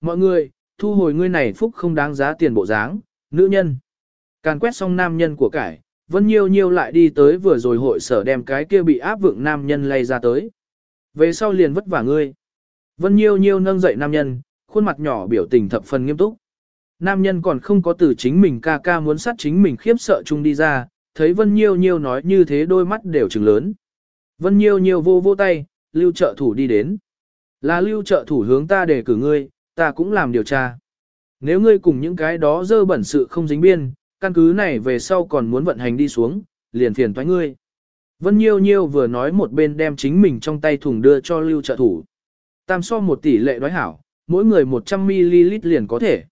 Mọi người, thu hồi ngươi này phúc không đáng giá tiền bộ dáng, nữ nhân. Càn quét xong nam nhân của cải, Vân Nhiêu Nhiêu lại đi tới vừa rồi hội sở đem cái kia bị áp vượng nam nhân lay ra tới. Về sau liền vất vả ngươi. Vân Nhiêu Nhiêu nâng dậy nam nhân, khuôn mặt nhỏ biểu tình thập phần nghiêm túc. Nam nhân còn không có từ chính mình ca ca muốn sát chính mình khiếp sợ chung đi ra, thấy Vân Nhiêu Nhiêu nói như thế đôi mắt đều trừng lớn. Vân Nhiêu Nhiêu vô vô tay, lưu trợ thủ đi đến. Là lưu trợ thủ hướng ta để cử ngươi, ta cũng làm điều tra. Nếu ngươi cùng những cái đó dơ bẩn sự không dính biên, căn cứ này về sau còn muốn vận hành đi xuống, liền phiền thoái ngươi. Vân Nhiêu Nhiêu vừa nói một bên đem chính mình trong tay thùng đưa cho lưu trợ thủ. Tam so một tỷ lệ nói hảo, mỗi người 100ml liền có thể.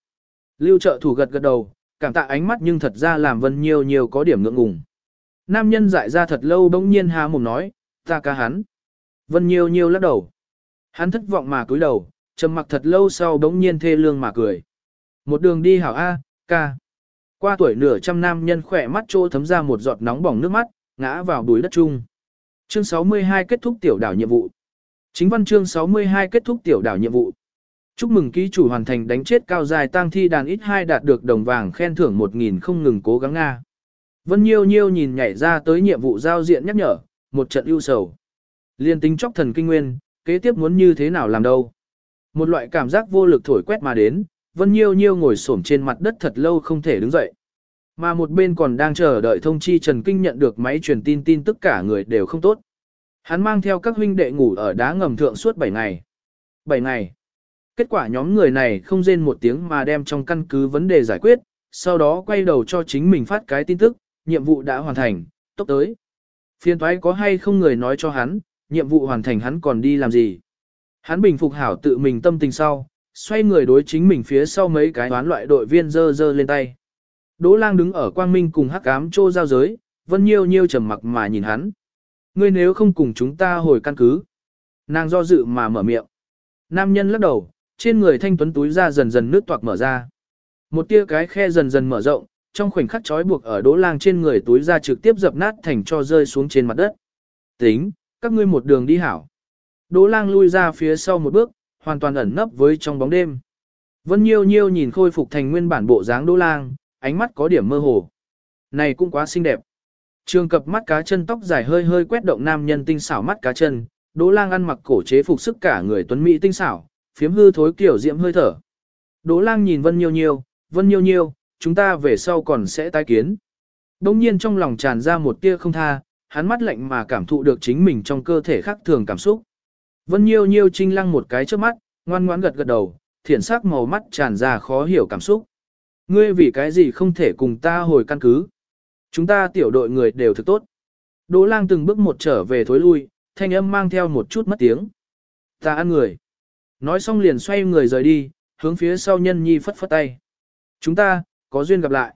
Lưu trợ thủ gật gật đầu, cảm tạ ánh mắt nhưng thật ra làm Vân Nhiêu Nhiêu có điểm ngượng ngùng. Nam nhân dại ra thật lâu bỗng nhiên há mồm nói, ta ca hắn. Vân Nhiêu Nhiêu lắc đầu. Hắn thất vọng mà cúi đầu, trầm mặc thật lâu sau bỗng nhiên thê lương mà cười. Một đường đi hảo A, ca. Qua tuổi nửa trăm nam nhân khỏe mắt trô thấm ra một giọt nóng bỏng nước mắt, ngã vào đuối đất chung. Chương 62 kết thúc tiểu đảo nhiệm vụ. Chính văn chương 62 kết thúc tiểu đảo nhiệm vụ. Chúc mừng ký chủ hoàn thành đánh chết cao dài tang thi đàn ít hai đạt được đồng vàng khen thưởng 1000 không ngừng cố gắng Nga. Vân Nhiêu Nhiêu nhìn nhảy ra tới nhiệm vụ giao diện nhắc nhở, một trận ưu sầu. Liên tính chóc thần kinh nguyên, kế tiếp muốn như thế nào làm đâu. Một loại cảm giác vô lực thổi quét mà đến, Vân Nhiêu Nhiêu ngồi xổm trên mặt đất thật lâu không thể đứng dậy. Mà một bên còn đang chờ đợi thông chi Trần Kinh nhận được máy truyền tin tin tất cả người đều không tốt. Hắn mang theo các huynh đệ ngủ ở đá ngầm thượng suốt 7 ngày. 7 ngày. Kết quả nhóm người này không rên một tiếng mà đem trong căn cứ vấn đề giải quyết, sau đó quay đầu cho chính mình phát cái tin tức, nhiệm vụ đã hoàn thành, tốc tới. Phiên thoái có hay không người nói cho hắn, nhiệm vụ hoàn thành hắn còn đi làm gì. Hắn bình phục hảo tự mình tâm tình sau, xoay người đối chính mình phía sau mấy cái đoán loại đội viên dơ dơ lên tay. Đỗ lang đứng ở quang minh cùng hắc ám trô giao giới, vân nhiêu nhiêu trầm mặc mà nhìn hắn. Ngươi nếu không cùng chúng ta hồi căn cứ. Nàng do dự mà mở miệng. Nam nhân lắc đầu, trên người thanh tuấn túi ra dần dần nước toạc mở ra. Một tia cái khe dần dần mở rộng, trong khoảnh khắc trói buộc ở đỗ lang trên người túi ra trực tiếp dập nát thành cho rơi xuống trên mặt đất. Tính, các ngươi một đường đi hảo. Đỗ lang lui ra phía sau một bước, hoàn toàn ẩn nấp với trong bóng đêm. Vân Nhiêu Nhiêu nhìn khôi phục thành nguyên bản bộ dáng Đỗ lang, ánh mắt có điểm mơ hồ. Này cũng quá xinh đẹp. Trường cập mắt cá chân tóc dài hơi hơi quét động nam nhân tinh xảo mắt cá chân, Đỗ lang ăn mặc cổ chế phục sức cả người tuấn mỹ tinh xảo, phiếm hư thối kiểu diễm hơi thở. Đỗ lang nhìn Vân Nhiêu Nhiêu, Vân Nhiêu Nhiêu, chúng ta về sau còn sẽ tái kiến. Đông nhiên trong lòng tràn ra một tia không tha, hắn mắt lạnh mà cảm thụ được chính mình trong cơ thể khác thường cảm xúc. Vân Nhiêu Nhiêu trinh lăng một cái trước mắt, ngoan ngoãn gật gật đầu, Thiển sắc màu mắt tràn ra khó hiểu cảm xúc. Ngươi vì cái gì không thể cùng ta hồi căn cứ? Chúng ta tiểu đội người đều thực tốt. Đỗ lang từng bước một trở về thối lui, thanh âm mang theo một chút mất tiếng. Ta ăn người. Nói xong liền xoay người rời đi, hướng phía sau nhân nhi phất phất tay. Chúng ta, có duyên gặp lại.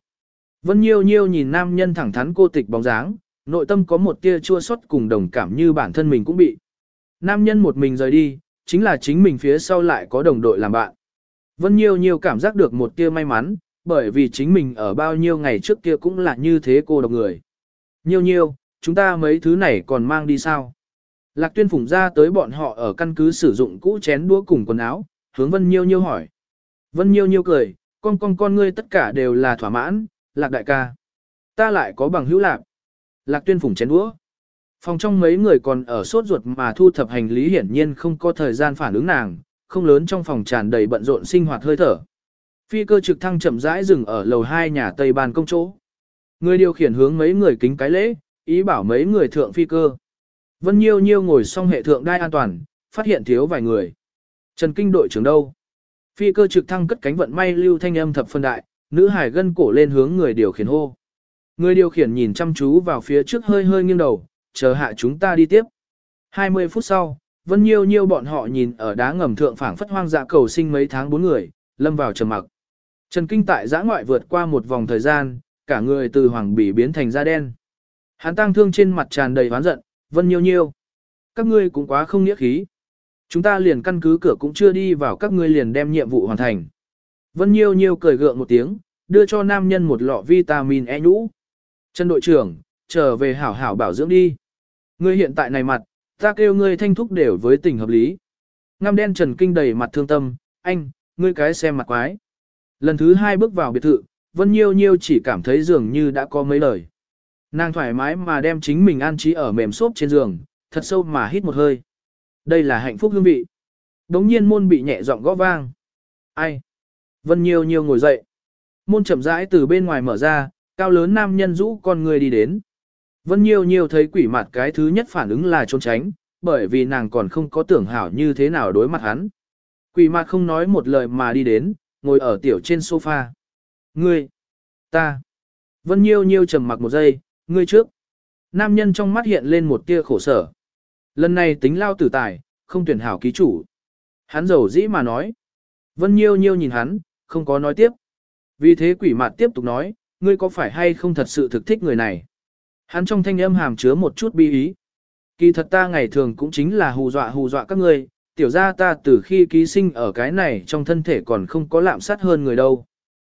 Vân Nhiêu Nhiêu nhìn nam nhân thẳng thắn cô tịch bóng dáng, nội tâm có một tia chua xót cùng đồng cảm như bản thân mình cũng bị. Nam nhân một mình rời đi, chính là chính mình phía sau lại có đồng đội làm bạn. Vân Nhiêu Nhiêu cảm giác được một tia may mắn, bởi vì chính mình ở bao nhiêu ngày trước kia cũng là như thế cô độc người. Nhiêu Nhiêu, chúng ta mấy thứ này còn mang đi sao? Lạc tuyên phủng ra tới bọn họ ở căn cứ sử dụng cũ chén đũa cùng quần áo, hướng Vân Nhiêu Nhiêu hỏi. Vân Nhiêu Nhiêu cười, con con con ngươi tất cả đều là thỏa mãn, lạc đại ca. Ta lại có bằng hữu lạc. Lạc tuyên phủng chén đũa. Phòng trong mấy người còn ở sốt ruột mà thu thập hành lý hiển nhiên không có thời gian phản ứng nàng, không lớn trong phòng tràn đầy bận rộn sinh hoạt hơi thở. Phi cơ trực thăng chậm rãi dừng ở lầu 2 nhà Tây Ban công chỗ. Người điều khiển hướng mấy người kính cái lễ, ý bảo mấy người thượng phi cơ. Vân Nhiêu Nhiêu ngồi xong hệ thượng đai an toàn, phát hiện thiếu vài người. Trần Kinh đội trưởng đâu? Phi cơ trực thăng cất cánh vận may lưu thanh âm thập phân đại, nữ hải gân cổ lên hướng người điều khiển hô. Người điều khiển nhìn chăm chú vào phía trước hơi hơi nghiêng đầu, chờ hạ chúng ta đi tiếp. 20 phút sau, Vân Nhiêu Nhiêu bọn họ nhìn ở đá ngầm thượng phảng phất hoang dã cầu sinh mấy tháng bốn người, lâm vào trầm mặc. Trần Kinh tại giã ngoại vượt qua một vòng thời gian, cả người từ hoàng bỉ biến thành da đen. Hắn tăng thương trên mặt tràn đầy oán giận, Vân Nhiêu Nhiêu. Các ngươi cũng quá không nghĩa khí. Chúng ta liền căn cứ cửa cũng chưa đi vào các ngươi liền đem nhiệm vụ hoàn thành. Vân Nhiêu Nhiêu cười gượng một tiếng, đưa cho nam nhân một lọ vitamin E nhũ. Trần đội trưởng, trở về hảo hảo bảo dưỡng đi. Ngươi hiện tại này mặt, ta kêu ngươi thanh thúc đều với tình hợp lý. Ngăm đen Trần Kinh đầy mặt thương tâm, anh, ngươi cái xem mặt quái. Lần thứ hai bước vào biệt thự, Vân Nhiêu Nhiêu chỉ cảm thấy dường như đã có mấy lời. Nàng thoải mái mà đem chính mình an trí ở mềm xốp trên giường, thật sâu mà hít một hơi. Đây là hạnh phúc hương vị. Đống nhiên môn bị nhẹ giọng gõ vang. Ai? Vân Nhiêu Nhiêu ngồi dậy. Môn chậm rãi từ bên ngoài mở ra, cao lớn nam nhân rũ con người đi đến. Vân Nhiêu Nhiêu thấy quỷ mặt cái thứ nhất phản ứng là trốn tránh, bởi vì nàng còn không có tưởng hảo như thế nào đối mặt hắn. Quỷ mặt không nói một lời mà đi đến, ngồi ở tiểu trên sofa. Ngươi, ta. Vân Nhiêu Nhiêu trầm mặc một giây, ngươi trước. Nam nhân trong mắt hiện lên một tia khổ sở. Lần này tính lao tử tài, không tuyển hảo ký chủ. Hắn giàu dĩ mà nói. Vân Nhiêu Nhiêu nhìn hắn, không có nói tiếp. Vì thế quỷ mặt tiếp tục nói, ngươi có phải hay không thật sự thực thích người này? Hắn trong thanh âm hàm chứa một chút bi ý. Kỳ thật ta ngày thường cũng chính là hù dọa hù dọa các ngươi, tiểu ra ta từ khi ký sinh ở cái này trong thân thể còn không có lạm sát hơn người đâu.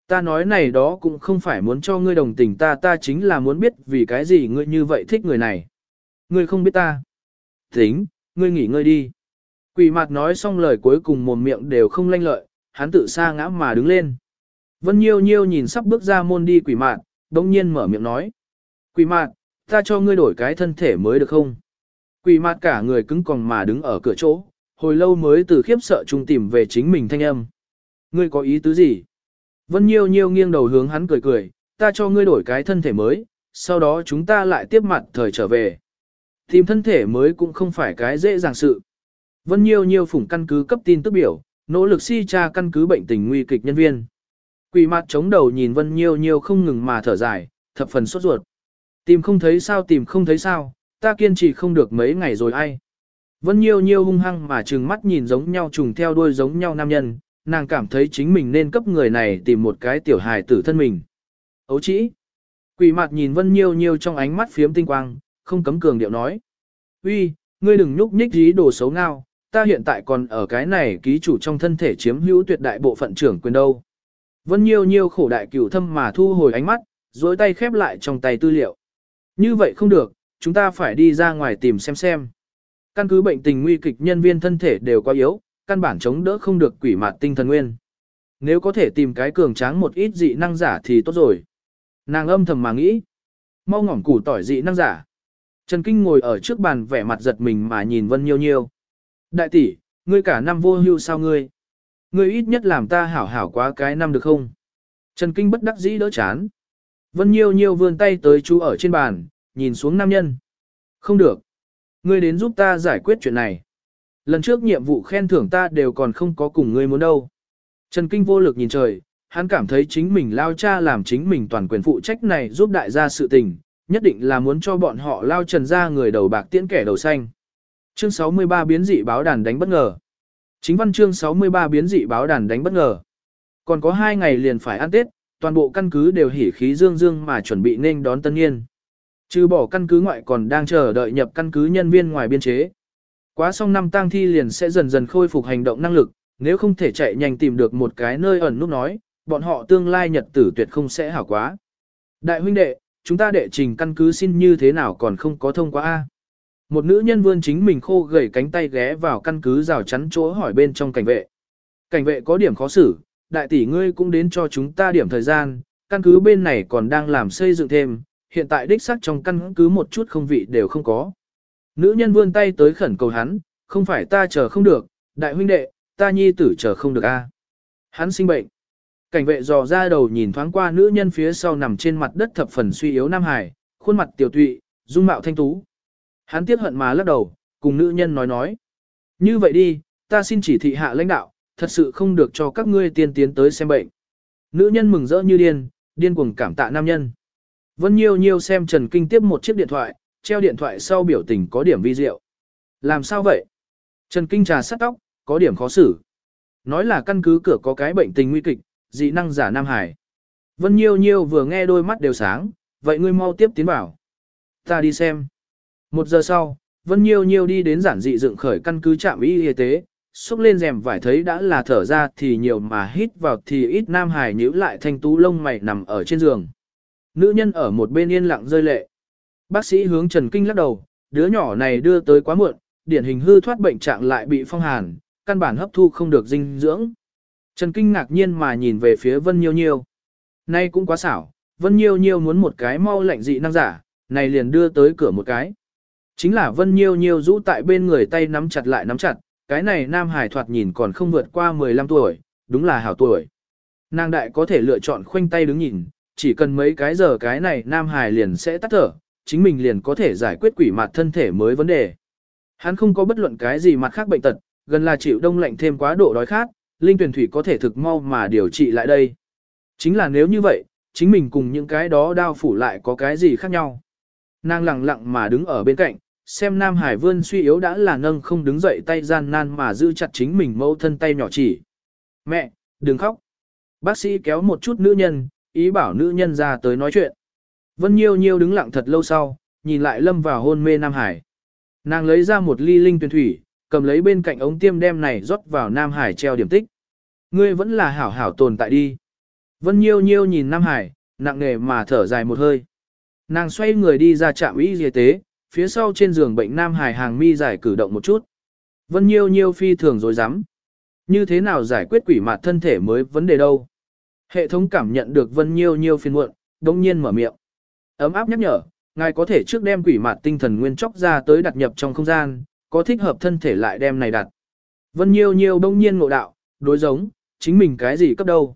Ta nói này đó cũng không phải muốn cho ngươi đồng tình ta ta chính là muốn biết vì cái gì ngươi như vậy thích người này. Ngươi không biết ta. Tính, ngươi nghỉ ngơi đi. Quỷ mặt nói xong lời cuối cùng mồm miệng đều không lanh lợi, hắn tự xa ngã mà đứng lên. Vân Nhiêu Nhiêu nhìn sắp bước ra môn đi quỷ mạn, đông nhiên mở miệng nói. Quỷ mạn, ta cho ngươi đổi cái thân thể mới được không? Quỷ mặt cả người cứng còng mà đứng ở cửa chỗ, hồi lâu mới từ khiếp sợ trung tìm về chính mình thanh âm. Ngươi có ý tứ gì? Vân Nhiêu Nhiêu nghiêng đầu hướng hắn cười cười, ta cho ngươi đổi cái thân thể mới, sau đó chúng ta lại tiếp mặt thời trở về. Tìm thân thể mới cũng không phải cái dễ dàng sự. Vân Nhiêu Nhiêu phủng căn cứ cấp tin tức biểu, nỗ lực si tra căn cứ bệnh tình nguy kịch nhân viên. Quỷ mặt chống đầu nhìn Vân Nhiêu Nhiêu không ngừng mà thở dài, thập phần sốt ruột. Tìm không thấy sao tìm không thấy sao, ta kiên trì không được mấy ngày rồi ai. Vân Nhiêu Nhiêu hung hăng mà trừng mắt nhìn giống nhau trùng theo đuôi giống nhau nam nhân, nàng cảm thấy chính mình nên cấp người này tìm một cái tiểu hài tử thân mình. Ấu chỉ. Quỷ mặt nhìn Vân Nhiêu Nhiêu trong ánh mắt phiếm tinh quang, không cấm cường điệu nói. uy, ngươi đừng nhúc nhích dí đồ xấu ngao, ta hiện tại còn ở cái này ký chủ trong thân thể chiếm hữu tuyệt đại bộ phận trưởng quyền đâu. Vân Nhiêu Nhiêu khổ đại cửu thâm mà thu hồi ánh mắt, dối tay khép lại trong tay tư liệu. Như vậy không được, chúng ta phải đi ra ngoài tìm xem xem. Căn cứ bệnh tình nguy kịch nhân viên thân thể đều quá yếu, căn bản chống đỡ không được quỷ mạt tinh thần nguyên. Nếu có thể tìm cái cường tráng một ít dị năng giả thì tốt rồi. Nàng âm thầm mà nghĩ. Mau ngỏm củ tỏi dị năng giả. Trần Kinh ngồi ở trước bàn vẻ mặt giật mình mà nhìn Vân Nhiêu Nhiêu. Đại tỷ, ngươi cả năm vô hưu sao ngươi? Ngươi ít nhất làm ta hảo hảo quá cái năm được không? Trần Kinh bất đắc dĩ đỡ chán. Vân Nhiêu Nhiêu vươn tay tới chú ở trên bàn, nhìn xuống nam nhân. Không được. Ngươi đến giúp ta giải quyết chuyện này. Lần trước nhiệm vụ khen thưởng ta đều còn không có cùng ngươi muốn đâu. Trần Kinh vô lực nhìn trời, hắn cảm thấy chính mình lao cha làm chính mình toàn quyền phụ trách này giúp đại gia sự tình, nhất định là muốn cho bọn họ lao trần ra người đầu bạc tiễn kẻ đầu xanh. Chương 63 biến dị báo đàn đánh bất ngờ. Chính văn chương 63 biến dị báo đàn đánh bất ngờ. Còn có hai ngày liền phải ăn Tết, toàn bộ căn cứ đều hỉ khí dương dương mà chuẩn bị nên đón tân niên. Trừ bỏ căn cứ ngoại còn đang chờ đợi nhập căn cứ nhân viên ngoài biên chế. Quá xong năm tang thi liền sẽ dần dần khôi phục hành động năng lực, nếu không thể chạy nhanh tìm được một cái nơi ẩn núp nói, bọn họ tương lai nhật tử tuyệt không sẽ hảo quá. Đại huynh đệ, chúng ta đệ trình căn cứ xin như thế nào còn không có thông qua A. Một nữ nhân vươn chính mình khô gầy cánh tay ghé vào căn cứ rào chắn chỗ hỏi bên trong cảnh vệ. Cảnh vệ có điểm khó xử, đại tỷ ngươi cũng đến cho chúng ta điểm thời gian, căn cứ bên này còn đang làm xây dựng thêm, hiện tại đích xác trong căn cứ một chút không vị đều không có. Nữ nhân vươn tay tới khẩn cầu hắn, không phải ta chờ không được, đại huynh đệ, ta nhi tử chờ không được a. Hắn sinh bệnh. Cảnh vệ dò ra đầu nhìn thoáng qua nữ nhân phía sau nằm trên mặt đất thập phần suy yếu Nam Hải, khuôn mặt tiểu tụy, dung mạo thanh tú. Hắn tiếc hận mà lắc đầu, cùng nữ nhân nói nói. Như vậy đi, ta xin chỉ thị hạ lãnh đạo, thật sự không được cho các ngươi tiên tiến tới xem bệnh. Nữ nhân mừng rỡ như điên, điên cuồng cảm tạ nam nhân. Vân Nhiêu Nhiêu xem Trần Kinh tiếp một chiếc điện thoại, treo điện thoại sau biểu tình có điểm vi diệu. Làm sao vậy? Trần Kinh trà sắt tóc, có điểm khó xử. Nói là căn cứ cửa có cái bệnh tình nguy kịch, dị năng giả Nam Hải. Vân Nhiêu Nhiêu vừa nghe đôi mắt đều sáng, vậy ngươi mau tiếp tiến bảo. Ta đi xem. Một giờ sau, Vân Nhiêu Nhiêu đi đến giản dị dựng khởi căn cứ trạm y y tế, xúc lên rèm vải thấy đã là thở ra thì nhiều mà hít vào thì ít Nam Hải nhíu lại thanh tú lông mày nằm ở trên giường. Nữ nhân ở một bên yên lặng rơi lệ. Bác sĩ hướng Trần Kinh lắc đầu, đứa nhỏ này đưa tới quá muộn, điển hình hư thoát bệnh trạng lại bị phong hàn, căn bản hấp thu không được dinh dưỡng. Trần Kinh ngạc nhiên mà nhìn về phía Vân Nhiêu Nhiêu. Nay cũng quá xảo, Vân Nhiêu Nhiêu muốn một cái mau lạnh dị năng giả, này liền đưa tới cửa một cái. Chính là Vân Nhiêu Nhiêu rũ tại bên người tay nắm chặt lại nắm chặt, cái này Nam Hải thoạt nhìn còn không vượt qua 15 tuổi, đúng là hảo tuổi. Nàng đại có thể lựa chọn khoanh tay đứng nhìn, chỉ cần mấy cái giờ cái này Nam Hải liền sẽ tắt thở, chính mình liền có thể giải quyết quỷ mặt thân thể mới vấn đề. Hắn không có bất luận cái gì mặt khác bệnh tật, gần là chịu đông lạnh thêm quá độ đói khát, linh tuyển thủy có thể thực mau mà điều trị lại đây. Chính là nếu như vậy, chính mình cùng những cái đó đao phủ lại có cái gì khác nhau. Nàng lặng lặng mà đứng ở bên cạnh, xem Nam Hải Vươn suy yếu đã là nâng không đứng dậy tay gian nan mà giữ chặt chính mình mẫu thân tay nhỏ chỉ. Mẹ, đừng khóc. Bác sĩ kéo một chút nữ nhân, ý bảo nữ nhân ra tới nói chuyện. Vân Nhiêu Nhiêu đứng lặng thật lâu sau, nhìn lại lâm vào hôn mê Nam Hải. Nàng lấy ra một ly linh tuyển thủy, cầm lấy bên cạnh ống tiêm đem này rót vào Nam Hải treo điểm tích. Ngươi vẫn là hảo hảo tồn tại đi. Vân Nhiêu Nhiêu nhìn Nam Hải, nặng nề mà thở dài một hơi. Nàng xoay người đi ra trạm y y tế, phía sau trên giường bệnh Nam Hải hàng mi giải cử động một chút. Vân Nhiêu Nhiêu phi thường dối rắm Như thế nào giải quyết quỷ mạt thân thể mới vấn đề đâu? Hệ thống cảm nhận được Vân Nhiêu Nhiêu phiền muộn, đồng nhiên mở miệng. Ấm áp nhắc nhở, ngài có thể trước đem quỷ mạt tinh thần nguyên chóc ra tới đặt nhập trong không gian, có thích hợp thân thể lại đem này đặt. Vân Nhiêu Nhiêu đông nhiên ngộ đạo, đối giống, chính mình cái gì cấp đâu.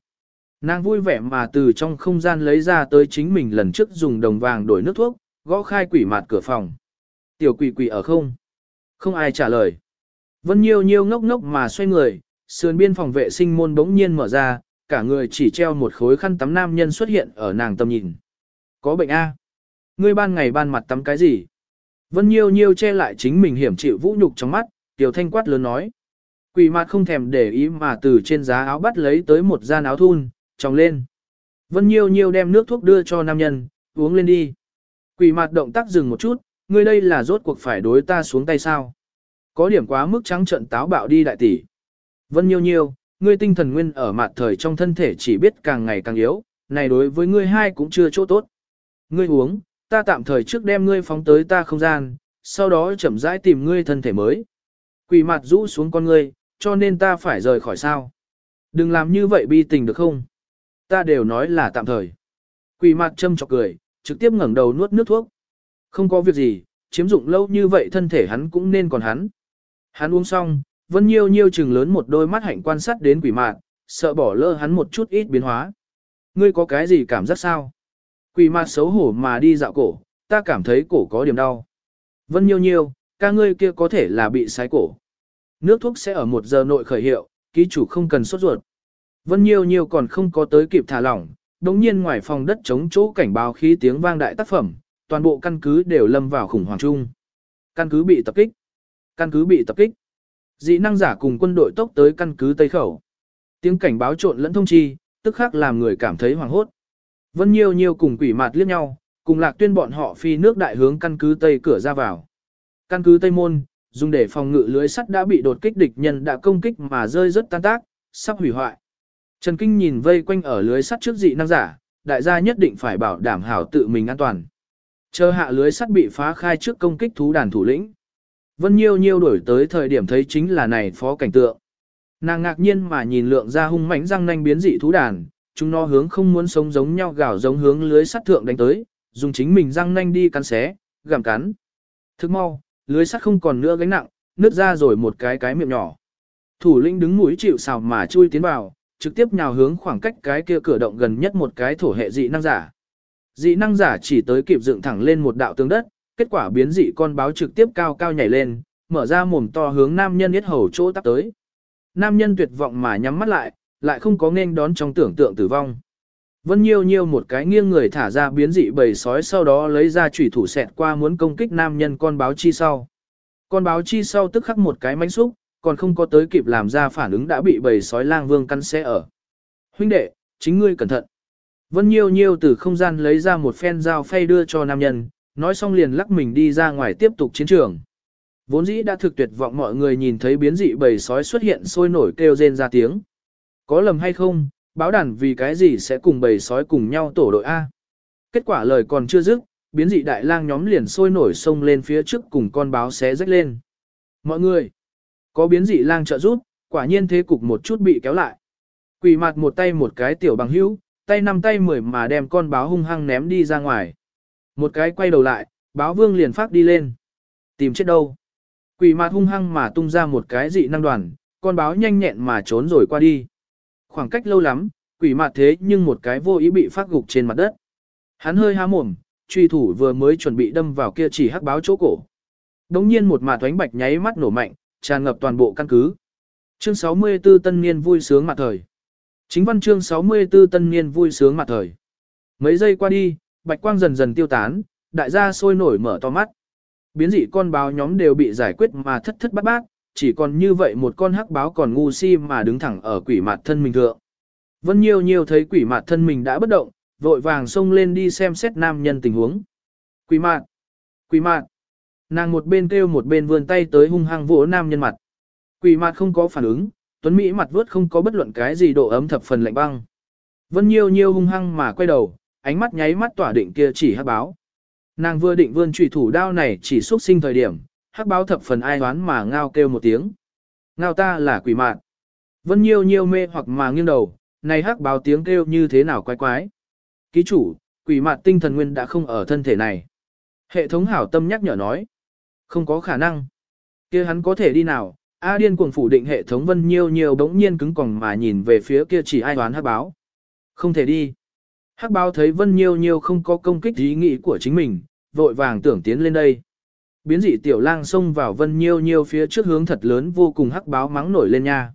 Nàng vui vẻ mà từ trong không gian lấy ra tới chính mình lần trước dùng đồng vàng đổi nước thuốc, gõ khai quỷ mạt cửa phòng. Tiểu quỷ quỷ ở không? Không ai trả lời. Vân Nhiêu Nhiêu ngốc ngốc mà xoay người, sườn biên phòng vệ sinh môn bỗng nhiên mở ra, cả người chỉ treo một khối khăn tắm nam nhân xuất hiện ở nàng tầm nhìn. Có bệnh A. Ngươi ban ngày ban mặt tắm cái gì? Vân Nhiêu Nhiêu che lại chính mình hiểm chịu vũ nhục trong mắt, Tiểu Thanh quát lớn nói. Quỷ mặt không thèm để ý mà từ trên giá áo bắt lấy tới một gian áo thun, tròng lên. Vân Nhiêu Nhiêu đem nước thuốc đưa cho nam nhân, uống lên đi. Quỷ mặt động tác dừng một chút, ngươi đây là rốt cuộc phải đối ta xuống tay sao? Có điểm quá mức trắng trận táo bạo đi đại tỷ. Vân Nhiêu Nhiêu, ngươi tinh thần nguyên ở mặt thời trong thân thể chỉ biết càng ngày càng yếu, này đối với ngươi hai cũng chưa chỗ tốt. Ngươi uống, ta tạm thời trước đem ngươi phóng tới ta không gian, sau đó chậm rãi tìm ngươi thân thể mới. Quỷ mặt rũ xuống con ngươi, cho nên ta phải rời khỏi sao. Đừng làm như vậy bi tình được không? Ta đều nói là tạm thời. Quỷ mặt châm chọc cười, trực tiếp ngẩng đầu nuốt nước thuốc. Không có việc gì, chiếm dụng lâu như vậy thân thể hắn cũng nên còn hắn. Hắn uống xong, Vân Nhiêu Nhiêu chừng lớn một đôi mắt hạnh quan sát đến quỷ mạt, sợ bỏ lỡ hắn một chút ít biến hóa. Ngươi có cái gì cảm giác sao? Quỷ mạt xấu hổ mà đi dạo cổ, ta cảm thấy cổ có điểm đau. Vân Nhiêu Nhiêu, ca ngươi kia có thể là bị sái cổ. Nước thuốc sẽ ở một giờ nội khởi hiệu, ký chủ không cần sốt ruột. Vân Nhiêu Nhiêu còn không có tới kịp thả lỏng, đống nhiên ngoài phòng đất chống chỗ cảnh báo khí tiếng vang đại tác phẩm, toàn bộ căn cứ đều lâm vào khủng hoảng chung. Căn cứ bị tập kích. Căn cứ bị tập kích. Dị năng giả cùng quân đội tốc tới căn cứ Tây Khẩu. Tiếng cảnh báo trộn lẫn thông chi, tức khắc làm người cảm thấy hoảng hốt. Vân Nhiêu Nhiêu cùng quỷ mạt liếc nhau, cùng lạc tuyên bọn họ phi nước đại hướng căn cứ Tây cửa ra vào. Căn cứ Tây Môn, dùng để phòng ngự lưới sắt đã bị đột kích địch nhân đã công kích mà rơi rất tan tác, sắp hủy hoại. Trần Kinh nhìn vây quanh ở lưới sắt trước dị năng giả, đại gia nhất định phải bảo đảm hảo tự mình an toàn. Chờ hạ lưới sắt bị phá khai trước công kích thú đàn thủ lĩnh. Vân Nhiêu Nhiêu đổi tới thời điểm thấy chính là này phó cảnh tượng. Nàng ngạc nhiên mà nhìn lượng ra hung mãnh răng nanh biến dị thú đàn, chúng nó hướng không muốn sống giống nhau gào giống hướng lưới sắt thượng đánh tới, dùng chính mình răng nanh đi cắn xé, gặm cắn. Thức mau, lưới sắt không còn nữa gánh nặng, nứt ra rồi một cái cái miệng nhỏ. Thủ lĩnh đứng mũi chịu sào mà chui tiến vào, trực tiếp nhào hướng khoảng cách cái kia cửa động gần nhất một cái thổ hệ dị năng giả. Dị năng giả chỉ tới kịp dựng thẳng lên một đạo tường đất, kết quả biến dị con báo trực tiếp cao cao nhảy lên, mở ra mồm to hướng nam nhân yết hầu chỗ tắt tới. Nam nhân tuyệt vọng mà nhắm mắt lại, lại không có nên đón trong tưởng tượng tử vong. Vân Nhiêu Nhiêu một cái nghiêng người thả ra biến dị bầy sói sau đó lấy ra chủy thủ xẹt qua muốn công kích nam nhân con báo chi sau. Con báo chi sau tức khắc một cái mánh xúc, còn không có tới kịp làm ra phản ứng đã bị bầy sói lang vương căn xe ở. Huynh đệ, chính ngươi cẩn thận. Vân Nhiêu Nhiêu từ không gian lấy ra một phen dao phay đưa cho nam nhân, nói xong liền lắc mình đi ra ngoài tiếp tục chiến trường. Vốn dĩ đã thực tuyệt vọng mọi người nhìn thấy biến dị bầy sói xuất hiện sôi nổi kêu rên ra tiếng. Có lầm hay không, báo đàn vì cái gì sẽ cùng bầy sói cùng nhau tổ đội A. Kết quả lời còn chưa dứt, biến dị đại lang nhóm liền sôi nổi xông lên phía trước cùng con báo xé rách lên. Mọi người, có biến dị lang trợ giúp, quả nhiên thế cục một chút bị kéo lại. Quỷ mặt một tay một cái tiểu bằng hữu, tay năm tay mười mà đem con báo hung hăng ném đi ra ngoài. Một cái quay đầu lại, báo vương liền phát đi lên. Tìm chết đâu. Quỷ mặt hung hăng mà tung ra một cái dị năng đoàn, con báo nhanh nhẹn mà trốn rồi qua đi. Khoảng cách lâu lắm, quỷ mặt thế nhưng một cái vô ý bị phát gục trên mặt đất. Hắn hơi há mồm, truy thủ vừa mới chuẩn bị đâm vào kia chỉ hắc báo chỗ cổ. Đống nhiên một mạt thoánh bạch nháy mắt nổ mạnh, tràn ngập toàn bộ căn cứ. Chương 64 tân niên vui sướng mặt thời. Chính văn chương 64 tân niên vui sướng mặt thời. Mấy giây qua đi, bạch quang dần dần tiêu tán, đại gia sôi nổi mở to mắt. Biến dị con báo nhóm đều bị giải quyết mà thất thất bát bát, chỉ còn như vậy một con hắc báo còn ngu si mà đứng thẳng ở quỷ mặt thân mình thượng. Vân Nhiêu Nhiêu thấy quỷ mặt thân mình đã bất động, vội vàng xông lên đi xem xét nam nhân tình huống. Quỷ mạn! Quỷ mạn! Nàng một bên kêu một bên vươn tay tới hung hăng vỗ nam nhân mặt. Quỷ mạn không có phản ứng, Tuấn Mỹ mặt vớt không có bất luận cái gì độ ấm thập phần lạnh băng. Vân Nhiêu Nhiêu hung hăng mà quay đầu, ánh mắt nháy mắt tỏa định kia chỉ hắc báo. Nàng vừa định vươn trùy thủ đao này chỉ xuất sinh thời điểm, hắc báo thập phần ai đoán mà ngao kêu một tiếng. Ngao ta là quỷ mạn. Vân Nhiêu Nhiêu mê hoặc mà nghiêng đầu, này hắc báo tiếng kêu như thế nào quái quái. Ký chủ, quỷ mạt tinh thần nguyên đã không ở thân thể này. Hệ thống hảo tâm nhắc nhở nói. Không có khả năng. kia hắn có thể đi nào? A điên cuồng phủ định hệ thống vân nhiêu nhiều bỗng nhiên cứng còng mà nhìn về phía kia chỉ ai đoán hắc báo. Không thể đi. Hắc báo thấy vân nhiêu nhiều không có công kích ý nghĩ của chính mình, vội vàng tưởng tiến lên đây. Biến dị tiểu lang xông vào vân nhiêu nhiều phía trước hướng thật lớn vô cùng hắc báo mắng nổi lên nha.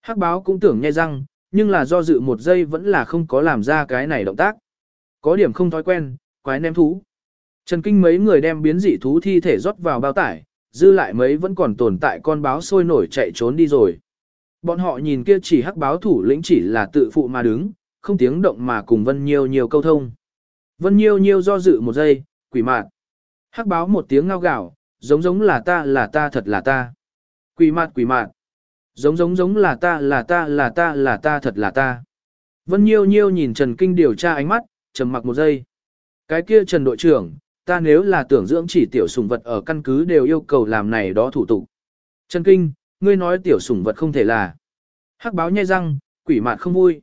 Hắc báo cũng tưởng nhai răng, nhưng là do dự một giây vẫn là không có làm ra cái này động tác. Có điểm không thói quen, quái ném thú. Trần Kinh mấy người đem biến dị thú thi thể rót vào bao tải, dư lại mấy vẫn còn tồn tại con báo sôi nổi chạy trốn đi rồi. Bọn họ nhìn kia chỉ hắc báo thủ lĩnh chỉ là tự phụ mà đứng, không tiếng động mà cùng Vân Nhiêu nhiều câu thông. Vân Nhiêu nhiều do dự một giây, quỷ mạt. Hắc báo một tiếng ngao gạo, giống giống là ta là ta thật là ta. Quỷ mạt quỷ mạt. Giống giống giống là ta là ta là ta là ta thật là ta. Vân Nhiêu Nhiêu nhìn Trần Kinh điều tra ánh mắt, trầm mặc một giây. Cái kia Trần đội trưởng, ta nếu là tưởng dưỡng chỉ tiểu sủng vật ở căn cứ đều yêu cầu làm này đó thủ tục. Trần Kinh, ngươi nói tiểu sủng vật không thể là. Hắc báo nhai răng, quỷ mạt không vui.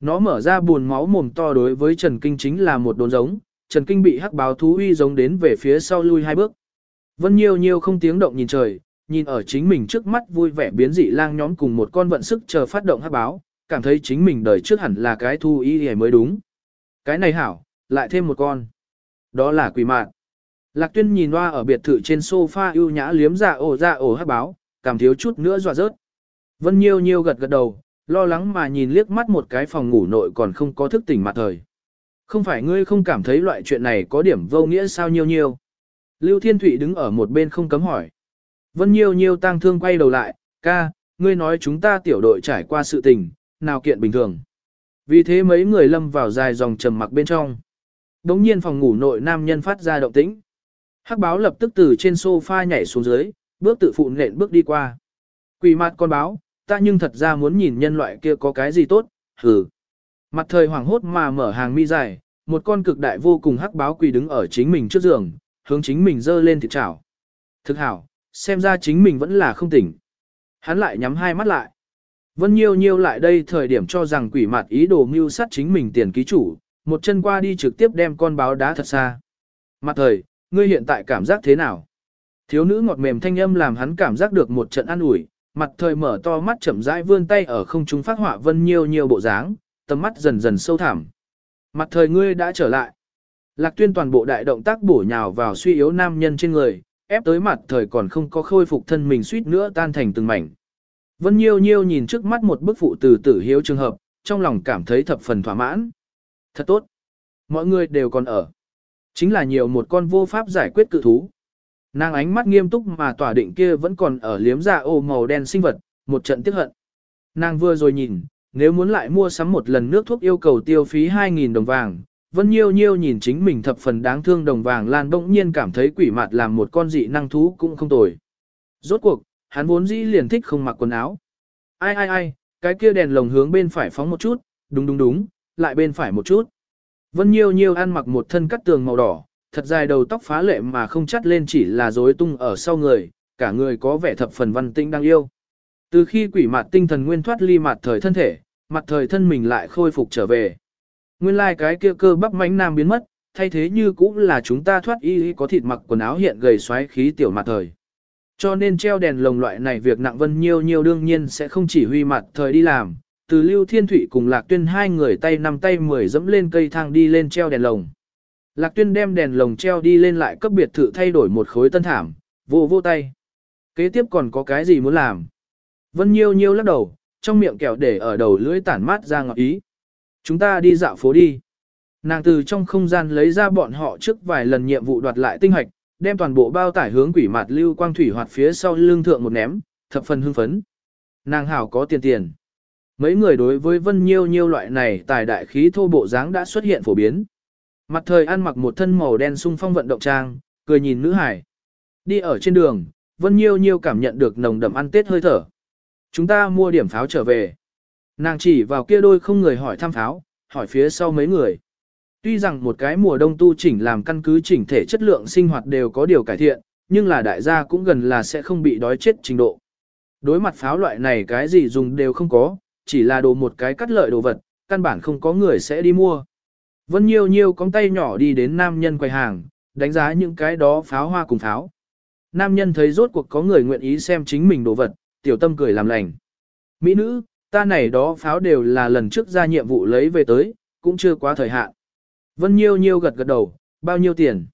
Nó mở ra buồn máu mồm to đối với Trần Kinh chính là một đồn giống, Trần Kinh bị hắc báo thú uy giống đến về phía sau lui hai bước. Vân Nhiêu Nhiêu không tiếng động nhìn trời, nhìn ở chính mình trước mắt vui vẻ biến dị lang nhóm cùng một con vận sức chờ phát động hắc báo, cảm thấy chính mình đời trước hẳn là cái thu y mới đúng. Cái này hảo, lại thêm một con. Đó là quỷ mạn. Lạc tuyên nhìn hoa ở biệt thự trên sofa ưu nhã liếm dạ ổ dạ ổ hát báo, cảm thiếu chút nữa dọa rớt. Vân Nhiêu Nhiêu gật gật đầu, lo lắng mà nhìn liếc mắt một cái phòng ngủ nội còn không có thức tỉnh mặt thời. Không phải ngươi không cảm thấy loại chuyện này có điểm vô nghĩa sao Nhiêu Nhiêu. Lưu Thiên Thụy đứng ở một bên không cấm hỏi. Vân Nhiêu Nhiêu tăng thương quay đầu lại, ca, ngươi nói chúng ta tiểu đội trải qua sự tình, nào kiện bình thường. Vì thế mấy người lâm vào dài dòng trầm mặc bên trong. Đống nhiên phòng ngủ nội nam nhân phát ra động tĩnh. Hắc báo lập tức từ trên sofa nhảy xuống dưới, bước tự phụ nện bước đi qua. Quỷ mặt con báo, ta nhưng thật ra muốn nhìn nhân loại kia có cái gì tốt, hừ. Mặt thời hoảng hốt mà mở hàng mi dài, một con cực đại vô cùng hắc báo quỳ đứng ở chính mình trước giường, hướng chính mình dơ lên thịt chảo. Thực hảo, xem ra chính mình vẫn là không tỉnh. Hắn lại nhắm hai mắt lại. Vân Nhiêu Nhiêu lại đây thời điểm cho rằng quỷ mặt ý đồ mưu sát chính mình tiền ký chủ, một chân qua đi trực tiếp đem con báo đá thật xa. Mặt thời, ngươi hiện tại cảm giác thế nào? Thiếu nữ ngọt mềm thanh âm làm hắn cảm giác được một trận an ủi, mặt thời mở to mắt chậm rãi vươn tay ở không trung phát họa Vân Nhiêu Nhiêu bộ dáng, tầm mắt dần dần sâu thẳm. Mặt thời ngươi đã trở lại. Lạc tuyên toàn bộ đại động tác bổ nhào vào suy yếu nam nhân trên người, ép tới mặt thời còn không có khôi phục thân mình suýt nữa tan thành từng mảnh. Vân Nhiêu Nhiêu nhìn trước mắt một bức phụ từ tử hiếu trường hợp, trong lòng cảm thấy thập phần thỏa mãn. Thật tốt. Mọi người đều còn ở. Chính là nhiều một con vô pháp giải quyết cự thú. Nàng ánh mắt nghiêm túc mà tỏa định kia vẫn còn ở liếm dạ ô màu đen sinh vật, một trận tiếc hận. Nàng vừa rồi nhìn, nếu muốn lại mua sắm một lần nước thuốc yêu cầu tiêu phí 2.000 đồng vàng, Vân Nhiêu Nhiêu nhìn chính mình thập phần đáng thương đồng vàng lan bỗng nhiên cảm thấy quỷ mạt làm một con dị năng thú cũng không tồi. Rốt cuộc, hắn vốn dĩ liền thích không mặc quần áo. Ai ai ai, cái kia đèn lồng hướng bên phải phóng một chút, đúng đúng đúng, lại bên phải một chút. Vân Nhiêu Nhiêu ăn mặc một thân cắt tường màu đỏ, thật dài đầu tóc phá lệ mà không chắt lên chỉ là rối tung ở sau người, cả người có vẻ thập phần văn tinh đang yêu. Từ khi quỷ mạt tinh thần nguyên thoát ly mặt thời thân thể, mặt thời thân mình lại khôi phục trở về. Nguyên lai like cái kia cơ bắp mánh nam biến mất, thay thế như cũng là chúng ta thoát y có thịt mặc quần áo hiện gầy xoáy khí tiểu mặt thời. Cho nên treo đèn lồng loại này việc nặng vân nhiêu nhiêu đương nhiên sẽ không chỉ huy mặt thời đi làm, từ Lưu Thiên Thụy cùng Lạc Tuyên hai người tay nắm tay mười dẫm lên cây thang đi lên treo đèn lồng. Lạc Tuyên đem đèn lồng treo đi lên lại cấp biệt thự thay đổi một khối tân thảm, vô vô tay. Kế tiếp còn có cái gì muốn làm? Vân Nhiêu Nhiêu lắc đầu, trong miệng kẹo để ở đầu lưỡi tản mát ra ngọt ý. Chúng ta đi dạo phố đi. Nàng từ trong không gian lấy ra bọn họ trước vài lần nhiệm vụ đoạt lại tinh hoạch, đem toàn bộ bao tải hướng quỷ mạt lưu quang thủy hoạt phía sau lưng thượng một ném, thập phần hưng phấn. Nàng hảo có tiền tiền. Mấy người đối với vân nhiêu nhiêu loại này tài đại khí thô bộ dáng đã xuất hiện phổ biến. Mặt thời ăn mặc một thân màu đen sung phong vận động trang, cười nhìn nữ hải. Đi ở trên đường, vân nhiêu nhiêu cảm nhận được nồng đậm ăn tết hơi thở. Chúng ta mua điểm pháo trở về. Nàng chỉ vào kia đôi không người hỏi thăm pháo, hỏi phía sau mấy người. Tuy rằng một cái mùa đông tu chỉnh làm căn cứ chỉnh thể chất lượng sinh hoạt đều có điều cải thiện, nhưng là đại gia cũng gần là sẽ không bị đói chết trình độ. Đối mặt pháo loại này cái gì dùng đều không có, chỉ là đồ một cái cắt lợi đồ vật, căn bản không có người sẽ đi mua. Vân Nhiêu Nhiêu cong tay nhỏ đi đến nam nhân quầy hàng, đánh giá những cái đó pháo hoa cùng pháo. Nam nhân thấy rốt cuộc có người nguyện ý xem chính mình đồ vật, tiểu tâm cười làm lành. Mỹ nữ, ta này đó pháo đều là lần trước ra nhiệm vụ lấy về tới, cũng chưa quá thời hạn. Vân Nhiêu Nhiêu gật gật đầu, bao nhiêu tiền?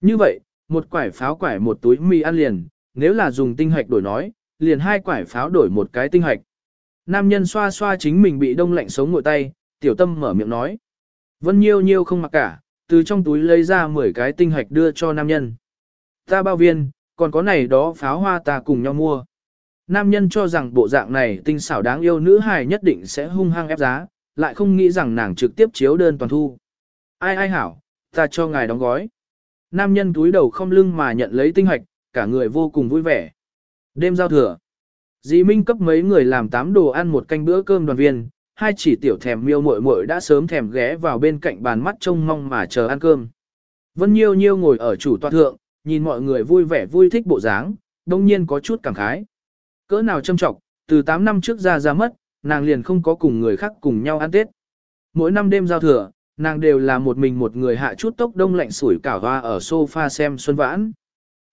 Như vậy, một quải pháo quải một túi mì ăn liền, nếu là dùng tinh hạch đổi nói, liền hai quải pháo đổi một cái tinh hạch. Nam nhân xoa xoa chính mình bị đông lạnh sống ngồi tay, tiểu tâm mở miệng nói. Vân Nhiêu Nhiêu không mặc cả, từ trong túi lấy ra 10 cái tinh hạch đưa cho nam nhân. Ta bao viên, còn có này đó pháo hoa ta cùng nhau mua. Nam nhân cho rằng bộ dạng này tinh xảo đáng yêu nữ hài nhất định sẽ hung hăng ép giá, lại không nghĩ rằng nàng trực tiếp chiếu đơn toàn thu. Ai ai hảo, ta cho ngài đóng gói. Nam nhân túi đầu không lưng mà nhận lấy tinh hạch, cả người vô cùng vui vẻ. Đêm giao thừa. Dì Minh cấp mấy người làm tám đồ ăn một canh bữa cơm đoàn viên, hai chỉ tiểu thèm miêu muội muội đã sớm thèm ghé vào bên cạnh bàn mắt trông mong mà chờ ăn cơm. Vân Nhiêu Nhiêu ngồi ở chủ toa thượng, nhìn mọi người vui vẻ vui thích bộ dáng, đông nhiên có chút cảm khái. Cỡ nào châm trọng, từ 8 năm trước ra ra mất, nàng liền không có cùng người khác cùng nhau ăn Tết. Mỗi năm đêm giao thừa, nàng đều là một mình một người hạ chút tốc đông lạnh sủi cả hoa ở sofa xem xuân vãn.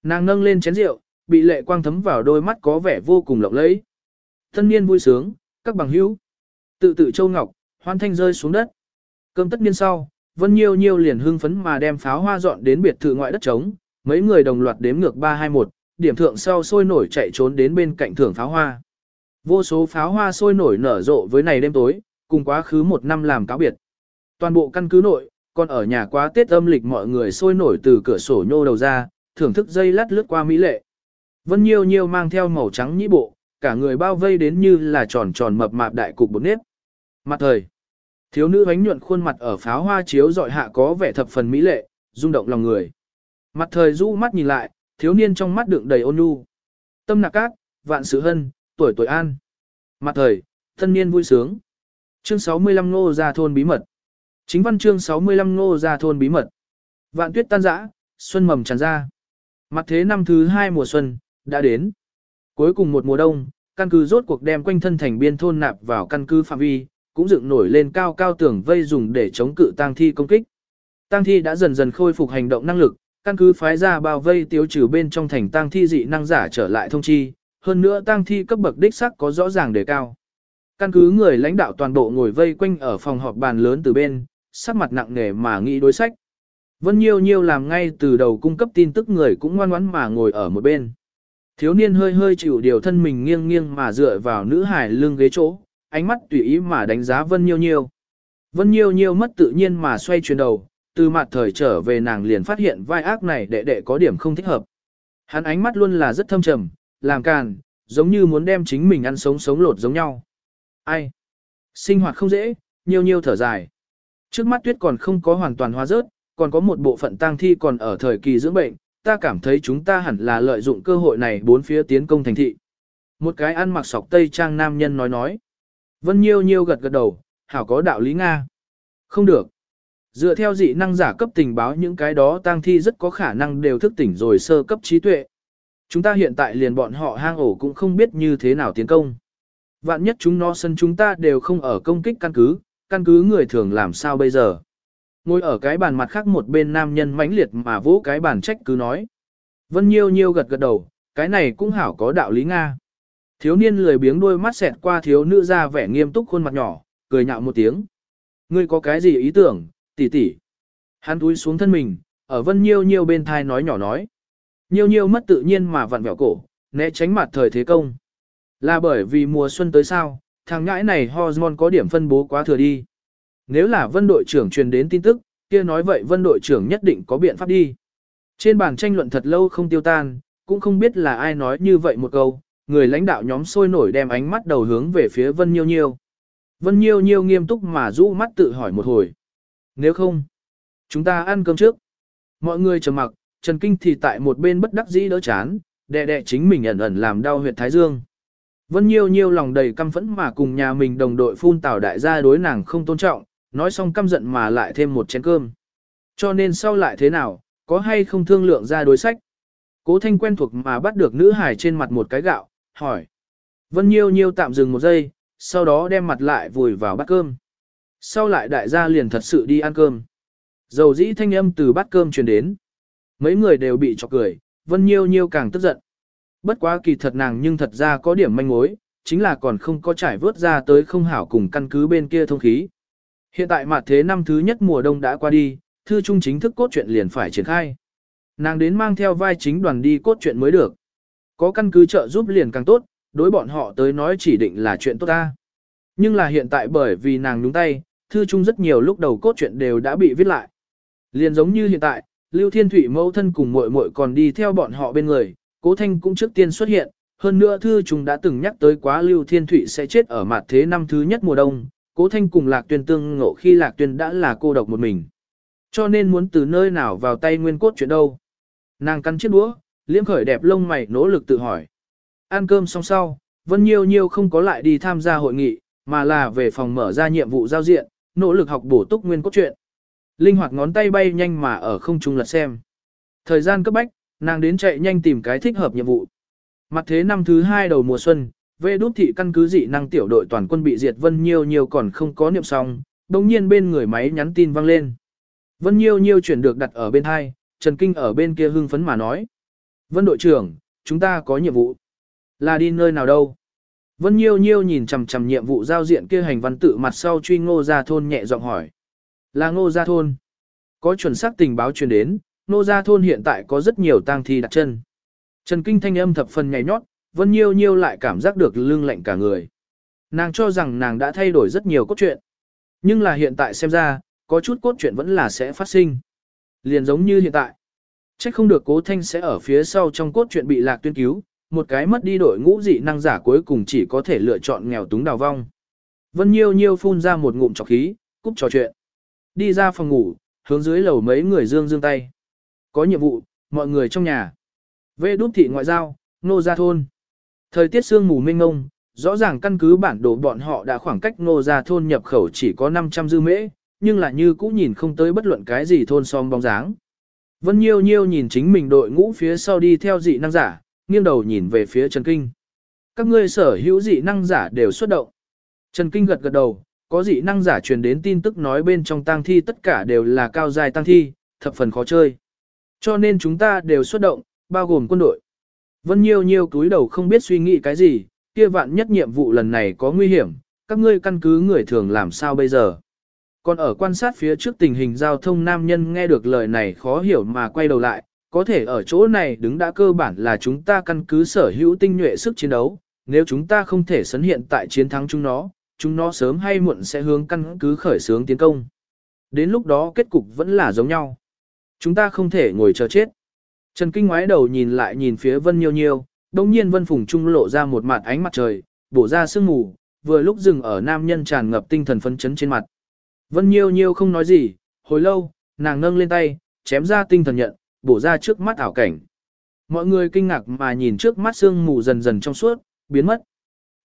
Nàng nâng lên chén rượu, bị lệ quang thấm vào đôi mắt có vẻ vô cùng lộng lẫy. Thân niên vui sướng, các bằng hữu. Tự tự châu ngọc, hoan thanh rơi xuống đất. Cơm tất niên sau, Vân Nhiêu Nhiêu liền hưng phấn mà đem pháo hoa dọn đến biệt thự ngoại đất trống, mấy người đồng loạt đếm ngược 321, điểm thượng sau sôi nổi chạy trốn đến bên cạnh thưởng pháo hoa. Vô số pháo hoa sôi nổi nở rộ với này đêm tối, cùng quá khứ một năm làm cáo biệt. Toàn bộ căn cứ nội, còn ở nhà quá Tết âm lịch mọi người sôi nổi từ cửa sổ nhô đầu ra, thưởng thức dây lát lướt qua mỹ lệ. Vân Nhiêu Nhiêu mang theo màu trắng nhĩ bộ, cả người bao vây đến như là tròn tròn mập mạp đại cục bột nếp. Mặt thời, thiếu nữ ánh nhuận khuôn mặt ở pháo hoa chiếu dọi hạ có vẻ thập phần mỹ lệ, rung động lòng người. Mặt thời rũ mắt nhìn lại, thiếu niên trong mắt đựng đầy ôn nhu. Tâm nạc cát, vạn sự hân, tuổi tuổi an. Mặt thời, thân niên vui sướng. Chương 65 Ngô ra thôn bí mật. Chính văn chương 65 Ngô ra thôn bí mật. Vạn tuyết tan rã, xuân mầm tràn ra. Mặt thế năm thứ hai mùa xuân, đã đến. Cuối cùng một mùa đông, căn cứ rốt cuộc đem quanh thân thành biên thôn nạp vào căn cứ phạm vi, cũng dựng nổi lên cao cao tường vây dùng để chống cự tang thi công kích. Tang thi đã dần dần khôi phục hành động năng lực, căn cứ phái ra bao vây tiêu trừ bên trong thành tang thi dị năng giả trở lại thông chi, hơn nữa tang thi cấp bậc đích sắc có rõ ràng đề cao. Căn cứ người lãnh đạo toàn bộ ngồi vây quanh ở phòng họp bàn lớn từ bên, sắc mặt nặng nề mà nghĩ đối sách. Vân Nhiêu Nhiêu làm ngay từ đầu cung cấp tin tức người cũng ngoan ngoãn mà ngồi ở một bên. Thiếu niên hơi hơi chịu điều thân mình nghiêng nghiêng mà dựa vào nữ hải lưng ghế chỗ, ánh mắt tùy ý mà đánh giá Vân Nhiêu Nhiêu. Vân Nhiêu Nhiêu mất tự nhiên mà xoay chuyển đầu, từ mặt thời trở về nàng liền phát hiện vai ác này đệ đệ có điểm không thích hợp. Hắn ánh mắt luôn là rất thâm trầm, làm càn, giống như muốn đem chính mình ăn sống sống lột giống nhau. Ai? Sinh hoạt không dễ, Nhiêu Nhiêu thở dài. Trước mắt tuyết còn không có hoàn toàn hóa rớt, còn có một bộ phận tang thi còn ở thời kỳ dưỡng bệnh, ta cảm thấy chúng ta hẳn là lợi dụng cơ hội này bốn phía tiến công thành thị. Một cái ăn mặc sọc tây trang nam nhân nói nói. Vân Nhiêu Nhiêu gật gật đầu, hảo có đạo lý Nga. Không được. Dựa theo dị năng giả cấp tình báo những cái đó tang thi rất có khả năng đều thức tỉnh rồi sơ cấp trí tuệ. Chúng ta hiện tại liền bọn họ hang ổ cũng không biết như thế nào tiến công. Vạn nhất chúng nó sân chúng ta đều không ở công kích căn cứ, căn cứ người thường làm sao bây giờ. Ngồi ở cái bàn mặt khác một bên nam nhân mãnh liệt mà vỗ cái bàn trách cứ nói. Vân Nhiêu Nhiêu gật gật đầu, cái này cũng hảo có đạo lý Nga. Thiếu niên lười biếng đôi mắt xẹt qua thiếu nữ ra vẻ nghiêm túc khuôn mặt nhỏ, cười nhạo một tiếng. Ngươi có cái gì ý tưởng, tỷ tỷ? Hắn túi xuống thân mình, ở Vân Nhiêu Nhiêu bên thai nói nhỏ nói. Nhiêu Nhiêu mất tự nhiên mà vặn vẹo cổ, né tránh mặt thời thế công. Là bởi vì mùa xuân tới sao, thằng ngãi này hormone có điểm phân bố quá thừa đi. Nếu là vân đội trưởng truyền đến tin tức, kia nói vậy vân đội trưởng nhất định có biện pháp đi. Trên bàn tranh luận thật lâu không tiêu tan, cũng không biết là ai nói như vậy một câu, người lãnh đạo nhóm sôi nổi đem ánh mắt đầu hướng về phía Vân Nhiêu Nhiêu. Vân Nhiêu Nhiêu nghiêm túc mà rũ mắt tự hỏi một hồi. Nếu không, chúng ta ăn cơm trước. Mọi người trầm mặc, Trần Kinh thì tại một bên bất đắc dĩ đỡ chán, đè đè chính mình ẩn ẩn làm đau huyệt thái dương. Vân Nhiêu Nhiêu lòng đầy căm phẫn mà cùng nhà mình đồng đội phun tảo đại gia đối nàng không tôn trọng, nói xong căm giận mà lại thêm một chén cơm. Cho nên sau lại thế nào, có hay không thương lượng ra đối sách? Cố thanh quen thuộc mà bắt được nữ hải trên mặt một cái gạo, hỏi. Vân Nhiêu Nhiêu tạm dừng một giây, sau đó đem mặt lại vùi vào bát cơm. Sau lại đại gia liền thật sự đi ăn cơm. Dầu dĩ thanh âm từ bát cơm truyền đến. Mấy người đều bị chọc cười, Vân Nhiêu Nhiêu càng tức giận. Bất quá kỳ thật nàng nhưng thật ra có điểm manh mối, chính là còn không có trải vớt ra tới không hảo cùng căn cứ bên kia thông khí. Hiện tại mặt thế năm thứ nhất mùa đông đã qua đi, thư trung chính thức cốt truyện liền phải triển khai. Nàng đến mang theo vai chính đoàn đi cốt truyện mới được. Có căn cứ trợ giúp liền càng tốt, đối bọn họ tới nói chỉ định là chuyện tốt ta. Nhưng là hiện tại bởi vì nàng đúng tay, thư trung rất nhiều lúc đầu cốt truyện đều đã bị viết lại. Liền giống như hiện tại, Lưu Thiên Thụy mẫu thân cùng muội muội còn đi theo bọn họ bên người, Cố Thanh cũng trước tiên xuất hiện, hơn nữa thư trung đã từng nhắc tới quá Lưu Thiên Thụy sẽ chết ở mặt thế năm thứ nhất mùa đông, Cố Thanh cùng Lạc Tuyên tương ngộ khi Lạc Tuyên đã là cô độc một mình. Cho nên muốn từ nơi nào vào tay nguyên cốt chuyện đâu. Nàng cắn chiếc đũa, liếm khởi đẹp lông mày nỗ lực tự hỏi. Ăn cơm xong sau, Vân Nhiêu Nhiêu không có lại đi tham gia hội nghị, mà là về phòng mở ra nhiệm vụ giao diện, nỗ lực học bổ túc nguyên cốt truyện. Linh hoạt ngón tay bay nhanh mà ở không trung lật xem. Thời gian cấp bách, nàng đến chạy nhanh tìm cái thích hợp nhiệm vụ. Mặt thế năm thứ hai đầu mùa xuân, về đút thị căn cứ dị năng tiểu đội toàn quân bị diệt Vân Nhiêu Nhiêu còn không có niệm xong, đồng nhiên bên người máy nhắn tin vang lên. Vân Nhiêu Nhiêu chuyển được đặt ở bên hai, Trần Kinh ở bên kia hưng phấn mà nói. Vân đội trưởng, chúng ta có nhiệm vụ. Là đi nơi nào đâu? Vân Nhiêu Nhiêu nhìn chằm chằm nhiệm vụ giao diện kia hành văn tự mặt sau truy ngô gia thôn nhẹ giọng hỏi. Là ngô gia thôn. Có chuẩn xác tình báo truyền đến, ngô gia thôn hiện tại có rất nhiều tang thi đặt chân. Trần Kinh thanh âm thập phần nhảy nhót, Vân Nhiêu Nhiêu lại cảm giác được lưng lạnh cả người. Nàng cho rằng nàng đã thay đổi rất nhiều cốt truyện. Nhưng là hiện tại xem ra, có chút cốt truyện vẫn là sẽ phát sinh. Liền giống như hiện tại. Chắc không được cố thanh sẽ ở phía sau trong cốt truyện bị lạc tuyên cứu, một cái mất đi đội ngũ dị năng giả cuối cùng chỉ có thể lựa chọn nghèo túng đào vong. Vân Nhiêu Nhiêu phun ra một ngụm trọc khí, cúp trò chuyện. Đi ra phòng ngủ, hướng dưới lầu mấy người dương dương tay. Có nhiệm vụ, mọi người trong nhà. Về đút thị ngoại giao, nô gia thôn. Thời tiết sương mù mênh ngông, rõ ràng căn cứ bản đồ bọn họ đã khoảng cách nô gia thôn nhập khẩu chỉ có 500 dư mễ, nhưng là như cũ nhìn không tới bất luận cái gì thôn xóm bóng dáng. Vân Nhiêu Nhiêu nhìn chính mình đội ngũ phía sau đi theo dị năng giả, nghiêng đầu nhìn về phía Trần Kinh. Các ngươi sở hữu dị năng giả đều xuất động. Trần Kinh gật gật đầu, có dị năng giả truyền đến tin tức nói bên trong tang thi tất cả đều là cao dài tang thi, thập phần khó chơi. Cho nên chúng ta đều xuất động, bao gồm quân đội. Vân Nhiêu Nhiêu túi đầu không biết suy nghĩ cái gì, kia vạn nhất nhiệm vụ lần này có nguy hiểm, các ngươi căn cứ người thường làm sao bây giờ. Còn ở quan sát phía trước tình hình giao thông nam nhân nghe được lời này khó hiểu mà quay đầu lại, có thể ở chỗ này đứng đã cơ bản là chúng ta căn cứ sở hữu tinh nhuệ sức chiến đấu, nếu chúng ta không thể sấn hiện tại chiến thắng chúng nó, chúng nó sớm hay muộn sẽ hướng căn cứ khởi xướng tiến công. Đến lúc đó kết cục vẫn là giống nhau. Chúng ta không thể ngồi chờ chết. Trần Kinh ngoái đầu nhìn lại nhìn phía Vân Nhiêu Nhiêu, đồng nhiên Vân Phùng Trung lộ ra một mặt ánh mặt trời, bổ ra sương mù, vừa lúc dừng ở nam nhân tràn ngập tinh thần phấn chấn trên mặt. Vân Nhiêu Nhiêu không nói gì, hồi lâu, nàng nâng lên tay, chém ra tinh thần nhận, bổ ra trước mắt ảo cảnh. Mọi người kinh ngạc mà nhìn trước mắt sương mù dần dần trong suốt, biến mất.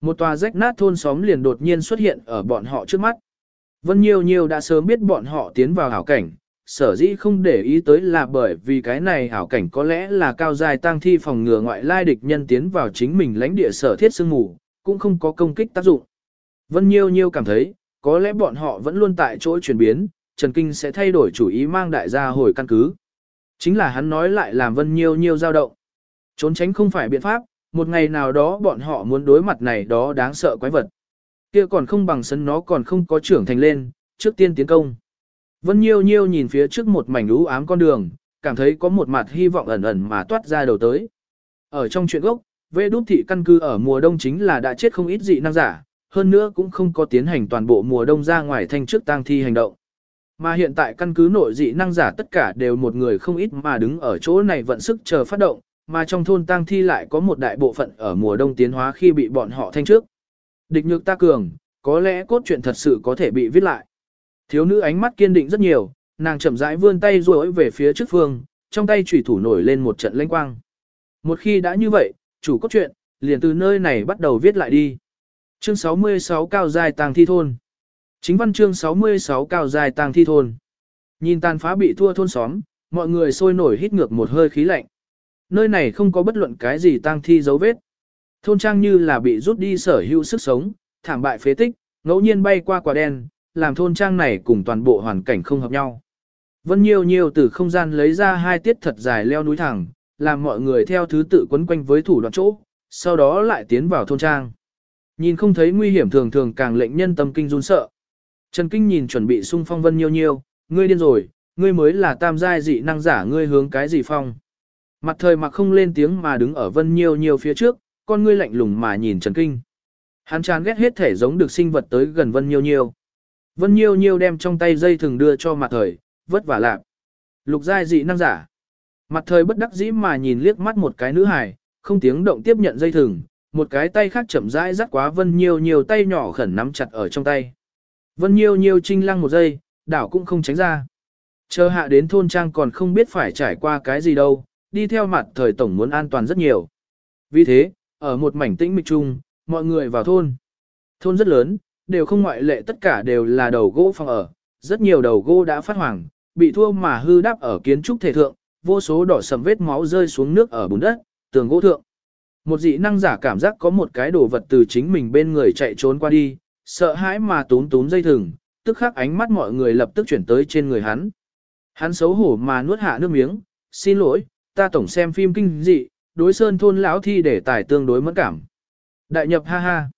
Một tòa rách nát thôn xóm liền đột nhiên xuất hiện ở bọn họ trước mắt. Vân Nhiêu Nhiêu đã sớm biết bọn họ tiến vào ảo cảnh, sở dĩ không để ý tới là bởi vì cái này ảo cảnh có lẽ là cao dài tăng thi phòng ngừa ngoại lai địch nhân tiến vào chính mình lãnh địa sở thiết sương mù, cũng không có công kích tác dụng. Vân Nhiêu Nhiêu cảm thấy, có lẽ bọn họ vẫn luôn tại chỗ chuyển biến, Trần Kinh sẽ thay đổi chủ ý mang đại gia hồi căn cứ. Chính là hắn nói lại làm Vân Nhiêu Nhiêu dao động. Trốn tránh không phải biện pháp, một ngày nào đó bọn họ muốn đối mặt này đó đáng sợ quái vật. Kia còn không bằng sân nó còn không có trưởng thành lên, trước tiên tiến công. Vân Nhiêu Nhiêu nhìn phía trước một mảnh u ám con đường, cảm thấy có một mặt hy vọng ẩn ẩn mà toát ra đầu tới. Ở trong chuyện gốc, Vệ đúc thị căn cứ ở mùa đông chính là đã chết không ít dị năng giả, hơn nữa cũng không có tiến hành toàn bộ mùa đông ra ngoài thanh trước tang thi hành động. Mà hiện tại căn cứ nội dị năng giả tất cả đều một người không ít mà đứng ở chỗ này vận sức chờ phát động, mà trong thôn tang thi lại có một đại bộ phận ở mùa đông tiến hóa khi bị bọn họ thanh trước. Địch nhược ta cường, có lẽ cốt truyện thật sự có thể bị viết lại. Thiếu nữ ánh mắt kiên định rất nhiều, nàng chậm rãi vươn tay duỗi về phía trước phương, trong tay chủy thủ nổi lên một trận lênh quang. Một khi đã như vậy, chủ cốt truyện, liền từ nơi này bắt đầu viết lại đi. Chương 66 Cao Dài Tàng Thi Thôn Chính văn chương 66 Cao Dài Tàng Thi Thôn Nhìn tàn phá bị thua thôn xóm, mọi người sôi nổi hít ngược một hơi khí lạnh. Nơi này không có bất luận cái gì tang thi dấu vết. Thôn trang như là bị rút đi sở hữu sức sống, thảm bại phế tích, ngẫu nhiên bay qua quả đen, làm thôn trang này cùng toàn bộ hoàn cảnh không hợp nhau. Vân Nhiêu Nhiêu từ không gian lấy ra hai tiết thật dài leo núi thẳng, làm mọi người theo thứ tự quấn quanh với thủ đoạn chỗ, sau đó lại tiến vào thôn trang. Nhìn không thấy nguy hiểm thường thường càng lệnh nhân tâm kinh run sợ. Trần Kinh nhìn chuẩn bị xung phong Vân Nhiêu Nhiêu, ngươi điên rồi, ngươi mới là tam giai dị năng giả ngươi hướng cái gì phong. Mặt thời mặc không lên tiếng mà đứng ở Vân Nhiêu Nhiêu phía trước, con ngươi lạnh lùng mà nhìn Trần Kinh. Hắn chán ghét hết thể giống được sinh vật tới gần Vân Nhiêu Nhiêu. Vân Nhiêu Nhiêu đem trong tay dây thừng đưa cho mặt thời, vất vả lạc. Lục giai dị năng giả. Mặt thời bất đắc dĩ mà nhìn liếc mắt một cái nữ hài, không tiếng động tiếp nhận dây thừng, một cái tay khác chậm rãi dắt quá Vân Nhiêu Nhiêu tay nhỏ khẩn nắm chặt ở trong tay. Vân Nhiêu Nhiêu trinh lăng một giây, đảo cũng không tránh ra. Chờ hạ đến thôn trang còn không biết phải trải qua cái gì đâu, đi theo mặt thời tổng muốn an toàn rất nhiều. Vì thế, ở một mảnh tĩnh mịch chung, mọi người vào thôn. Thôn rất lớn, đều không ngoại lệ tất cả đều là đầu gỗ phòng ở, rất nhiều đầu gỗ đã phát hoàng, bị thua mà hư đắp ở kiến trúc thể thượng, vô số đỏ sầm vết máu rơi xuống nước ở bùn đất, tường gỗ thượng. Một dị năng giả cảm giác có một cái đồ vật từ chính mình bên người chạy trốn qua đi, sợ hãi mà túm túm dây thừng, tức khắc ánh mắt mọi người lập tức chuyển tới trên người hắn. Hắn xấu hổ mà nuốt hạ nước miếng, xin lỗi, ta tổng xem phim kinh dị, đối sơn thôn lão thi để tài tương đối mẫn cảm. Đại nhập ha ha.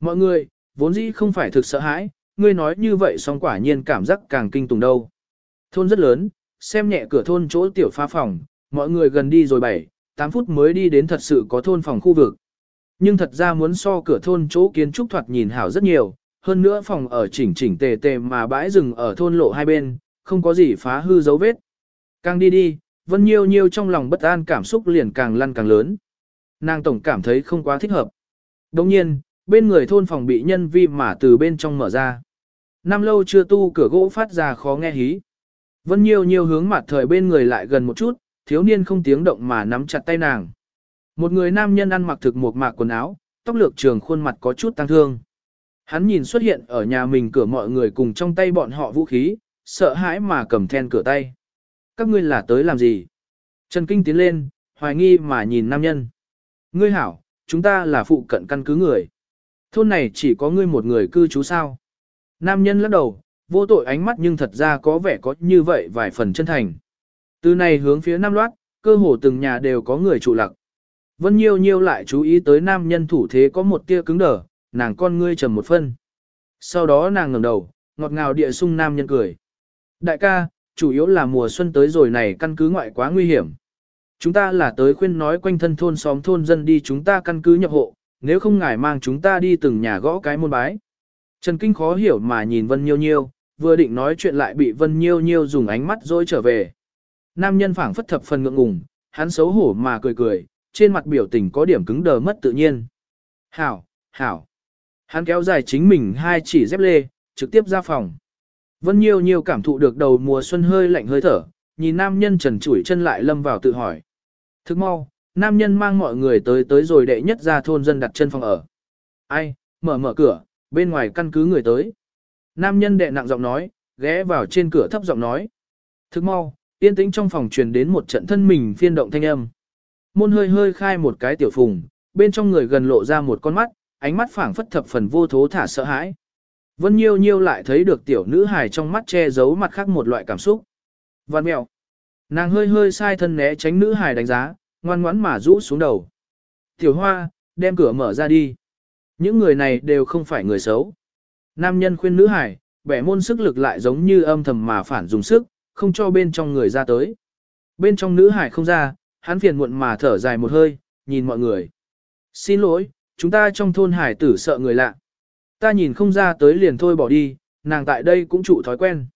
Mọi người, vốn dĩ không phải thực sợ hãi, ngươi nói như vậy song quả nhiên cảm giác càng kinh tùng đâu. Thôn rất lớn, xem nhẹ cửa thôn chỗ tiểu pha phòng, mọi người gần đi rồi bảy, 8 phút mới đi đến thật sự có thôn phòng khu vực. Nhưng thật ra muốn so cửa thôn chỗ kiến trúc thoạt nhìn hảo rất nhiều, hơn nữa phòng ở chỉnh chỉnh tề tề mà bãi rừng ở thôn lộ hai bên, không có gì phá hư dấu vết. Càng đi đi, Vân Nhiêu Nhiêu trong lòng bất an cảm xúc liền càng lăn càng lớn. Nàng tổng cảm thấy không quá thích hợp. Đồng nhiên, bên người thôn phòng bị nhân vi mà từ bên trong mở ra. Năm lâu chưa tu cửa gỗ phát ra khó nghe hí. Vân Nhiêu Nhiêu hướng mặt thời bên người lại gần một chút, thiếu niên không tiếng động mà nắm chặt tay nàng. Một người nam nhân ăn mặc thực một mạc quần áo, tóc lược trường khuôn mặt có chút tăng thương. Hắn nhìn xuất hiện ở nhà mình cửa mọi người cùng trong tay bọn họ vũ khí, sợ hãi mà cầm then cửa tay. Các ngươi là tới làm gì? Trần Kinh tiến lên, hoài nghi mà nhìn nam nhân. Ngươi hảo, chúng ta là phụ cận căn cứ người. Thôn này chỉ có ngươi một người cư trú sao. Nam nhân lắc đầu, vô tội ánh mắt nhưng thật ra có vẻ có như vậy vài phần chân thành. Từ này hướng phía Nam Loát, cơ hồ từng nhà đều có người trụ lặc. Vân Nhiêu Nhiêu lại chú ý tới nam nhân thủ thế có một tia cứng đờ, nàng con ngươi trầm một phân. Sau đó nàng ngẩng đầu, ngọt ngào địa sung nam nhân cười. Đại ca, chủ yếu là mùa xuân tới rồi này căn cứ ngoại quá nguy hiểm. Chúng ta là tới khuyên nói quanh thân thôn xóm thôn dân đi chúng ta căn cứ nhập hộ, nếu không ngài mang chúng ta đi từng nhà gõ cái môn bái. Trần Kinh khó hiểu mà nhìn Vân Nhiêu Nhiêu, vừa định nói chuyện lại bị Vân Nhiêu Nhiêu dùng ánh mắt dối trở về. Nam nhân phảng phất thập phần ngượng ngùng, hắn xấu hổ mà cười cười, trên mặt biểu tình có điểm cứng đờ mất tự nhiên. Hảo, hảo. Hắn kéo dài chính mình hai chỉ dép lê, trực tiếp ra phòng. Vân Nhiêu Nhiêu cảm thụ được đầu mùa xuân hơi lạnh hơi thở, nhìn nam nhân trần chủi chân lại lâm vào tự hỏi. Thức mau, nam nhân mang mọi người tới tới rồi đệ nhất ra thôn dân đặt chân phòng ở. Ai, mở mở cửa, bên ngoài căn cứ người tới. Nam nhân đệ nặng giọng nói, ghé vào trên cửa thấp giọng nói. Thức mau, yên tĩnh trong phòng truyền đến một trận thân mình phiên động thanh âm. Môn hơi hơi khai một cái tiểu phùng, bên trong người gần lộ ra một con mắt, ánh mắt phảng phất thập phần vô thố thả sợ hãi. Vân Nhiêu Nhiêu lại thấy được tiểu nữ hài trong mắt che giấu mặt khác một loại cảm xúc. Văn mèo. Nàng hơi hơi sai thân né tránh nữ hài đánh giá, ngoan ngoãn mà rũ xuống đầu. Tiểu hoa, đem cửa mở ra đi. Những người này đều không phải người xấu. Nam nhân khuyên nữ Hải, bẻ môn sức lực lại giống như âm thầm mà phản dùng sức, không cho bên trong người ra tới. Bên trong nữ hải không ra, hắn phiền muộn mà thở dài một hơi, nhìn mọi người. Xin lỗi, chúng ta trong thôn hải tử sợ người lạ. Ta nhìn không ra tới liền thôi bỏ đi, nàng tại đây cũng trụ thói quen.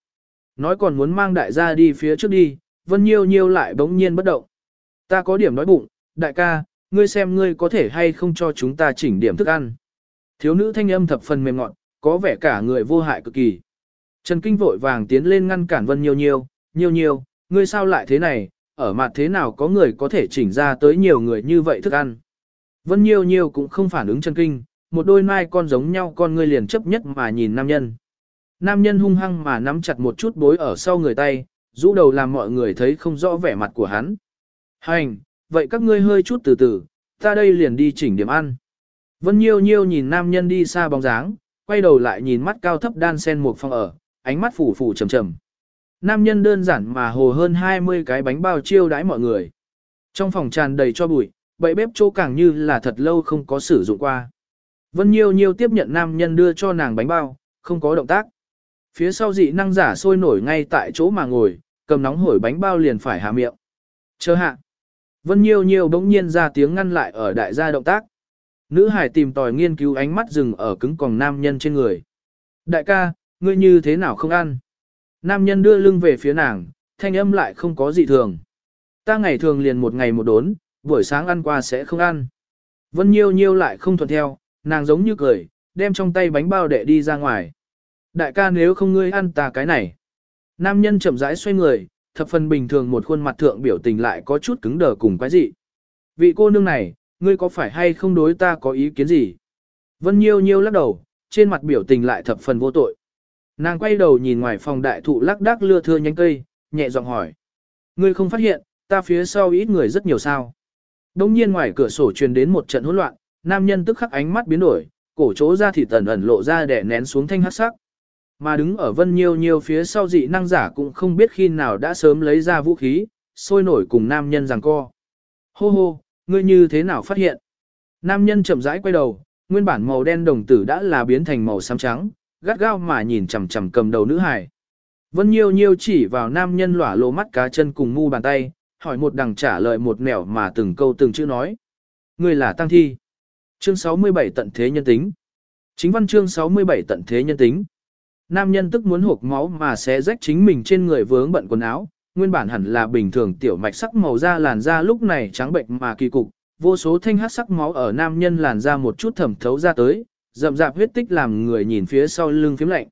Nói còn muốn mang đại gia đi phía trước đi, vân nhiêu nhiêu lại bỗng nhiên bất động. Ta có điểm nói bụng, đại ca, ngươi xem ngươi có thể hay không cho chúng ta chỉnh điểm thức ăn. Thiếu nữ thanh âm thập phần mềm ngọt, có vẻ cả người vô hại cực kỳ. Trần Kinh vội vàng tiến lên ngăn cản Vân Nhiêu Nhiêu, Nhiêu Nhiêu, ngươi sao lại thế này, ở mặt thế nào có người có thể chỉnh ra tới nhiều người như vậy thức ăn. Vân Nhiêu Nhiêu cũng không phản ứng Trần Kinh, một đôi mai con giống nhau con ngươi liền chấp nhất mà nhìn nam nhân. Nam nhân hung hăng mà nắm chặt một chút bối ở sau người tay, rũ đầu làm mọi người thấy không rõ vẻ mặt của hắn. Hành, vậy các ngươi hơi chút từ từ, ta đây liền đi chỉnh điểm ăn. Vân Nhiêu Nhiêu nhìn nam nhân đi xa bóng dáng, quay đầu lại nhìn mắt cao thấp đan sen một phòng ở, ánh mắt phủ phủ trầm trầm. Nam nhân đơn giản mà hồ hơn 20 cái bánh bao chiêu đãi mọi người. Trong phòng tràn đầy cho bụi, bậy bếp chỗ càng như là thật lâu không có sử dụng qua. Vân Nhiêu Nhiêu tiếp nhận nam nhân đưa cho nàng bánh bao, không có động tác. Phía sau dị năng giả sôi nổi ngay tại chỗ mà ngồi, cầm nóng hổi bánh bao liền phải hạ miệng. Chờ hạ. Vân Nhiêu Nhiêu bỗng nhiên ra tiếng ngăn lại ở đại gia động tác. Nữ hải tìm tòi nghiên cứu ánh mắt dừng ở cứng còng nam nhân trên người. Đại ca, ngươi như thế nào không ăn? Nam nhân đưa lưng về phía nàng, thanh âm lại không có gì thường. Ta ngày thường liền một ngày một đốn, buổi sáng ăn qua sẽ không ăn. Vân Nhiêu Nhiêu lại không thuận theo, nàng giống như cười, đem trong tay bánh bao để đi ra ngoài. Đại ca nếu không ngươi ăn ta cái này. Nam nhân chậm rãi xoay người, thập phần bình thường một khuôn mặt thượng biểu tình lại có chút cứng đờ cùng quái dị. Vị cô nương này, ngươi có phải hay không đối ta có ý kiến gì? Vân Nhiêu Nhiêu lắc đầu, trên mặt biểu tình lại thập phần vô tội. Nàng quay đầu nhìn ngoài phòng đại thụ lắc đắc lưa thưa nhánh cây, nhẹ giọng hỏi. Ngươi không phát hiện, ta phía sau ít người rất nhiều sao. Đông nhiên ngoài cửa sổ truyền đến một trận hỗn loạn, nam nhân tức khắc ánh mắt biến đổi, cổ chỗ ra thì tần ẩn lộ ra để nén xuống thanh hắc sắc. Mà đứng ở vân nhiêu nhiêu phía sau dị năng giả cũng không biết khi nào đã sớm lấy ra vũ khí, sôi nổi cùng nam nhân giằng co. Hô hô, ngươi như thế nào phát hiện? Nam nhân chậm rãi quay đầu, nguyên bản màu đen đồng tử đã là biến thành màu xám trắng, gắt gao mà nhìn chằm chằm cầm đầu nữ hải. Vân Nhiêu Nhiêu chỉ vào nam nhân lỏa lộ mắt cá chân cùng mu bàn tay, hỏi một đằng trả lời một nẻo mà từng câu từng chữ nói. Người là Tăng Thi. Chương 67 tận thế nhân tính. Chính văn chương 67 tận thế nhân tính. Nam nhân tức muốn hộp máu mà sẽ rách chính mình trên người vướng bận quần áo, nguyên bản hẳn là bình thường tiểu mạch sắc màu da làn da lúc này trắng bệnh mà kỳ cục, vô số thanh hát sắc máu ở nam nhân làn da một chút thẩm thấu ra tới, rậm rạp huyết tích làm người nhìn phía sau lưng phím lạnh.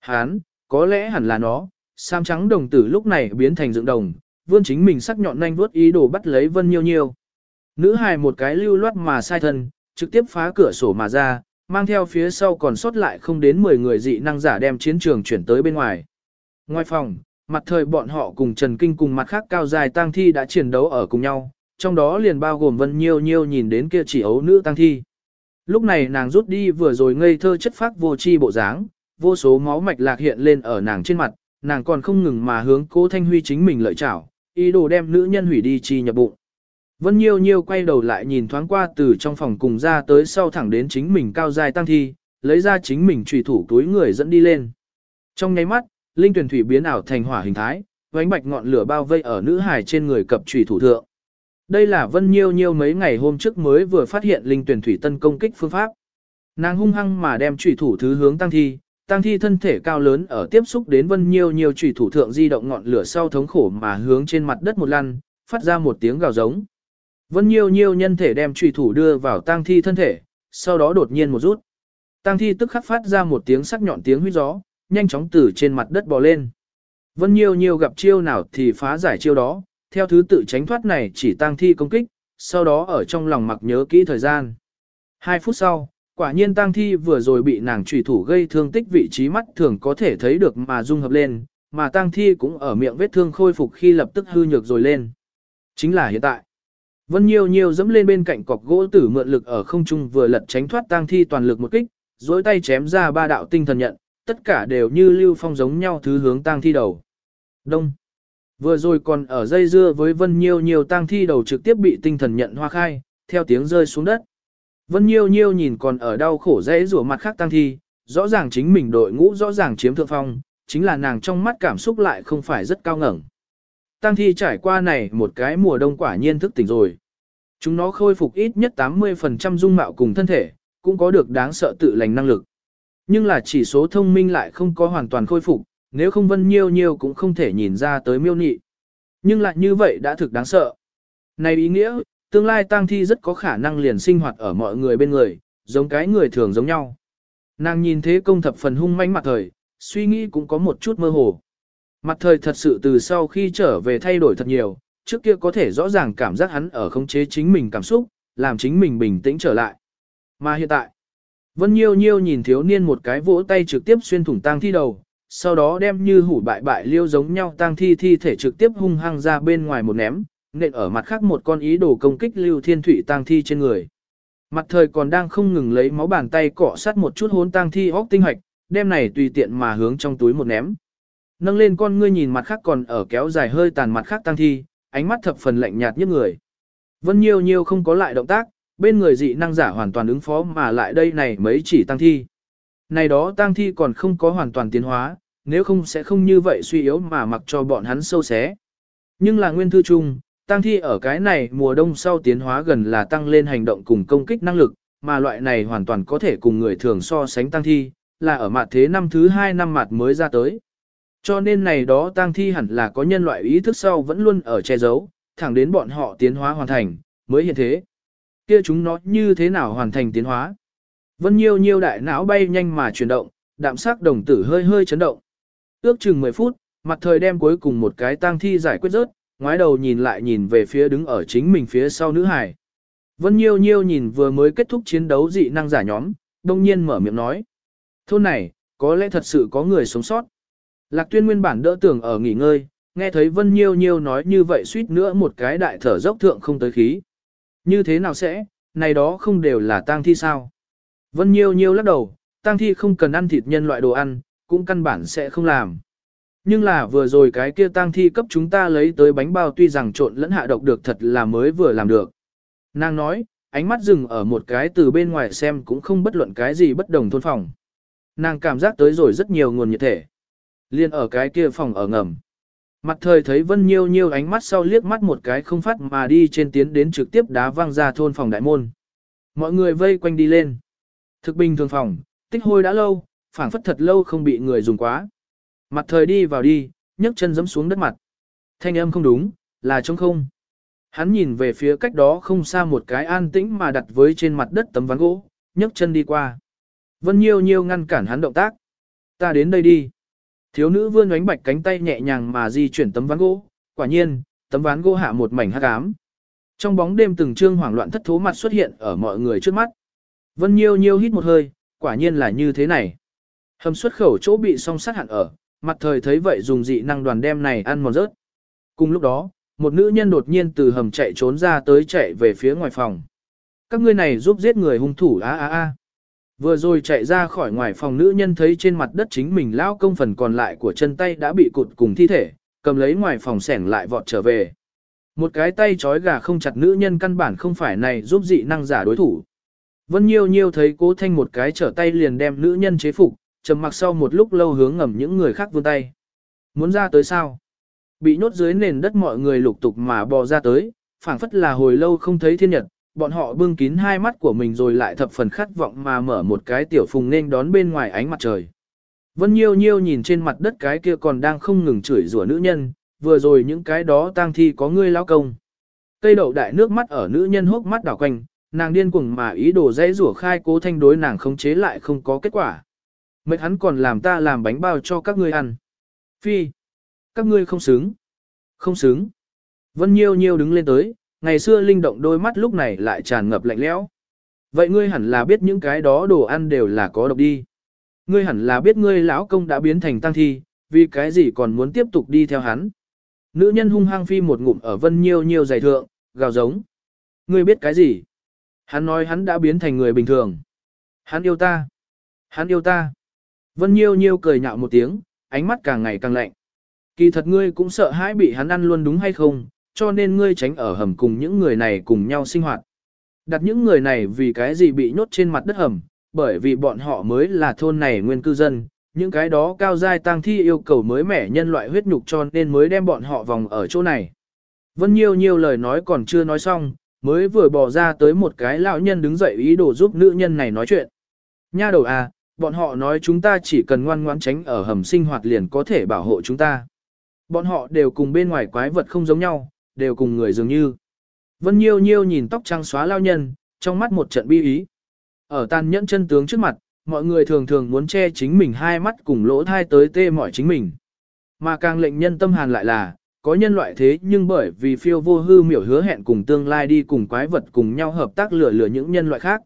Hán, có lẽ hẳn là nó, sam trắng đồng tử lúc này biến thành dựng đồng, vươn chính mình sắc nhọn nhanh vuốt ý đồ bắt lấy Vân Nhiêu Nhiêu. Nữ hài một cái lưu loát mà sai thân, trực tiếp phá cửa sổ mà ra, mang theo phía sau còn sót lại không đến 10 người dị năng giả đem chiến trường chuyển tới bên ngoài. Ngoài phòng, mặt thời bọn họ cùng Trần Kinh cùng mặt khác cao dài tang thi đã chiến đấu ở cùng nhau, trong đó liền bao gồm Vân Nhiêu Nhiêu nhìn đến kia chỉ ấu nữ tang thi. Lúc này nàng rút đi vừa rồi ngây thơ chất phác vô chi bộ dáng, vô số máu mạch lạc hiện lên ở nàng trên mặt, nàng còn không ngừng mà hướng cố Thanh Huy chính mình lợi chảo, ý đồ đem nữ nhân hủy đi chi nhập bụng. Vân Nhiêu Nhiêu quay đầu lại nhìn thoáng qua từ trong phòng cùng ra tới sau thẳng đến chính mình cao dài tăng thi, lấy ra chính mình trùy thủ túi người dẫn đi lên. Trong nháy mắt, linh tuyển thủy biến ảo thành hỏa hình thái, vánh bạch ngọn lửa bao vây ở nữ hải trên người cập trùy thủ thượng. Đây là Vân Nhiêu Nhiêu mấy ngày hôm trước mới vừa phát hiện linh tuyển thủy tân công kích phương pháp. Nàng hung hăng mà đem trùy thủ thứ hướng tăng thi, tăng thi thân thể cao lớn ở tiếp xúc đến Vân Nhiêu Nhiêu trùy thủ thượng di động ngọn lửa sau thống khổ mà hướng trên mặt đất một lăn, phát ra một tiếng gào giống. Vân Nhiêu Nhiêu nhân thể đem trùy thủ đưa vào tang thi thân thể, sau đó đột nhiên một rút. tang thi tức khắc phát ra một tiếng sắc nhọn tiếng huyết gió, nhanh chóng từ trên mặt đất bò lên. Vân Nhiêu Nhiêu gặp chiêu nào thì phá giải chiêu đó, theo thứ tự tránh thoát này chỉ tang thi công kích, sau đó ở trong lòng mặc nhớ kỹ thời gian. Hai phút sau, quả nhiên tang thi vừa rồi bị nàng trùy thủ gây thương tích vị trí mắt thường có thể thấy được mà dung hợp lên, mà tang thi cũng ở miệng vết thương khôi phục khi lập tức hư nhược rồi lên. Chính là hiện tại. Vân Nhiêu Nhiêu dẫm lên bên cạnh cọc gỗ tử mượn lực ở không trung vừa lật tránh thoát tang thi toàn lực một kích, dối tay chém ra ba đạo tinh thần nhận, tất cả đều như lưu phong giống nhau thứ hướng tang thi đầu. Đông. Vừa rồi còn ở dây dưa với Vân Nhiêu Nhiêu tang thi đầu trực tiếp bị tinh thần nhận hoa khai, theo tiếng rơi xuống đất. Vân Nhiêu Nhiêu nhìn còn ở đau khổ dễ rủa mặt khác tang thi, rõ ràng chính mình đội ngũ rõ ràng chiếm thượng phong, chính là nàng trong mắt cảm xúc lại không phải rất cao ngẩng. Tang thi trải qua này một cái mùa đông quả nhiên thức tỉnh rồi. Chúng nó khôi phục ít nhất 80% dung mạo cùng thân thể, cũng có được đáng sợ tự lành năng lực. Nhưng là chỉ số thông minh lại không có hoàn toàn khôi phục, nếu không vân nhiêu nhiêu cũng không thể nhìn ra tới miêu nị. Nhưng lại như vậy đã thực đáng sợ. Này ý nghĩa, tương lai tang thi rất có khả năng liền sinh hoạt ở mọi người bên người, giống cái người thường giống nhau. Nàng nhìn thế công thập phần hung manh mặt thời, suy nghĩ cũng có một chút mơ hồ. Mặt thời thật sự từ sau khi trở về thay đổi thật nhiều, trước kia có thể rõ ràng cảm giác hắn ở khống chế chính mình cảm xúc, làm chính mình bình tĩnh trở lại. Mà hiện tại, Vân Nhiêu Nhiêu nhìn thiếu niên một cái vỗ tay trực tiếp xuyên thủng tang thi đầu, sau đó đem như hủ bại bại liêu giống nhau tang thi thi thể trực tiếp hung hăng ra bên ngoài một ném, nện ở mặt khác một con ý đồ công kích lưu thiên thủy tang thi trên người. Mặt thời còn đang không ngừng lấy máu bàn tay cọ sát một chút hốn tang thi óc tinh hoạch, đem này tùy tiện mà hướng trong túi một ném. Nâng lên con ngươi nhìn mặt khác còn ở kéo dài hơi tàn mặt khác tang thi, ánh mắt thập phần lạnh nhạt như người. Vân Nhiêu Nhiêu không có lại động tác, bên người dị năng giả hoàn toàn ứng phó mà lại đây này mấy chỉ tăng thi. Này đó tăng thi còn không có hoàn toàn tiến hóa, nếu không sẽ không như vậy suy yếu mà mặc cho bọn hắn sâu xé. Nhưng là nguyên thư chung, tăng thi ở cái này mùa đông sau tiến hóa gần là tăng lên hành động cùng công kích năng lực, mà loại này hoàn toàn có thể cùng người thường so sánh tăng thi, là ở mặt thế năm thứ hai năm mặt mới ra tới. Cho nên này đó tang thi hẳn là có nhân loại ý thức sau vẫn luôn ở che giấu, thẳng đến bọn họ tiến hóa hoàn thành, mới hiện thế. Kia chúng nó như thế nào hoàn thành tiến hóa? Vân Nhiêu Nhiêu đại não bay nhanh mà chuyển động, đạm sắc đồng tử hơi hơi chấn động. Ước chừng 10 phút, mặt thời đem cuối cùng một cái tang thi giải quyết rớt, ngoái đầu nhìn lại nhìn về phía đứng ở chính mình phía sau nữ hải. Vân Nhiêu Nhiêu nhìn vừa mới kết thúc chiến đấu dị năng giả nhóm, đông nhiên mở miệng nói. Thôn này, có lẽ thật sự có người sống sót. Lạc tuyên nguyên bản đỡ tưởng ở nghỉ ngơi, nghe thấy Vân Nhiêu Nhiêu nói như vậy suýt nữa một cái đại thở dốc thượng không tới khí. Như thế nào sẽ, này đó không đều là tang thi sao? Vân Nhiêu Nhiêu lắc đầu, tang thi không cần ăn thịt nhân loại đồ ăn, cũng căn bản sẽ không làm. Nhưng là vừa rồi cái kia tang thi cấp chúng ta lấy tới bánh bao tuy rằng trộn lẫn hạ độc được thật là mới vừa làm được. Nàng nói, ánh mắt dừng ở một cái từ bên ngoài xem cũng không bất luận cái gì bất đồng thôn phòng. Nàng cảm giác tới rồi rất nhiều nguồn nhiệt thể. Liên ở cái kia phòng ở ngầm. Mặt thời thấy Vân Nhiêu Nhiêu ánh mắt sau liếc mắt một cái không phát mà đi trên tiến đến trực tiếp đá văng ra thôn phòng đại môn. Mọi người vây quanh đi lên. Thực bình thường phòng, tích hôi đã lâu, phảng phất thật lâu không bị người dùng quá. Mặt thời đi vào đi, nhấc chân giẫm xuống đất mặt. Thanh âm không đúng, là trống không. Hắn nhìn về phía cách đó không xa một cái an tĩnh mà đặt với trên mặt đất tấm ván gỗ, nhấc chân đi qua. Vân Nhiêu Nhiêu ngăn cản hắn động tác. Ta đến đây đi. Thiếu nữ vươn ánh bạch cánh tay nhẹ nhàng mà di chuyển tấm ván gỗ, quả nhiên, tấm ván gỗ hạ một mảnh hắc ám. Trong bóng đêm từng trương hoảng loạn thất thố mặt xuất hiện ở mọi người trước mắt. Vân Nhiêu Nhiêu hít một hơi, quả nhiên là như thế này. Hầm xuất khẩu chỗ bị song sát hạn ở, mặt thời thấy vậy dùng dị năng đoàn đem này ăn mòn rớt. Cùng lúc đó, một nữ nhân đột nhiên từ hầm chạy trốn ra tới chạy về phía ngoài phòng. Các ngươi này giúp giết người hung thủ a a a. Vừa rồi chạy ra khỏi ngoài phòng nữ nhân thấy trên mặt đất chính mình lao công phần còn lại của chân tay đã bị cụt cùng thi thể, cầm lấy ngoài phòng sẻng lại vọt trở về. Một cái tay trói gà không chặt nữ nhân căn bản không phải này giúp dị năng giả đối thủ. Vân Nhiêu Nhiêu thấy cố thanh một cái trở tay liền đem nữ nhân chế phục, trầm mặc sau một lúc lâu hướng ngầm những người khác vươn tay. Muốn ra tới sao? Bị nhốt dưới nền đất mọi người lục tục mà bò ra tới, phảng phất là hồi lâu không thấy thiên nhật, bọn họ bưng kín hai mắt của mình rồi lại thập phần khát vọng mà mở một cái tiểu phùng nên đón bên ngoài ánh mặt trời. Vân Nhiêu Nhiêu nhìn trên mặt đất cái kia còn đang không ngừng chửi rủa nữ nhân, vừa rồi những cái đó tang thi có ngươi lao công. Cây đậu đại nước mắt ở nữ nhân hốc mắt đảo quanh, nàng điên cuồng mà ý đồ dãy rủa khai cố thanh đối nàng không chế lại không có kết quả. Mệt hắn còn làm ta làm bánh bao cho các ngươi ăn. Phi, các ngươi không xứng. Không xứng. Vân Nhiêu Nhiêu đứng lên tới, ngày xưa linh động đôi mắt lúc này lại tràn ngập lạnh lẽo. Vậy ngươi hẳn là biết những cái đó đồ ăn đều là có độc đi. Ngươi hẳn là biết ngươi lão công đã biến thành tăng thi, vì cái gì còn muốn tiếp tục đi theo hắn. Nữ nhân hung hăng phi một ngụm ở vân nhiêu nhiêu giày thượng, gào giống. Ngươi biết cái gì? Hắn nói hắn đã biến thành người bình thường. Hắn yêu ta. Hắn yêu ta. Vân Nhiêu Nhiêu cười nhạo một tiếng, ánh mắt càng ngày càng lạnh. Kỳ thật ngươi cũng sợ hãi bị hắn ăn luôn đúng hay không, cho nên ngươi tránh ở hầm cùng những người này cùng nhau sinh hoạt. Đặt những người này vì cái gì bị nhốt trên mặt đất hầm, bởi vì bọn họ mới là thôn này nguyên cư dân, những cái đó cao giai tăng thi yêu cầu mới mẻ nhân loại huyết nhục cho nên mới đem bọn họ vòng ở chỗ này. Vân nhiều nhiều lời nói còn chưa nói xong, mới vừa bỏ ra tới một cái lão nhân đứng dậy ý đồ giúp nữ nhân này nói chuyện. Nha đầu à, bọn họ nói chúng ta chỉ cần ngoan ngoãn tránh ở hầm sinh hoạt liền có thể bảo hộ chúng ta. Bọn họ đều cùng bên ngoài quái vật không giống nhau, đều cùng người dường như. Vân Nhiêu Nhiêu nhìn tóc trắng xóa lao nhân, trong mắt một trận bi ý. Ở tàn nhẫn chân tướng trước mặt, mọi người thường thường muốn che chính mình hai mắt cùng lỗ thai tới tê mỏi chính mình. Mà càng lệnh nhân tâm hàn lại là, có nhân loại thế nhưng bởi vì phiêu vô hư miểu hứa hẹn cùng tương lai đi cùng quái vật cùng nhau hợp tác lừa lừa những nhân loại khác.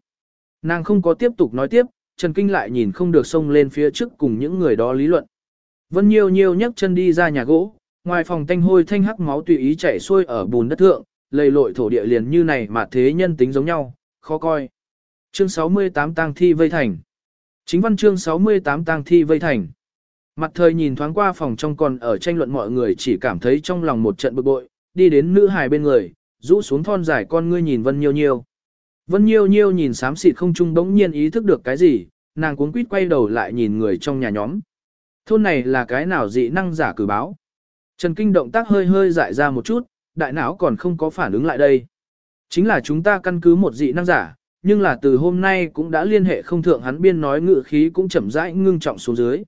Nàng không có tiếp tục nói tiếp, Trần Kinh lại nhìn không được xông lên phía trước cùng những người đó lý luận. Vân Nhiêu Nhiêu nhấc chân đi ra nhà gỗ, ngoài phòng tanh hôi thanh hắc máu tùy ý chảy xuôi ở bùn đất thượng, lầy lội thổ địa liền như này mà thế nhân tính giống nhau, khó coi. Chương 68 tang thi vây thành. Chính văn chương 68 tang thi vây thành. Mặt thời nhìn thoáng qua phòng trong còn ở tranh luận mọi người chỉ cảm thấy trong lòng một trận bực bội, đi đến nữ hài bên người, rũ xuống thon dài con ngươi nhìn Vân Nhiêu Nhiêu. Vân Nhiêu Nhiêu nhìn xám xịt không trung bỗng nhiên ý thức được cái gì, nàng cuống quýt quay đầu lại nhìn người trong nhà nhóm. Thôn này là cái nào dị năng giả cử báo. Trần Kinh động tác hơi hơi dại ra một chút, đại não còn không có phản ứng lại đây. Chính là chúng ta căn cứ một dị năng giả, nhưng là từ hôm nay cũng đã liên hệ không thượng hắn biên nói ngự khí cũng chậm rãi ngưng trọng xuống dưới.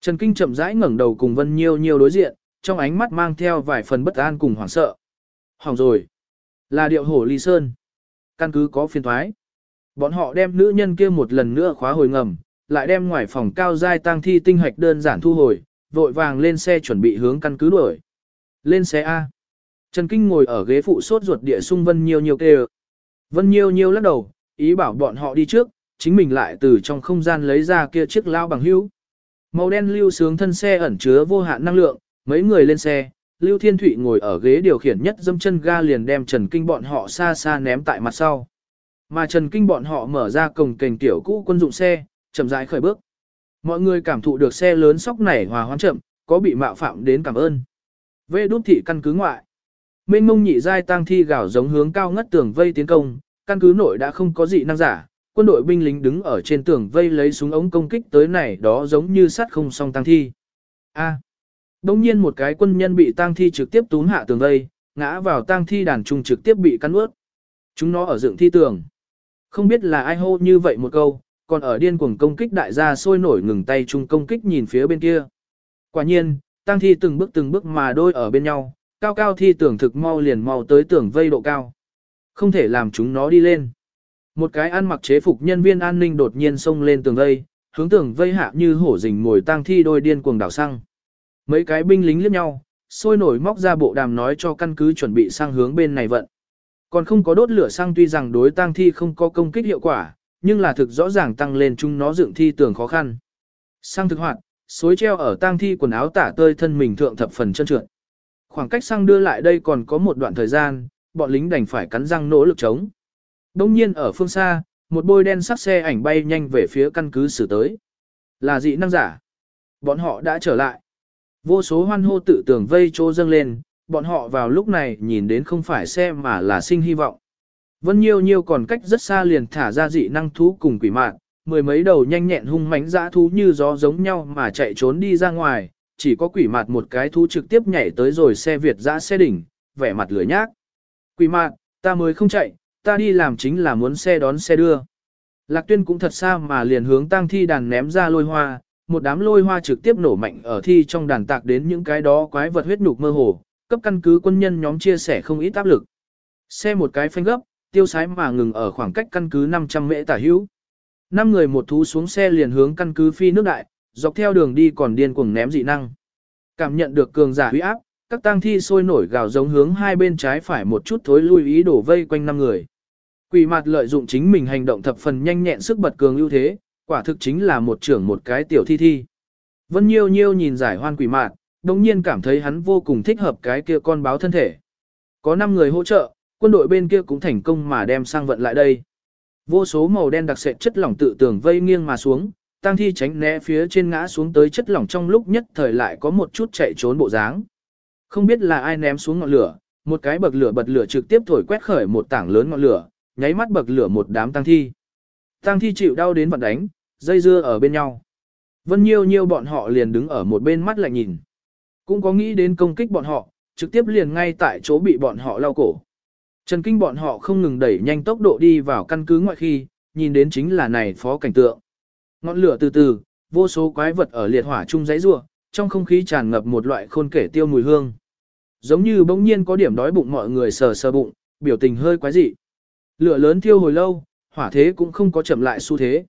Trần Kinh chậm rãi ngẩng đầu cùng Vân Nhiêu Nhiêu đối diện, trong ánh mắt mang theo vài phần bất an cùng hoảng sợ. Hỏng rồi. Là điệu hổ ly sơn. Căn cứ có phiên thoái. Bọn họ đem nữ nhân kia một lần nữa khóa hồi ngầm, lại đem ngoài phòng cao giai tăng thi tinh hoạch đơn giản thu hồi, vội vàng lên xe chuẩn bị hướng căn cứ đuổi. Lên xe A. Trần Kinh ngồi ở ghế phụ sốt ruột địa sung Vân Nhiêu Nhiêu kêu. Vân Nhiêu Nhiêu lắc đầu, ý bảo bọn họ đi trước, chính mình lại từ trong không gian lấy ra kia chiếc lao bằng hữu. Màu đen lưu sướng thân xe ẩn chứa vô hạn năng lượng, mấy người lên xe, Lưu Thiên Thụy ngồi ở ghế điều khiển nhất dâm chân ga liền đem Trần Kinh bọn họ xa xa ném tại mặt sau. Mà Trần Kinh bọn họ mở ra cổng kềnh tiểu cũ quân dụng xe, chậm rãi khởi bước. Mọi người cảm thụ được xe lớn sóc nảy hòa hoãn chậm, có bị mạo phạm đến cảm ơn. Vệ đút thị căn cứ ngoại. Mênh mông nhị giai tăng thi gào giống hướng cao ngất tường vây tiến công, căn cứ nội đã không có gì năng giả, quân đội binh lính đứng ở trên tường vây lấy súng ống công kích tới này đó giống như sắt không song tăng thi. A. Đông nhiên một cái quân nhân bị tăng thi trực tiếp túm hạ tường vây, ngã vào tăng thi đàn trung trực tiếp bị cắn ướt. Chúng nó ở dựng thi tường. Không biết là ai hô như vậy một câu, còn ở điên cuồng công kích đại gia sôi nổi ngừng tay chung công kích nhìn phía bên kia. Quả nhiên, tăng thi từng bước từng bước mà đôi ở bên nhau, cao cao thi tưởng thực mau liền mau tới tưởng vây độ cao. Không thể làm chúng nó đi lên. Một cái ăn mặc chế phục nhân viên an ninh đột nhiên xông lên tường vây, hướng tường vây hạ như hổ rình ngồi tang thi đôi điên cuồng đảo xăng. Mấy cái binh lính liếc nhau, sôi nổi móc ra bộ đàm nói cho căn cứ chuẩn bị sang hướng bên này vận. Còn không có đốt lửa xăng tuy rằng đối tang thi không có công kích hiệu quả, nhưng là thực rõ ràng tăng lên chúng nó dựng thi tường khó khăn. Sang thực hoạt, xối treo ở tang thi quần áo tả tơi thân mình thượng thập phần chân trượt. Khoảng cách sang đưa lại đây còn có một đoạn thời gian, bọn lính đành phải cắn răng nỗ lực chống. Đông nhiên ở phương xa, một bôi đen sắc xe ảnh bay nhanh về phía căn cứ xử tới. Là dị năng giả. Bọn họ đã trở lại. Vô số hoan hô tự tưởng vây trô dâng lên, bọn họ vào lúc này nhìn đến không phải xe mà là sinh hy vọng. Vân Nhiêu Nhiêu còn cách rất xa liền thả ra dị năng thú cùng quỷ mạn, mười mấy đầu nhanh nhẹn hung mãnh dã thú như gió giống nhau mà chạy trốn đi ra ngoài, chỉ có quỷ mạt một cái thú trực tiếp nhảy tới rồi xe Việt dã xe đỉnh, vẻ mặt lửa nhác. Quỷ mạt, ta mới không chạy, ta đi làm chính là muốn xe đón xe đưa. Lạc tuyên cũng thật xa mà liền hướng tang thi đàn ném ra lôi hoa, một đám lôi hoa trực tiếp nổ mạnh ở thi trong đàn tạc đến những cái đó quái vật huyết nhục mơ hồ, cấp căn cứ quân nhân nhóm chia sẻ không ít áp lực. Xe một cái phanh gấp, tiêu sái mà ngừng ở khoảng cách căn cứ 500 mễ tả hữu. Năm người một thú xuống xe liền hướng căn cứ phi nước đại, dọc theo đường đi còn điên cuồng ném dị năng. Cảm nhận được cường giả huy áp, các tang thi sôi nổi gào giống hướng hai bên trái phải một chút thối lui ý đổ vây quanh năm người. Quỷ mặt lợi dụng chính mình hành động thập phần nhanh nhẹn sức bật cường ưu thế, quả thực chính là một trưởng một cái tiểu thi thi. Vân Nhiêu Nhiêu nhìn giải hoan quỷ mạt, đồng nhiên cảm thấy hắn vô cùng thích hợp cái kia con báo thân thể. Có 5 người hỗ trợ, Quân đội bên kia cũng thành công mà đem sang vận lại đây. Vô số màu đen đặc sệt chất lỏng tự tường vây nghiêng mà xuống, tăng thi tránh né phía trên ngã xuống tới chất lỏng trong lúc nhất thời lại có một chút chạy trốn bộ dáng. Không biết là ai ném xuống ngọn lửa, một cái bậc lửa bật lửa trực tiếp thổi quét khởi một tảng lớn ngọn lửa, nháy mắt bậc lửa một đám tăng thi. Tăng thi chịu đau đến vận đánh, dây dưa ở bên nhau. Vân nhiêu nhiêu bọn họ liền đứng ở một bên mắt lại nhìn. Cũng có nghĩ đến công kích bọn họ, trực tiếp liền ngay tại chỗ bị bọn họ lao cổ. Trần Kinh bọn họ không ngừng đẩy nhanh tốc độ đi vào căn cứ ngoại khi, nhìn đến chính là này phó cảnh tượng. Ngọn lửa từ từ, vô số quái vật ở liệt hỏa chung giấy rua, trong không khí tràn ngập một loại khôn kể tiêu mùi hương. Giống như bỗng nhiên có điểm đói bụng mọi người sờ sờ bụng, biểu tình hơi quái dị. Lửa lớn thiêu hồi lâu, hỏa thế cũng không có chậm lại xu thế.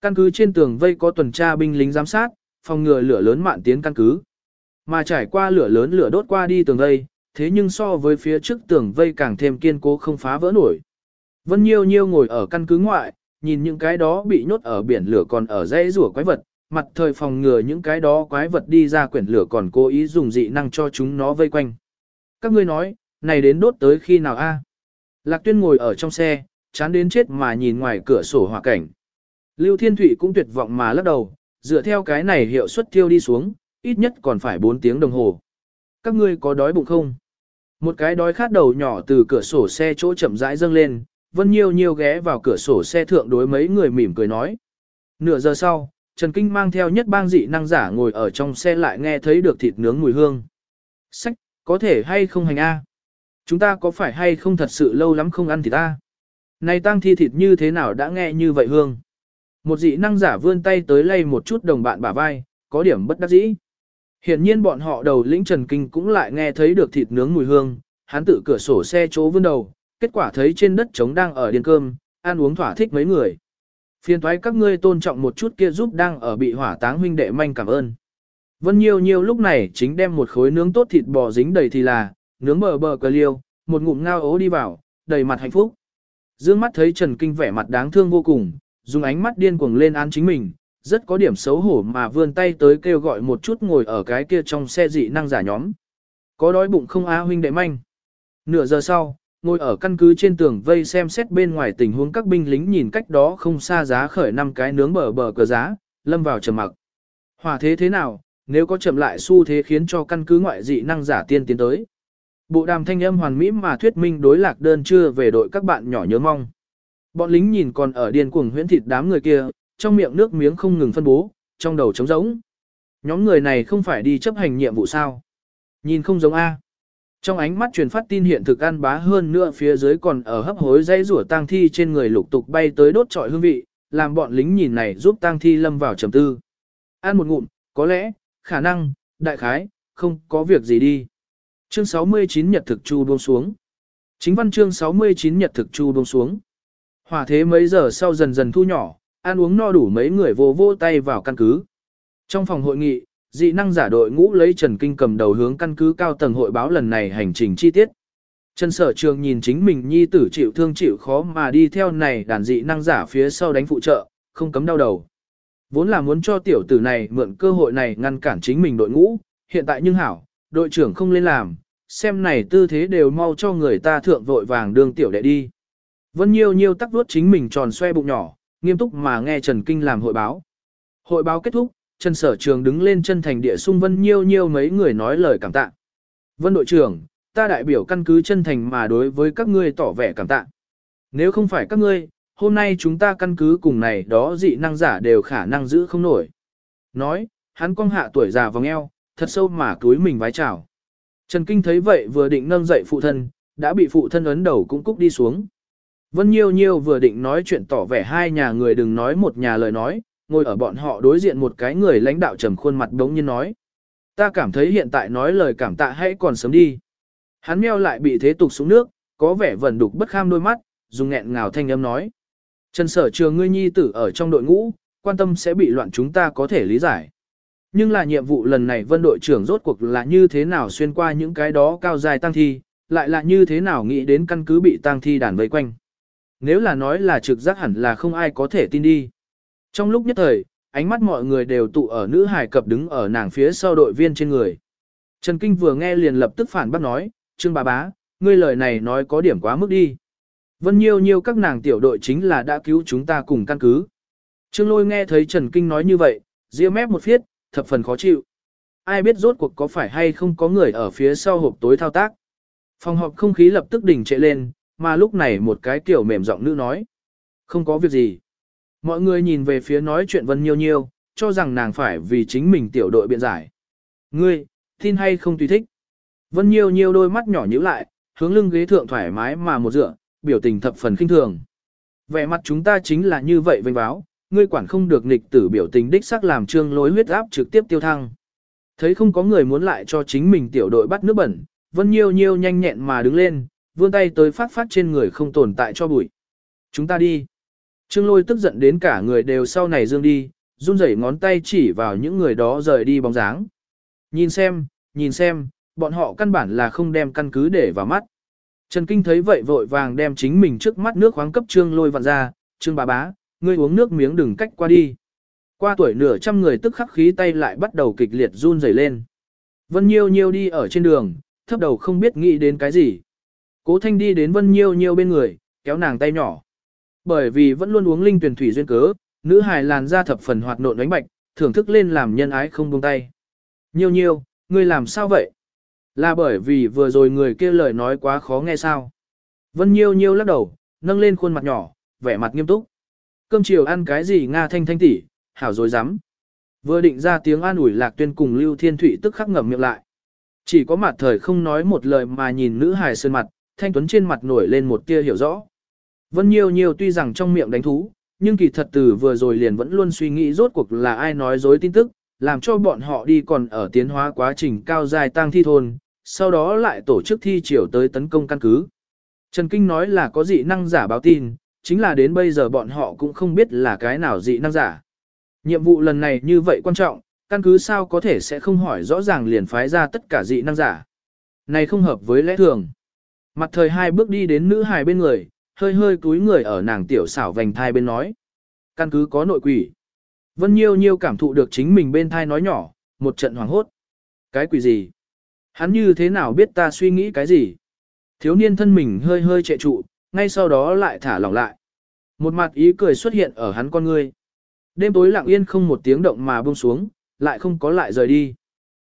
Căn cứ trên tường vây có tuần tra binh lính giám sát, phòng ngừa lửa lớn mạn tiến căn cứ. Mà trải qua lửa lớn lửa đốt qua đi tường vây, thế nhưng so với phía trước tường vây càng thêm kiên cố không phá vỡ nổi. Vân Nhiêu Nhiêu ngồi ở căn cứ ngoại, nhìn những cái đó bị nhốt ở biển lửa còn ở dãy rủa quái vật, mặt thời phòng ngừa những cái đó quái vật đi ra quyển lửa còn cố ý dùng dị năng cho chúng nó vây quanh. Các ngươi nói, này đến đốt tới khi nào a? Lạc Tuyên ngồi ở trong xe, chán đến chết mà nhìn ngoài cửa sổ hỏa cảnh. Lưu Thiên Thụy cũng tuyệt vọng mà lắc đầu, dựa theo cái này hiệu suất tiêu đi xuống, ít nhất còn phải 4 tiếng đồng hồ. Các ngươi có đói bụng không? Một cái đói khát đầu nhỏ từ cửa sổ xe chỗ chậm rãi dâng lên, Vân Nhiêu Nhiêu ghé vào cửa sổ xe thượng đối mấy người mỉm cười nói. Nửa giờ sau, Trần Kinh mang theo nhất bang dị năng giả ngồi ở trong xe lại nghe thấy được thịt nướng mùi hương. Sách, có thể hay không hành A? Chúng ta có phải hay không thật sự lâu lắm không ăn thịt A? Này tăng thi thịt như thế nào đã nghe như vậy hương? Một dị năng giả vươn tay tới lay một chút đồng bạn bả vai, có điểm bất đắc dĩ. Hiện nhiên bọn họ đầu lĩnh Trần Kinh cũng lại nghe thấy được thịt nướng mùi hương, hắn tự cửa sổ xe chỗ vươn đầu, kết quả thấy trên đất trống đang ở điên cơm, ăn uống thỏa thích mấy người. Phiền thoái các ngươi tôn trọng một chút kia giúp đang ở bị hỏa táng huynh đệ manh cảm ơn. Vân Nhiêu Nhiêu lúc này chính đem một khối nướng tốt thịt bò dính đầy thì là, nướng bờ bờ cờ liêu, một ngụm ngao ố đi vào, đầy mặt hạnh phúc. Dương mắt thấy Trần Kinh vẻ mặt đáng thương vô cùng, dùng ánh mắt điên cuồng lên án chính mình, rất có điểm xấu hổ mà vươn tay tới kêu gọi một chút ngồi ở cái kia trong xe dị năng giả nhóm. Có đói bụng không á huynh đệ manh. Nửa giờ sau, ngồi ở căn cứ trên tường vây xem xét bên ngoài tình huống các binh lính nhìn cách đó không xa giá khởi năm cái nướng bờ bờ cờ giá, lâm vào trầm mặc. Hòa thế thế nào, nếu có chậm lại xu thế khiến cho căn cứ ngoại dị năng giả tiên tiến tới. Bộ đàm thanh âm hoàn mỹ mà thuyết minh đối lạc đơn chưa về đội các bạn nhỏ nhớ mong. Bọn lính nhìn còn ở điên cuồng huyễn thịt đám người kia, trong miệng nước miếng không ngừng phân bố, trong đầu trống rỗng. Nhóm người này không phải đi chấp hành nhiệm vụ sao? Nhìn không giống A. Trong ánh mắt truyền phát tin hiện thực ăn bá hơn nữa phía dưới còn ở hấp hối dây rủa tang thi trên người lục tục bay tới đốt trọi hương vị, làm bọn lính nhìn này giúp tang thi lâm vào trầm tư. Ăn một ngụm, có lẽ, khả năng, đại khái, không có việc gì đi. Chương 69 Nhật thực chu buông xuống. Chính văn chương 69 Nhật thực chu buông xuống. Hỏa thế mấy giờ sau dần dần thu nhỏ, ăn uống no đủ mấy người vô vô tay vào căn cứ. Trong phòng hội nghị, dị năng giả đội ngũ lấy Trần Kinh cầm đầu hướng căn cứ cao tầng hội báo lần này hành trình chi tiết. Trần Sở Trường nhìn chính mình nhi tử chịu thương chịu khó mà đi theo này đàn dị năng giả phía sau đánh phụ trợ, không cấm đau đầu. Vốn là muốn cho tiểu tử này mượn cơ hội này ngăn cản chính mình đội ngũ, hiện tại nhưng hảo, đội trưởng không lên làm, xem này tư thế đều mau cho người ta thượng vội vàng đường tiểu đệ đi. Vân Nhiêu Nhiêu tắc vuốt chính mình tròn xoe bụng nhỏ, nghiêm túc mà nghe Trần Kinh làm hội báo. Hội báo kết thúc, Trần Sở Trường đứng lên chân thành địa sung Vân Nhiêu Nhiêu mấy người nói lời cảm tạ. Vân đội trưởng, ta đại biểu căn cứ chân thành mà đối với các ngươi tỏ vẻ cảm tạ. Nếu không phải các ngươi, hôm nay chúng ta căn cứ cùng này đó dị năng giả đều khả năng giữ không nổi. Nói, hắn cong hạ tuổi già vòng eo, thật sâu mà túi mình vái chào. Trần Kinh thấy vậy vừa định nâng dậy phụ thân, đã bị phụ thân ấn đầu cũng cúc đi xuống. Vân Nhiêu Nhiêu vừa định nói chuyện tỏ vẻ hai nhà người đừng nói một nhà lời nói, ngồi ở bọn họ đối diện một cái người lãnh đạo trầm khuôn mặt đống nhiên nói. Ta cảm thấy hiện tại nói lời cảm tạ hãy còn sớm đi. Hắn meo lại bị thế tục xuống nước, có vẻ vẩn đục bất kham đôi mắt, dùng nghẹn ngào thanh âm nói. Trần sở trường ngươi nhi tử ở trong đội ngũ, quan tâm sẽ bị loạn chúng ta có thể lý giải. Nhưng là nhiệm vụ lần này vân đội trưởng rốt cuộc là như thế nào xuyên qua những cái đó cao dài tăng thi, lại là như thế nào nghĩ đến căn cứ bị tăng thi đàn vây quanh. Nếu là nói là trực giác hẳn là không ai có thể tin đi. Trong lúc nhất thời, ánh mắt mọi người đều tụ ở nữ hải cập đứng ở nàng phía sau đội viên trên người. Trần Kinh vừa nghe liền lập tức phản bác nói, Trương bà bá, ngươi lời này nói có điểm quá mức đi. Vân Nhiêu Nhiêu các nàng tiểu đội chính là đã cứu chúng ta cùng căn cứ. Trương Lôi nghe thấy Trần Kinh nói như vậy, ria mép một phiết, thập phần khó chịu. Ai biết rốt cuộc có phải hay không có người ở phía sau hộp tối thao tác. Phòng họp không khí lập tức đỉnh trệ lên, mà lúc này một cái kiểu mềm giọng nữ nói. Không có việc gì. Mọi người nhìn về phía nói chuyện Vân Nhiêu Nhiêu, cho rằng nàng phải vì chính mình tiểu đội biện giải. Ngươi, tin hay không tùy thích. Vân Nhiêu Nhiêu đôi mắt nhỏ nhíu lại, hướng lưng ghế thượng thoải mái mà một dựa, biểu tình thập phần khinh thường. Vẻ mặt chúng ta chính là như vậy vênh báo, ngươi quản không được nghịch tử biểu tình đích xác làm trương lối huyết áp trực tiếp tiêu thăng. Thấy không có người muốn lại cho chính mình tiểu đội bắt nước bẩn, Vân Nhiêu Nhiêu nhanh nhẹn mà đứng lên, vươn tay tới phát phát trên người không tồn tại cho bụi. Chúng ta đi. Trương lôi tức giận đến cả người đều sau này dương đi, run rẩy ngón tay chỉ vào những người đó rời đi bóng dáng. Nhìn xem, nhìn xem, bọn họ căn bản là không đem căn cứ để vào mắt. Trần Kinh thấy vậy vội vàng đem chính mình trước mắt nước khoáng cấp trương lôi vặn ra, trương bà bá, ngươi uống nước miếng đừng cách qua đi. Qua tuổi nửa trăm người tức khắc khí tay lại bắt đầu kịch liệt run rẩy lên. Vân Nhiêu Nhiêu đi ở trên đường, thấp đầu không biết nghĩ đến cái gì. Cố Thanh đi đến Vân Nhiêu Nhiêu bên người, kéo nàng tay nhỏ. Bởi vì vẫn luôn uống linh tuyển thủy duyên cớ, nữ hài làn da thập phần hoạt nộn đánh bạch, thưởng thức lên làm nhân ái không buông tay. Nhiêu Nhiêu, ngươi làm sao vậy? Là bởi vì vừa rồi người kia lời nói quá khó nghe sao. Vân Nhiêu Nhiêu lắc đầu, nâng lên khuôn mặt nhỏ, vẻ mặt nghiêm túc. Cơm chiều ăn cái gì Nga thanh thanh tỷ, hảo dối rắm Vừa định ra tiếng an ủi lạc tuyên cùng Lưu Thiên Thụy tức khắc ngậm miệng lại. Chỉ có mặt thời không nói một lời mà nhìn nữ hài sơn mặt, thanh tuấn trên mặt nổi lên một tia hiểu rõ. Vân Nhiêu Nhiêu tuy rằng trong miệng đánh thú, nhưng kỳ thật từ vừa rồi liền vẫn luôn suy nghĩ rốt cuộc là ai nói dối tin tức, làm cho bọn họ đi còn ở tiến hóa quá trình cao dài tăng thi thôn, sau đó lại tổ chức thi triều tới tấn công căn cứ. Trần Kinh nói là có dị năng giả báo tin, chính là đến bây giờ bọn họ cũng không biết là cái nào dị năng giả. Nhiệm vụ lần này như vậy quan trọng, căn cứ sao có thể sẽ không hỏi rõ ràng liền phái ra tất cả dị năng giả. Này không hợp với lẽ thường. Mặt thời hai bước đi đến nữ hài bên người, hơi hơi cúi người ở nàng tiểu xảo vành thai bên nói. Căn cứ có nội quỷ. Vân Nhiêu Nhiêu cảm thụ được chính mình bên thai nói nhỏ, một trận hoảng hốt. Cái quỷ gì? Hắn như thế nào biết ta suy nghĩ cái gì? Thiếu niên thân mình hơi hơi trệ trụ, ngay sau đó lại thả lỏng lại. Một mặt ý cười xuất hiện ở hắn con ngươi. Đêm tối lặng yên không một tiếng động mà buông xuống, lại không có lại rời đi.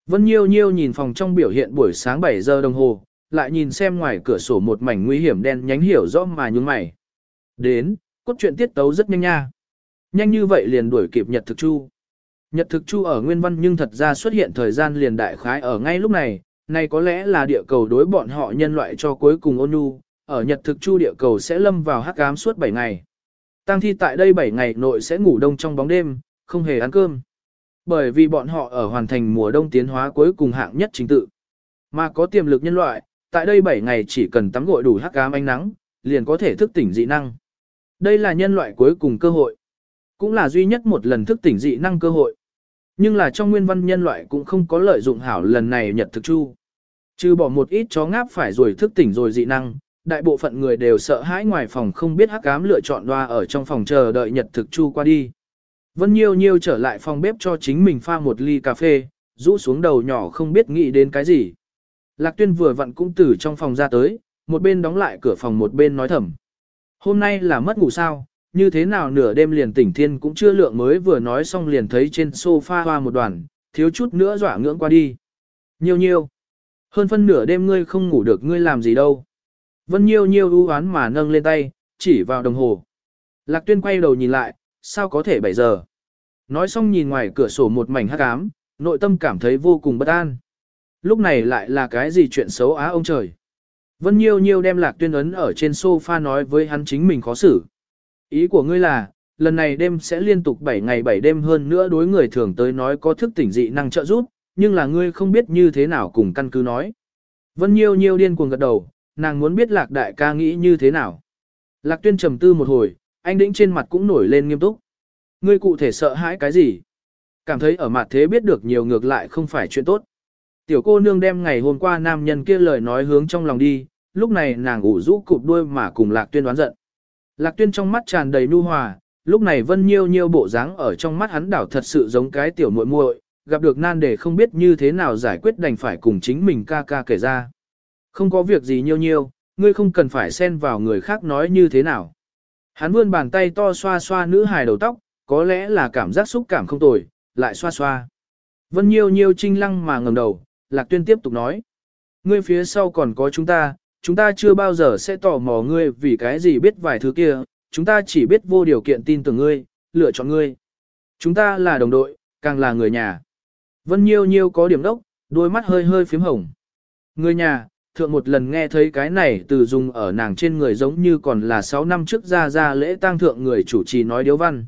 Vân Nhiêu Nhiêu nhìn phòng trong biểu hiện buổi sáng 7 giờ đồng hồ, lại nhìn xem ngoài cửa sổ một mảnh nguy hiểm đen nhánh hiểu rõ mà nhúng mày. Đến, cốt truyện tiết tấu rất nhanh nha. Nhanh như vậy liền đuổi kịp Nhật thực chu. Nhật thực chu ở nguyên văn nhưng thật ra xuất hiện thời gian liền đại khái ở ngay lúc này, này có lẽ là địa cầu đối bọn họ nhân loại cho cuối cùng ôn nhu, ở Nhật thực chu địa cầu sẽ lâm vào hắc ám suốt 7 ngày. Tăng thi tại đây 7 ngày nội sẽ ngủ đông trong bóng đêm, không hề ăn cơm. Bởi vì bọn họ ở hoàn thành mùa đông tiến hóa cuối cùng hạng nhất chính tự. Mà có tiềm lực nhân loại, tại đây 7 ngày chỉ cần tắm gội đủ hắc ám ánh nắng, liền có thể thức tỉnh dị năng. Đây là nhân loại cuối cùng cơ hội. Cũng là duy nhất một lần thức tỉnh dị năng cơ hội. Nhưng là trong nguyên văn nhân loại cũng không có lợi dụng hảo lần này nhật thực chu. Trừ bỏ một ít chó ngáp phải rồi thức tỉnh rồi dị năng, đại bộ phận người đều sợ hãi ngoài phòng không biết hắc ám lựa chọn loa ở trong phòng chờ đợi nhật thực chu qua đi. Vân Nhiêu Nhiêu trở lại phòng bếp cho chính mình pha một ly cà phê, rũ xuống đầu nhỏ không biết nghĩ đến cái gì. Lạc Tuyên vừa vặn cũng từ trong phòng ra tới, một bên đóng lại cửa phòng một bên nói thầm. Hôm nay là mất ngủ sao, như thế nào nửa đêm liền tỉnh thiên cũng chưa lượng mới vừa nói xong liền thấy trên sofa hoa một đoàn, thiếu chút nữa dọa ngưỡng qua đi. Nhiều nhiêu. Hơn phân nửa đêm ngươi không ngủ được ngươi làm gì đâu. Vân nhiêu nhiêu ưu oán mà nâng lên tay, chỉ vào đồng hồ. Lạc tuyên quay đầu nhìn lại, sao có thể 7 giờ. Nói xong nhìn ngoài cửa sổ một mảnh hắc ám, nội tâm cảm thấy vô cùng bất an. Lúc này lại là cái gì chuyện xấu á ông trời. Vân Nhiêu Nhiêu đem lạc tuyên ấn ở trên sofa nói với hắn chính mình khó xử. Ý của ngươi là, lần này đêm sẽ liên tục 7 ngày 7 đêm hơn nữa đối người thường tới nói có thức tỉnh dị năng trợ giúp, nhưng là ngươi không biết như thế nào cùng căn cứ nói. Vân Nhiêu Nhiêu điên cuồng gật đầu, nàng muốn biết lạc đại ca nghĩ như thế nào. Lạc tuyên trầm tư một hồi, anh đĩnh trên mặt cũng nổi lên nghiêm túc. Ngươi cụ thể sợ hãi cái gì? Cảm thấy ở mặt thế biết được nhiều ngược lại không phải chuyện tốt. Tiểu cô nương đem ngày hôm qua nam nhân kia lời nói hướng trong lòng đi, lúc này nàng ủ rũ cụp đuôi mà cùng lạc tuyên đoán giận. Lạc tuyên trong mắt tràn đầy nhu hòa, lúc này vân nhiêu nhiêu bộ dáng ở trong mắt hắn đảo thật sự giống cái tiểu muội muội, gặp được nan đề không biết như thế nào giải quyết đành phải cùng chính mình ca ca kể ra. Không có việc gì nhiêu nhiêu, ngươi không cần phải xen vào người khác nói như thế nào. Hắn vươn bàn tay to xoa xoa nữ hài đầu tóc, có lẽ là cảm giác xúc cảm không tồi, lại xoa xoa. Vân Nhiêu Nhiêu trinh lăng mà ngầm đầu, Lạc Tuyên tiếp tục nói. Ngươi phía sau còn có chúng ta, chúng ta chưa bao giờ sẽ tò mò ngươi vì cái gì biết vài thứ kia, chúng ta chỉ biết vô điều kiện tin tưởng ngươi, lựa chọn ngươi. Chúng ta là đồng đội, càng là người nhà. Vân Nhiêu Nhiêu có điểm đốc, đôi mắt hơi hơi phím hồng. Người nhà, thượng một lần nghe thấy cái này từ dùng ở nàng trên người giống như còn là 6 năm trước ra ra lễ tang thượng người chủ trì nói điếu văn.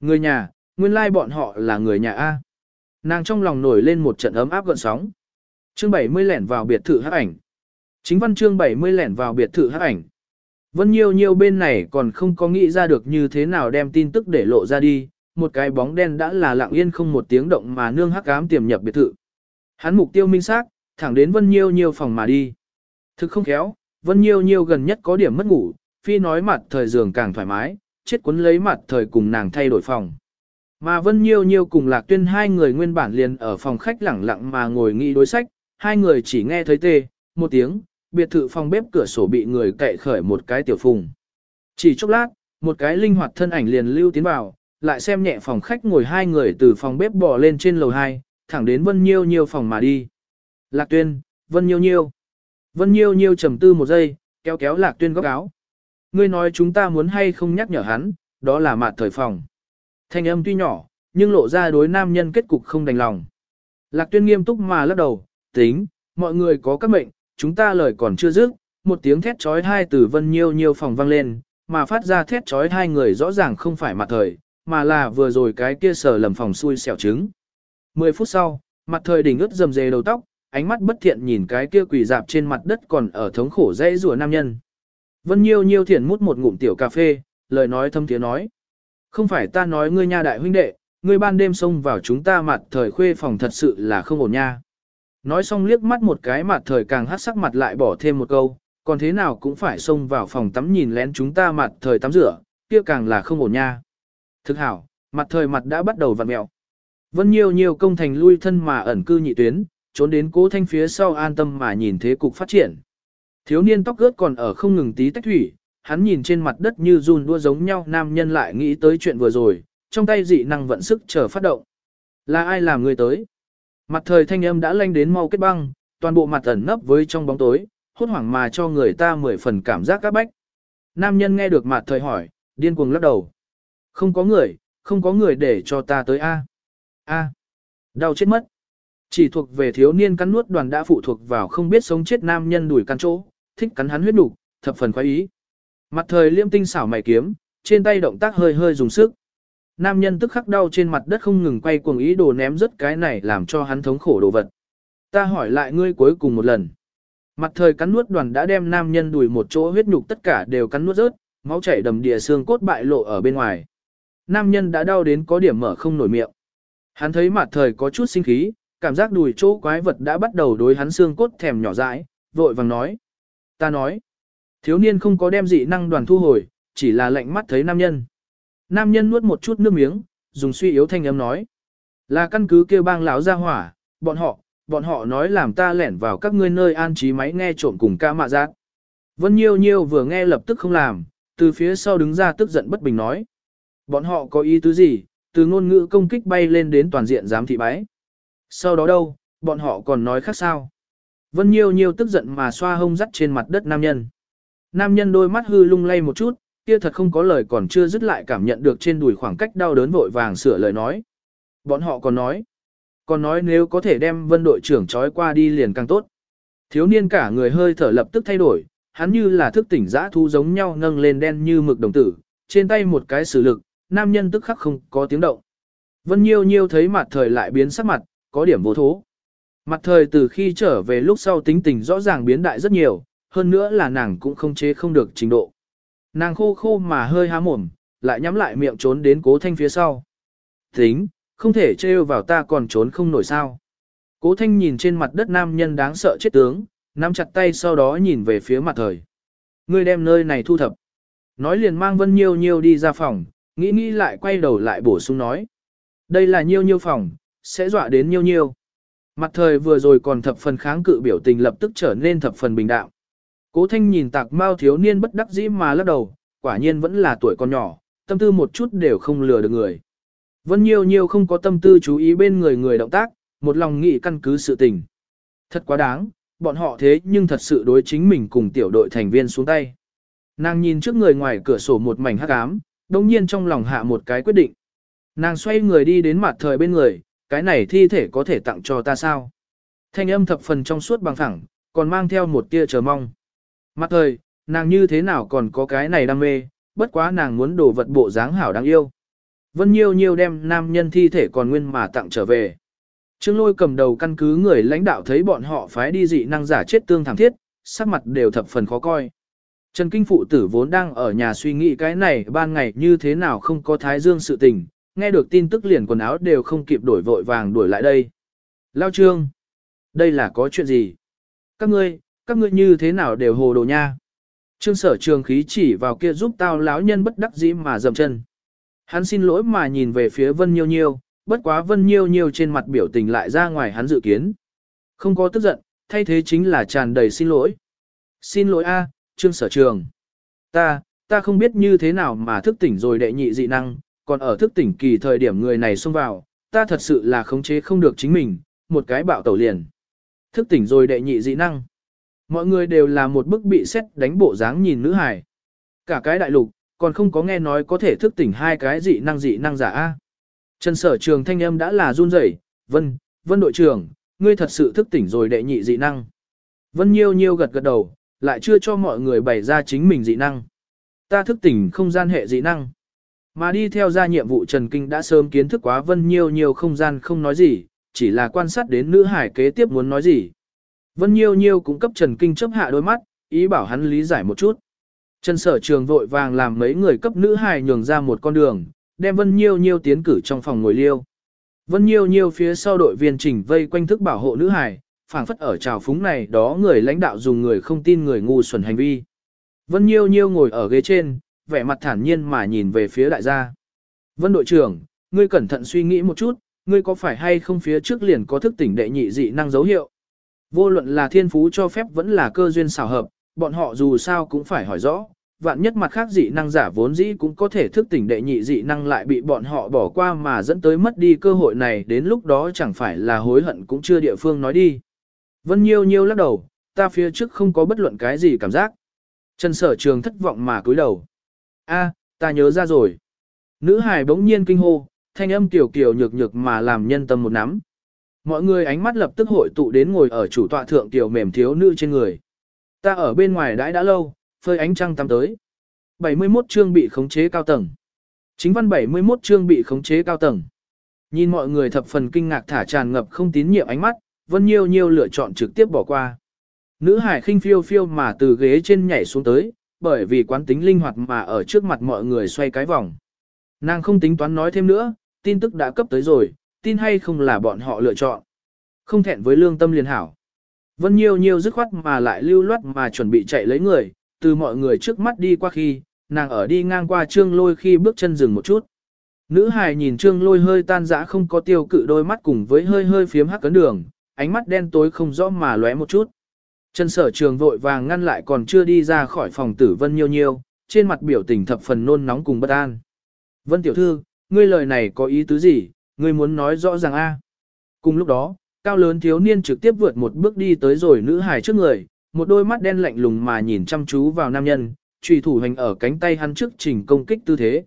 Người nhà, nguyên lai bọn họ là người nhà A. Nàng trong lòng nổi lên một trận ấm áp gợn sóng. Chương 70 lẻn vào biệt thự hắc ảnh. Chính văn chương 70 lẻn vào biệt thự hắc ảnh. Vân Nhiêu Nhiêu bên này còn không có nghĩ ra được như thế nào đem tin tức để lộ ra đi, một cái bóng đen đã là lặng yên không một tiếng động mà nương hắc ám tiềm nhập biệt thự. Hắn mục tiêu minh xác, thẳng đến Vân Nhiêu Nhiêu phòng mà đi. Thực không khéo, Vân Nhiêu Nhiêu gần nhất có điểm mất ngủ, phi nói mặt thời giường càng thoải mái, chết cuốn lấy mặt thời cùng nàng thay đổi phòng. Mà Vân Nhiêu Nhiêu cùng Lạc Tuyên hai người nguyên bản liền ở phòng khách lẳng lặng mà ngồi nghĩ đối sách, hai người chỉ nghe thấy tê, một tiếng, biệt thự phòng bếp cửa sổ bị người cậy khởi một cái tiểu phùng. Chỉ chốc lát, một cái linh hoạt thân ảnh liền lưu tiến vào, lại xem nhẹ phòng khách ngồi hai người từ phòng bếp bò lên trên lầu 2, thẳng đến Vân Nhiêu Nhiêu phòng mà đi. Lạc Tuyên, Vân Nhiêu Nhiêu. Vân Nhiêu Nhiêu trầm tư một giây, kéo kéo Lạc Tuyên góc áo. Ngươi nói chúng ta muốn hay không nhắc nhở hắn, đó là mạt thời phòng. Thanh âm tuy nhỏ, nhưng lộ ra đối nam nhân kết cục không đành lòng. Lạc Tuyên nghiêm túc mà lắc đầu, tính, mọi người có các mệnh, chúng ta lời còn chưa dứt, một tiếng thét trói hai từ Vân Nhiêu Nhiêu phòng vang lên, mà phát ra thét trói hai người rõ ràng không phải mặt thời, mà là vừa rồi cái kia sở lầm phòng xui xẻo trứng. Mười phút sau, mặt thời đỉnh ướt dầm dề đầu tóc, ánh mắt bất thiện nhìn cái kia quỳ dạp trên mặt đất còn ở thống khổ dãy rùa nam nhân. Vân Nhiêu Nhiêu thiện mút một ngụm tiểu cà phê, lời nói thâm tiếng nói. Không phải ta nói ngươi nha đại huynh đệ, ngươi ban đêm xông vào chúng ta mặt thời khuê phòng thật sự là không ổn nha. Nói xong liếc mắt một cái mặt thời càng hát sắc mặt lại bỏ thêm một câu, còn thế nào cũng phải xông vào phòng tắm nhìn lén chúng ta mặt thời tắm rửa, kia càng là không ổn nha. Thực hảo, mặt thời mặt đã bắt đầu vặn mẹo. Vân nhiều nhiều công thành lui thân mà ẩn cư nhị tuyến, trốn đến cố thanh phía sau an tâm mà nhìn thế cục phát triển. Thiếu niên tóc ướt còn ở không ngừng tí tách thủy, hắn nhìn trên mặt đất như run đua giống nhau nam nhân lại nghĩ tới chuyện vừa rồi, trong tay dị năng vận sức chờ phát động. Là ai làm người tới? Mặt thời thanh âm đã lanh đến mau kết băng, toàn bộ mặt ẩn nấp với trong bóng tối, hốt hoảng mà cho người ta mười phần cảm giác các bách. Nam nhân nghe được mặt thời hỏi, điên cuồng lắc đầu. Không có người, không có người để cho ta tới A. A. Đau chết mất. Chỉ thuộc về thiếu niên cắn nuốt đoàn đã phụ thuộc vào không biết sống chết nam nhân đuổi căn chỗ, thích cắn hắn huyết đủ, thập phần khoái ý. Mặt thời liêm tinh xảo mày kiếm, trên tay động tác hơi hơi dùng sức. Nam nhân tức khắc đau trên mặt đất không ngừng quay cuồng ý đồ ném rất cái này làm cho hắn thống khổ đồ vật. Ta hỏi lại ngươi cuối cùng một lần. Mặt thời cắn nuốt đoàn đã đem nam nhân đùi một chỗ huyết nhục tất cả đều cắn nuốt rớt, máu chảy đầm địa xương cốt bại lộ ở bên ngoài. Nam nhân đã đau đến có điểm mở không nổi miệng. Hắn thấy mặt thời có chút sinh khí, cảm giác đùi chỗ quái vật đã bắt đầu đối hắn xương cốt thèm nhỏ dãi, vội vàng nói. Ta nói, thiếu niên không có đem dị năng đoàn thu hồi, chỉ là lạnh mắt thấy nam nhân. Nam nhân nuốt một chút nước miếng, dùng suy yếu thanh âm nói. Là căn cứ kêu bang lão ra hỏa, bọn họ, bọn họ nói làm ta lẻn vào các ngươi nơi an trí máy nghe trộm cùng ca mạ giác. Vân Nhiêu Nhiêu vừa nghe lập tức không làm, từ phía sau đứng ra tức giận bất bình nói. Bọn họ có ý tứ gì, từ ngôn ngữ công kích bay lên đến toàn diện giám thị bái. Sau đó đâu, bọn họ còn nói khác sao. Vân Nhiêu Nhiêu tức giận mà xoa hông dắt trên mặt đất nam nhân. Nam nhân đôi mắt hư lung lay một chút, kia thật không có lời còn chưa dứt lại cảm nhận được trên đùi khoảng cách đau đớn vội vàng sửa lời nói. Bọn họ còn nói, còn nói nếu có thể đem vân đội trưởng trói qua đi liền càng tốt. Thiếu niên cả người hơi thở lập tức thay đổi, hắn như là thức tỉnh giã thu giống nhau nâng lên đen như mực đồng tử, trên tay một cái sử lực, nam nhân tức khắc không có tiếng động. Vân Nhiêu Nhiêu thấy mặt thời lại biến sắc mặt, có điểm vô thố. Mặt thời từ khi trở về lúc sau tính tình rõ ràng biến đại rất nhiều, hơn nữa là nàng cũng không chế không được trình độ. Nàng khô khô mà hơi há mồm, lại nhắm lại miệng trốn đến cố thanh phía sau. Tính, không thể trêu vào ta còn trốn không nổi sao. Cố thanh nhìn trên mặt đất nam nhân đáng sợ chết tướng, nắm chặt tay sau đó nhìn về phía mặt thời. Ngươi đem nơi này thu thập. Nói liền mang Vân Nhiêu Nhiêu đi ra phòng, nghĩ nghĩ lại quay đầu lại bổ sung nói. Đây là Nhiêu Nhiêu phòng, sẽ dọa đến Nhiêu Nhiêu. Mặt thời vừa rồi còn thập phần kháng cự biểu tình lập tức trở nên thập phần bình đạo. Cố thanh nhìn tạc mao thiếu niên bất đắc dĩ mà lắc đầu, quả nhiên vẫn là tuổi còn nhỏ, tâm tư một chút đều không lừa được người. Vân nhiều nhiều không có tâm tư chú ý bên người người động tác, một lòng nghĩ căn cứ sự tình. Thật quá đáng, bọn họ thế nhưng thật sự đối chính mình cùng tiểu đội thành viên xuống tay. Nàng nhìn trước người ngoài cửa sổ một mảnh hắc ám, đồng nhiên trong lòng hạ một cái quyết định. Nàng xoay người đi đến mặt thời bên người, cái này thi thể có thể tặng cho ta sao? Thanh âm thập phần trong suốt bằng thẳng, còn mang theo một tia chờ mong. Mặt thời, nàng như thế nào còn có cái này đam mê, bất quá nàng muốn đồ vật bộ dáng hảo đáng yêu. Vân Nhiêu Nhiêu đem nam nhân thi thể còn nguyên mà tặng trở về. Trương lôi cầm đầu căn cứ người lãnh đạo thấy bọn họ phái đi dị năng giả chết tương thẳng thiết, sắc mặt đều thập phần khó coi. Trần Kinh Phụ tử vốn đang ở nhà suy nghĩ cái này ban ngày như thế nào không có thái dương sự tình, nghe được tin tức liền quần áo đều không kịp đổi vội vàng đuổi lại đây. Lao Trương, đây là có chuyện gì? Các ngươi, các ngươi như thế nào đều hồ đồ nha? Trương sở trường khí chỉ vào kia giúp tao lão nhân bất đắc dĩ mà dầm chân. Hắn xin lỗi mà nhìn về phía Vân Nhiêu Nhiêu, bất quá Vân Nhiêu Nhiêu trên mặt biểu tình lại ra ngoài hắn dự kiến. Không có tức giận, thay thế chính là tràn đầy xin lỗi. Xin lỗi a, Trương Sở Trường. Ta, ta không biết như thế nào mà thức tỉnh rồi đệ nhị dị năng, còn ở thức tỉnh kỳ thời điểm người này xông vào, ta thật sự là khống chế không được chính mình, một cái bạo tẩu liền. Thức tỉnh rồi đệ nhị dị năng. Mọi người đều là một bức bị xét đánh bộ dáng nhìn nữ hải. Cả cái đại lục, còn không có nghe nói có thể thức tỉnh hai cái dị năng dị năng giả A. Trần sở trường thanh âm đã là run rẩy, vân, vân đội trưởng, ngươi thật sự thức tỉnh rồi đệ nhị dị năng. Vân nhiêu nhiêu gật gật đầu, lại chưa cho mọi người bày ra chính mình dị năng. Ta thức tỉnh không gian hệ dị năng. Mà đi theo ra nhiệm vụ Trần Kinh đã sớm kiến thức quá Vân nhiêu nhiêu không gian không nói gì, chỉ là quan sát đến nữ hải kế tiếp muốn nói gì. Vân nhiêu nhiêu cũng cấp Trần Kinh chấp hạ đôi mắt, ý bảo hắn lý giải một chút. Trần sở trường vội vàng làm mấy người cấp nữ hài nhường ra một con đường, đem Vân Nhiêu Nhiêu tiến cử trong phòng ngồi liêu. Vân Nhiêu Nhiêu phía sau đội viên chỉnh vây quanh thức bảo hộ nữ hài, phảng phất ở trào phúng này đó người lãnh đạo dùng người không tin người ngu xuẩn hành vi. Vân Nhiêu Nhiêu ngồi ở ghế trên, vẻ mặt thản nhiên mà nhìn về phía đại gia. Vân đội trưởng, ngươi cẩn thận suy nghĩ một chút, ngươi có phải hay không phía trước liền có thức tỉnh đệ nhị dị năng dấu hiệu? Vô luận là thiên phú cho phép vẫn là cơ duyên xảo hợp, bọn họ dù sao cũng phải hỏi rõ, vạn nhất mặt khác dị năng giả vốn dĩ cũng có thể thức tỉnh đệ nhị dị năng lại bị bọn họ bỏ qua mà dẫn tới mất đi cơ hội này đến lúc đó chẳng phải là hối hận cũng chưa địa phương nói đi. Vân Nhiêu Nhiêu lắc đầu, ta phía trước không có bất luận cái gì cảm giác. Trần sở trường thất vọng mà cúi đầu. a ta nhớ ra rồi. Nữ hài bỗng nhiên kinh hô, thanh âm tiểu kiều nhược nhược mà làm nhân tâm một nắm. Mọi người ánh mắt lập tức hội tụ đến ngồi ở chủ tọa thượng tiểu mềm thiếu nữ trên người. Ta ở bên ngoài đãi đã lâu, phơi ánh trăng tắm tới. 71 chương bị khống chế cao tầng. Chính văn 71 chương bị khống chế cao tầng. Nhìn mọi người thập phần kinh ngạc thả tràn ngập không tín nhiệm ánh mắt, Vân Nhiêu Nhiêu lựa chọn trực tiếp bỏ qua. Nữ hải khinh phiêu phiêu mà từ ghế trên nhảy xuống tới, bởi vì quán tính linh hoạt mà ở trước mặt mọi người xoay cái vòng. Nàng không tính toán nói thêm nữa, tin tức đã cấp tới rồi, tin hay không là bọn họ lựa chọn. Không thẹn với lương tâm liền hảo. Vân Nhiêu Nhiêu dứt khoát mà lại lưu loát mà chuẩn bị chạy lấy người, từ mọi người trước mắt đi qua khi, nàng ở đi ngang qua trương lôi khi bước chân dừng một chút. Nữ hài nhìn trương lôi hơi tan dã không có tiêu cự đôi mắt cùng với hơi hơi phiếm hắc cấn đường, ánh mắt đen tối không rõ mà lóe một chút. Trần sở trường vội vàng ngăn lại còn chưa đi ra khỏi phòng tử Vân Nhiêu Nhiêu, trên mặt biểu tình thập phần nôn nóng cùng bất an. Vân tiểu thư, ngươi lời này có ý tứ gì, ngươi muốn nói rõ ràng a? Cùng lúc đó, cao lớn thiếu niên trực tiếp vượt một bước đi tới rồi nữ hài trước người, một đôi mắt đen lạnh lùng mà nhìn chăm chú vào nam nhân, trùy thủ hành ở cánh tay hắn trước trình công kích tư thế.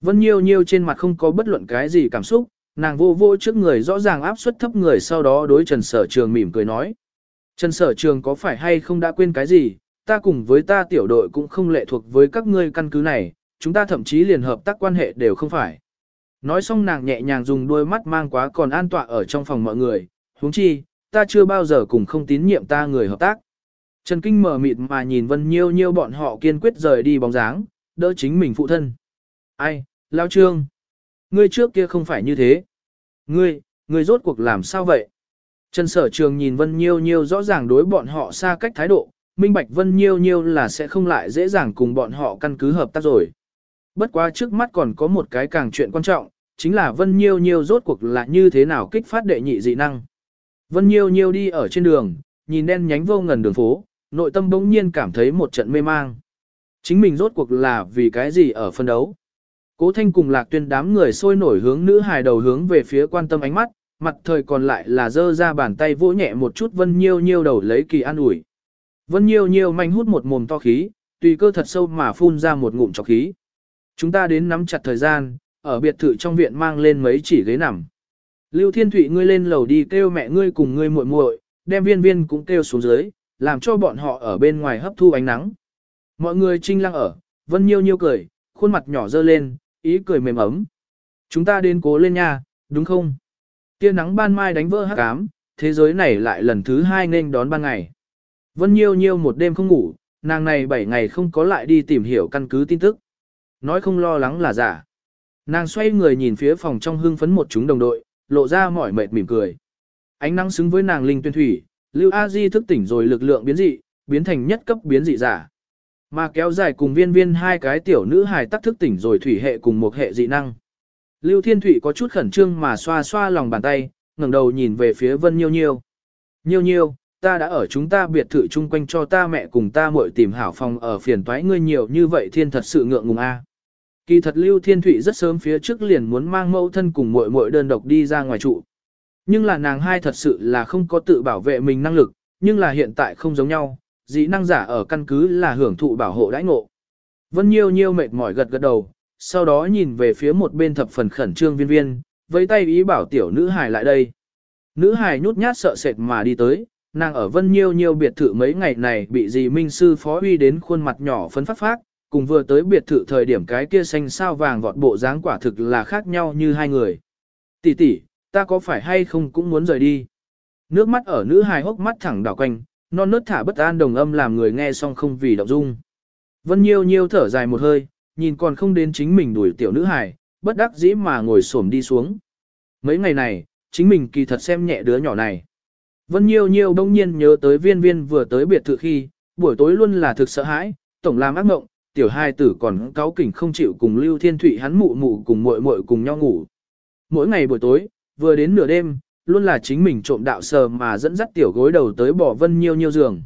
Vân Nhiêu Nhiêu trên mặt không có bất luận cái gì cảm xúc, nàng vô vô trước người rõ ràng áp suất thấp người sau đó đối Trần Sở Trường mỉm cười nói. Trần Sở Trường có phải hay không đã quên cái gì, ta cùng với ta tiểu đội cũng không lệ thuộc với các ngươi căn cứ này, chúng ta thậm chí liền hợp tác quan hệ đều không phải. Nói xong nàng nhẹ nhàng dùng đôi mắt mang quá còn an tọa ở trong phòng mọi người, huống chi, ta chưa bao giờ cùng không tín nhiệm ta người hợp tác. Trần Kinh mở mịt mà nhìn Vân Nhiêu Nhiêu bọn họ kiên quyết rời đi bóng dáng, đỡ chính mình phụ thân. Ai, Lao Trương? Ngươi trước kia không phải như thế. Ngươi, ngươi rốt cuộc làm sao vậy? Trần Sở Trường nhìn Vân Nhiêu Nhiêu rõ ràng đối bọn họ xa cách thái độ, minh bạch Vân Nhiêu Nhiêu là sẽ không lại dễ dàng cùng bọn họ căn cứ hợp tác rồi. Bất quá trước mắt còn có một cái càng chuyện quan trọng, chính là Vân Nhiêu Nhiêu rốt cuộc là như thế nào kích phát đệ nhị dị năng. Vân Nhiêu Nhiêu đi ở trên đường, nhìn đen nhánh vô ngần đường phố, nội tâm bỗng nhiên cảm thấy một trận mê mang. Chính mình rốt cuộc là vì cái gì ở phân đấu. Cố thanh cùng lạc tuyên đám người sôi nổi hướng nữ hài đầu hướng về phía quan tâm ánh mắt, mặt thời còn lại là dơ ra bàn tay vỗ nhẹ một chút vân nhiêu nhiêu đầu lấy kỳ an ủi. Vân nhiêu nhiêu manh hút một mồm to khí, tùy cơ thật sâu mà phun ra một ngụm trọc khí. Chúng ta đến nắm chặt thời gian, ở biệt thự trong viện mang lên mấy chỉ ghế nằm. Lưu Thiên Thụy ngươi lên lầu đi kêu mẹ ngươi cùng ngươi muội muội, đem viên viên cũng kêu xuống dưới, làm cho bọn họ ở bên ngoài hấp thu ánh nắng. Mọi người trinh lăng ở, Vân Nhiêu Nhiêu cười, khuôn mặt nhỏ dơ lên, ý cười mềm ấm. Chúng ta đến cố lên nha, đúng không? Tia nắng ban mai đánh vỡ hắc ám, thế giới này lại lần thứ hai nên đón ban ngày. Vân Nhiêu Nhiêu một đêm không ngủ, nàng này 7 ngày không có lại đi tìm hiểu căn cứ tin tức. Nói không lo lắng là giả. Nàng xoay người nhìn phía phòng trong hưng phấn một chúng đồng đội, lộ ra mỏi mệt mỉm cười. Ánh nắng xứng với nàng linh tuyên thủy, Lưu A Di thức tỉnh rồi lực lượng biến dị, biến thành nhất cấp biến dị giả. Mà kéo dài cùng viên viên hai cái tiểu nữ hài tắc thức tỉnh rồi thủy hệ cùng một hệ dị năng. Lưu Thiên Thụy có chút khẩn trương mà xoa xoa lòng bàn tay, ngẩng đầu nhìn về phía Vân Nhiêu Nhiêu. Nhiêu Nhiêu, ta đã ở chúng ta biệt thự chung quanh cho ta mẹ cùng ta muội tìm hảo phòng ở phiền toái ngươi nhiều như vậy thiên thật sự ngượng ngùng a. Kỳ thật Lưu Thiên Thụy rất sớm phía trước liền muốn mang mẫu thân cùng muội muội đơn độc đi ra ngoài trụ. Nhưng là nàng hai thật sự là không có tự bảo vệ mình năng lực, nhưng là hiện tại không giống nhau, dĩ năng giả ở căn cứ là hưởng thụ bảo hộ đãi ngộ. Vân Nhiêu Nhiêu mệt mỏi gật gật đầu, sau đó nhìn về phía một bên thập phần khẩn trương viên viên, với tay ý bảo tiểu nữ hài lại đây. Nữ hài nhút nhát sợ sệt mà đi tới, nàng ở Vân Nhiêu Nhiêu biệt thự mấy ngày này bị dì Minh Sư phó uy đến khuôn mặt nhỏ phấn phát phát, cùng vừa tới biệt thự thời điểm cái kia xanh sao vàng vọt bộ dáng quả thực là khác nhau như hai người. Tỷ tỷ, ta có phải hay không cũng muốn rời đi. Nước mắt ở nữ hài hốc mắt thẳng đảo quanh, non nớt thả bất an đồng âm làm người nghe xong không vì động dung. Vân Nhiêu Nhiêu thở dài một hơi, nhìn còn không đến chính mình đuổi tiểu nữ hài, bất đắc dĩ mà ngồi xổm đi xuống. Mấy ngày này, chính mình kỳ thật xem nhẹ đứa nhỏ này. Vân Nhiêu Nhiêu đông nhiên nhớ tới viên viên vừa tới biệt thự khi, buổi tối luôn là thực sợ hãi, tổng làm ác mộng, tiểu hai tử còn cáo kỉnh không chịu cùng Lưu Thiên Thụy hắn mụ mụ cùng muội muội cùng nhau ngủ. Mỗi ngày buổi tối, vừa đến nửa đêm, luôn là chính mình trộm đạo sờ mà dẫn dắt tiểu gối đầu tới bỏ Vân Nhiêu Nhiêu giường.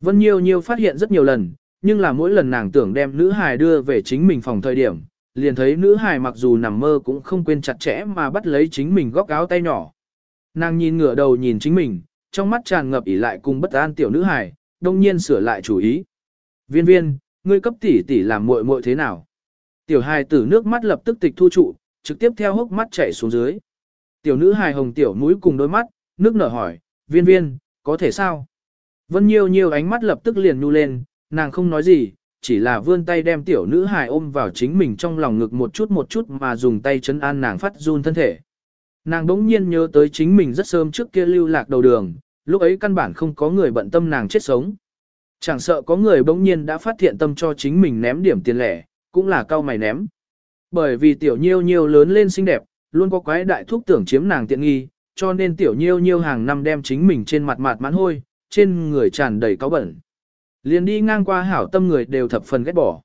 Vân Nhiêu Nhiêu phát hiện rất nhiều lần, nhưng là mỗi lần nàng tưởng đem nữ hài đưa về chính mình phòng thời điểm, liền thấy nữ hài mặc dù nằm mơ cũng không quên chặt chẽ mà bắt lấy chính mình góc áo tay nhỏ. Nàng nhìn ngửa đầu nhìn chính mình, trong mắt tràn ngập ỉ lại cùng bất an tiểu nữ hài, đông nhiên sửa lại chủ ý. Viên viên, ngươi cấp tỷ tỷ làm muội muội thế nào? Tiểu hài tử nước mắt lập tức tịch thu trụ, trực tiếp theo hốc mắt chảy xuống dưới. Tiểu nữ hài hồng tiểu mũi cùng đôi mắt, nước nở hỏi, viên viên, có thể sao? Vân nhiều nhiều ánh mắt lập tức liền nu lên, nàng không nói gì, chỉ là vươn tay đem tiểu nữ hài ôm vào chính mình trong lòng ngực một chút một chút mà dùng tay chấn an nàng phát run thân thể. Nàng đống nhiên nhớ tới chính mình rất sớm trước kia lưu lạc đầu đường, lúc ấy căn bản không có người bận tâm nàng chết sống. Chẳng sợ có người bỗng nhiên đã phát hiện tâm cho chính mình ném điểm tiền lẻ, cũng là cao mày ném. Bởi vì tiểu nhiêu nhiêu lớn lên xinh đẹp, luôn có quái đại thuốc tưởng chiếm nàng tiện nghi, cho nên tiểu nhiêu nhiêu hàng năm đem chính mình trên mặt mạt mãn hôi, trên người tràn đầy cáo bẩn. Liền đi ngang qua hảo tâm người đều thập phần ghét bỏ.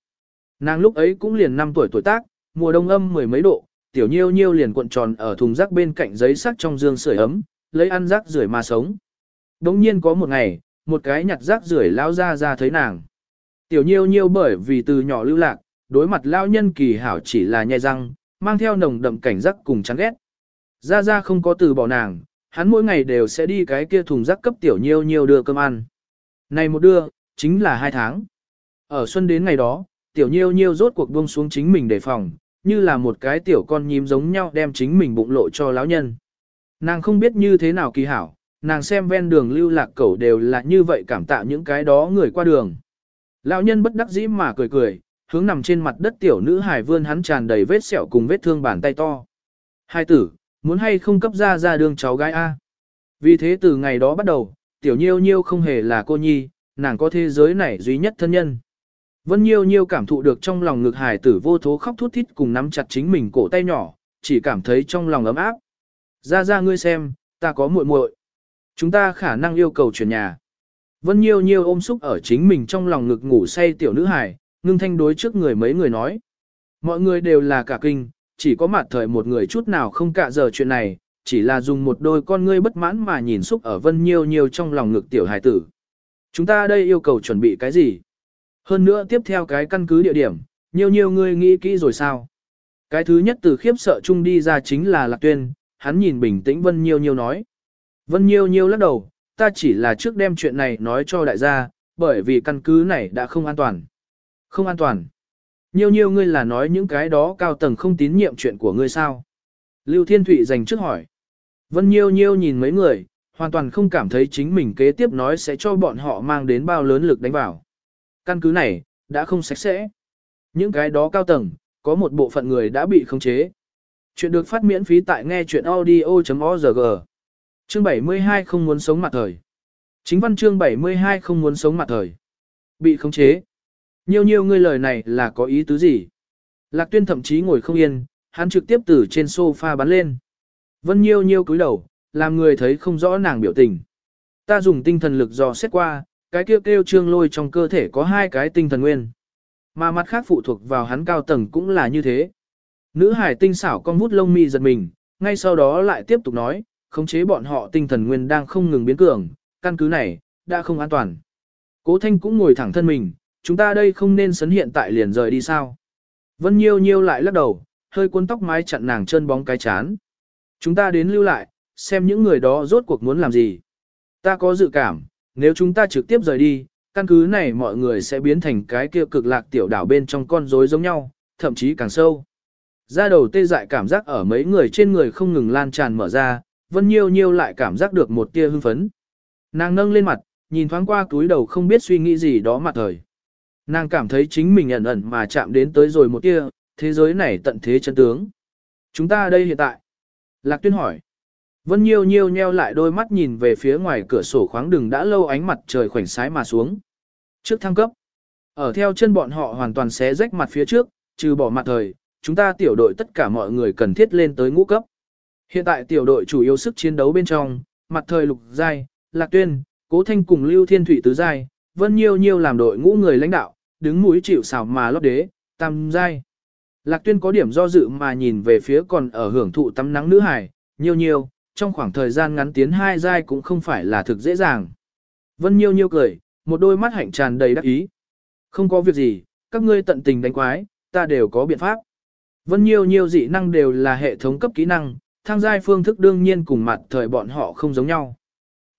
Nàng lúc ấy cũng liền 5 tuổi tuổi tác, mùa đông âm mười mấy độ, tiểu nhiêu nhiêu liền cuộn tròn ở thùng rác bên cạnh giấy sắc trong dương sưởi ấm, lấy ăn rác rưởi mà sống. Đống nhiên có một ngày, một cái nhặt rác rưởi lao ra ra thấy nàng. Tiểu nhiêu nhiêu bởi vì từ nhỏ lưu lạc, đối mặt lao nhân kỳ hảo chỉ là nhai răng, mang theo nồng đậm cảnh giác cùng chán ghét. Ra ra không có từ bỏ nàng, hắn mỗi ngày đều sẽ đi cái kia thùng rác cấp tiểu nhiêu nhiêu đưa cơm ăn. Này một đưa, chính là hai tháng. Ở xuân đến ngày đó, tiểu nhiêu nhiêu rốt cuộc buông xuống chính mình đề phòng, như là một cái tiểu con nhím giống nhau đem chính mình bụng lộ cho lão nhân. Nàng không biết như thế nào kỳ hảo, nàng xem ven đường lưu lạc cẩu đều là như vậy cảm tạ những cái đó người qua đường. Lão nhân bất đắc dĩ mà cười cười, hướng nằm trên mặt đất tiểu nữ hài vươn hắn tràn đầy vết sẹo cùng vết thương bàn tay to. Hai tử, muốn hay không cấp ra ra đường cháu gái A. Vì thế từ ngày đó bắt đầu, tiểu nhiêu nhiêu không hề là cô nhi, nàng có thế giới này duy nhất thân nhân. Vân nhiêu nhiêu cảm thụ được trong lòng ngực hài tử vô thố khóc thút thít cùng nắm chặt chính mình cổ tay nhỏ, chỉ cảm thấy trong lòng ấm áp. Ra ra ngươi xem, ta có muội muội. Chúng ta khả năng yêu cầu chuyển nhà. Vân nhiêu nhiêu ôm xúc ở chính mình trong lòng ngực ngủ say tiểu nữ hài, ngưng thanh đối trước người mấy người nói. Mọi người đều là cả kinh, chỉ có mặt thời một người chút nào không cả giờ chuyện này, chỉ là dùng một đôi con ngươi bất mãn mà nhìn xúc ở vân nhiêu nhiêu trong lòng ngực tiểu hài tử. Chúng ta đây yêu cầu chuẩn bị cái gì? Hơn nữa tiếp theo cái căn cứ địa điểm, nhiều nhiều ngươi nghĩ kỹ rồi sao? Cái thứ nhất từ khiếp sợ chung đi ra chính là Lạc Tuyên, hắn nhìn bình tĩnh Vân Nhiêu Nhiêu nói. Vân Nhiêu Nhiêu lắc đầu, ta chỉ là trước đem chuyện này nói cho đại gia, bởi vì căn cứ này đã không an toàn. Không an toàn. Nhiêu Nhiêu ngươi là nói những cái đó cao tầng không tín nhiệm chuyện của ngươi sao? Lưu Thiên Thụy dành trước hỏi. Vân Nhiêu Nhiêu nhìn mấy người, hoàn toàn không cảm thấy chính mình kế tiếp nói sẽ cho bọn họ mang đến bao lớn lực đánh vào. Căn cứ này, đã không sạch sẽ. Những cái đó cao tầng, có một bộ phận người đã bị khống chế. Chuyện được phát miễn phí tại nghe chuyện audio.org. Chương 72 không muốn sống mặt thời. Chính văn chương 72 không muốn sống mặt thời. Bị khống chế. Nhiều nhiều người lời này là có ý tứ gì? Lạc tuyên thậm chí ngồi không yên, hắn trực tiếp từ trên sofa bắn lên. Vân nhiêu nhiêu cúi đầu, làm người thấy không rõ nàng biểu tình. Ta dùng tinh thần lực dò xét qua, cái kêu kêu trương lôi trong cơ thể có hai cái tinh thần nguyên. Mà mặt khác phụ thuộc vào hắn cao tầng cũng là như thế. Nữ hải tinh xảo con vút lông mi giật mình, ngay sau đó lại tiếp tục nói, khống chế bọn họ tinh thần nguyên đang không ngừng biến cường, căn cứ này, đã không an toàn. Cố thanh cũng ngồi thẳng thân mình, chúng ta đây không nên sấn hiện tại liền rời đi sao. Vân Nhiêu Nhiêu lại lắc đầu, hơi cuốn tóc mái chặn nàng chân bóng cái chán. Chúng ta đến lưu lại, xem những người đó rốt cuộc muốn làm gì. Ta có dự cảm, nếu chúng ta trực tiếp rời đi, căn cứ này mọi người sẽ biến thành cái kia cực lạc tiểu đảo bên trong con rối giống nhau, thậm chí càng sâu. Ra đầu tê dại cảm giác ở mấy người trên người không ngừng lan tràn mở ra, Vân Nhiêu Nhiêu lại cảm giác được một tia hưng phấn. Nàng nâng lên mặt, nhìn thoáng qua túi đầu không biết suy nghĩ gì đó mặt thời. Nàng cảm thấy chính mình ẩn ẩn mà chạm đến tới rồi một tia, thế giới này tận thế chân tướng. Chúng ta đây hiện tại. Lạc Tuyên hỏi. Vân Nhiêu Nhiêu nheo lại đôi mắt nhìn về phía ngoài cửa sổ khoáng đừng đã lâu ánh mặt trời khoảnh sái mà xuống. Trước thăng cấp. Ở theo chân bọn họ hoàn toàn xé rách mặt phía trước, trừ bỏ mặt thời, chúng ta tiểu đội tất cả mọi người cần thiết lên tới ngũ cấp. Hiện tại tiểu đội chủ yếu sức chiến đấu bên trong, mặt thời lục giai, lạc tuyên, cố thanh cùng lưu thiên thủy tứ giai, vân nhiêu nhiêu làm đội ngũ người lãnh đạo, đứng mũi chịu xảo mà lót đế, tam giai. Lạc tuyên có điểm do dự mà nhìn về phía còn ở hưởng thụ tắm nắng nữ hải, nhiêu nhiêu, trong khoảng thời gian ngắn tiến hai giai cũng không phải là thực dễ dàng. Vân nhiêu nhiêu cười, một đôi mắt hạnh tràn đầy đắc ý. Không có việc gì, các ngươi tận tình đánh quái, ta đều có biện pháp. Vân nhiêu nhiêu dị năng đều là hệ thống cấp kỹ năng, thang giai phương thức đương nhiên cùng mặt thời bọn họ không giống nhau.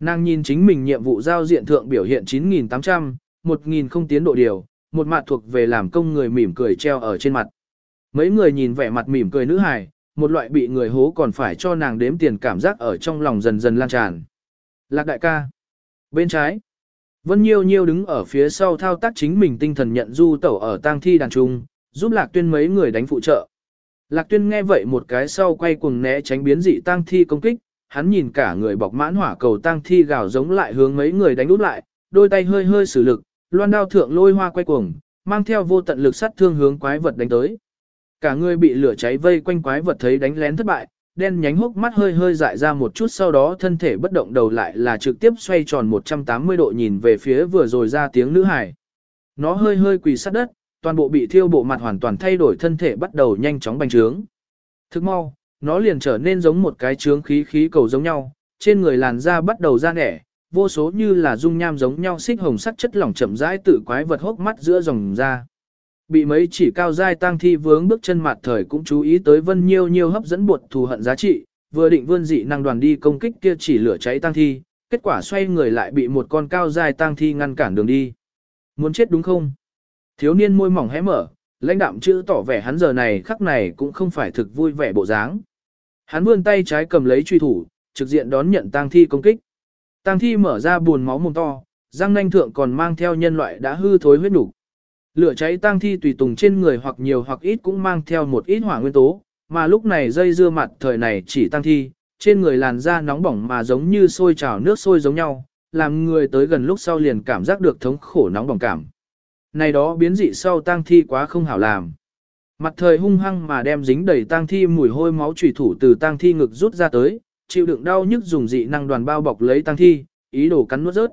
Nàng nhìn chính mình nhiệm vụ giao diện thượng biểu hiện 9.800, 1.000 không tiến độ điều, một mặt thuộc về làm công người mỉm cười treo ở trên mặt. Mấy người nhìn vẻ mặt mỉm cười nữ hài, một loại bị người hố còn phải cho nàng đếm tiền cảm giác ở trong lòng dần dần lan tràn. Lạc đại ca. Bên trái. Vân Nhiêu Nhiêu đứng ở phía sau thao tác chính mình tinh thần nhận du tẩu ở tang thi đàn trung, giúp Lạc Tuyên mấy người đánh phụ trợ. Lạc Tuyên nghe vậy một cái sau quay cuồng né tránh biến dị tang thi công kích, hắn nhìn cả người bọc mãn hỏa cầu tang thi gào giống lại hướng mấy người đánh úp lại, đôi tay hơi hơi sử lực, loan đao thượng lôi hoa quay cuồng, mang theo vô tận lực sát thương hướng quái vật đánh tới. Cả người bị lửa cháy vây quanh quái vật thấy đánh lén thất bại, đen nhánh hốc mắt hơi hơi dại ra một chút sau đó thân thể bất động đầu lại là trực tiếp xoay tròn 180 độ nhìn về phía vừa rồi ra tiếng nữ hải. Nó hơi hơi quỳ sát đất, toàn bộ bị thiêu bộ mặt hoàn toàn thay đổi thân thể bắt đầu nhanh chóng bành trướng. Thức mau, nó liền trở nên giống một cái trướng khí khí cầu giống nhau, trên người làn da bắt đầu ra nẻ, vô số như là dung nham giống nhau xích hồng sắc chất lỏng chậm rãi tự quái vật hốc mắt giữa dòng da. Bị mấy chỉ cao dai tang thi vướng bước chân mặt thời cũng chú ý tới vân nhiêu nhiêu hấp dẫn buộc thù hận giá trị, vừa định vươn dị năng đoàn đi công kích kia chỉ lửa cháy tang thi, kết quả xoay người lại bị một con cao dai tang thi ngăn cản đường đi. Muốn chết đúng không? Thiếu niên môi mỏng hé mở, lãnh đạm chữ tỏ vẻ hắn giờ này khắc này cũng không phải thực vui vẻ bộ dáng. Hắn vươn tay trái cầm lấy truy thủ, trực diện đón nhận tang thi công kích. Tang thi mở ra buồn máu mồm to, răng nanh thượng còn mang theo nhân loại đã hư thối huyết đủ. Lửa cháy tang thi tùy tùng trên người hoặc nhiều hoặc ít cũng mang theo một ít hỏa nguyên tố, mà lúc này dây dưa mặt thời này chỉ tang thi, trên người làn da nóng bỏng mà giống như sôi trào nước sôi giống nhau, làm người tới gần lúc sau liền cảm giác được thống khổ nóng bỏng cảm. Này đó biến dị sau tang thi quá không hảo làm. Mặt thời hung hăng mà đem dính đầy tang thi mùi hôi máu trùy thủ từ tang thi ngực rút ra tới, chịu đựng đau nhức dùng dị năng đoàn bao bọc lấy tang thi, ý đồ cắn nuốt rớt.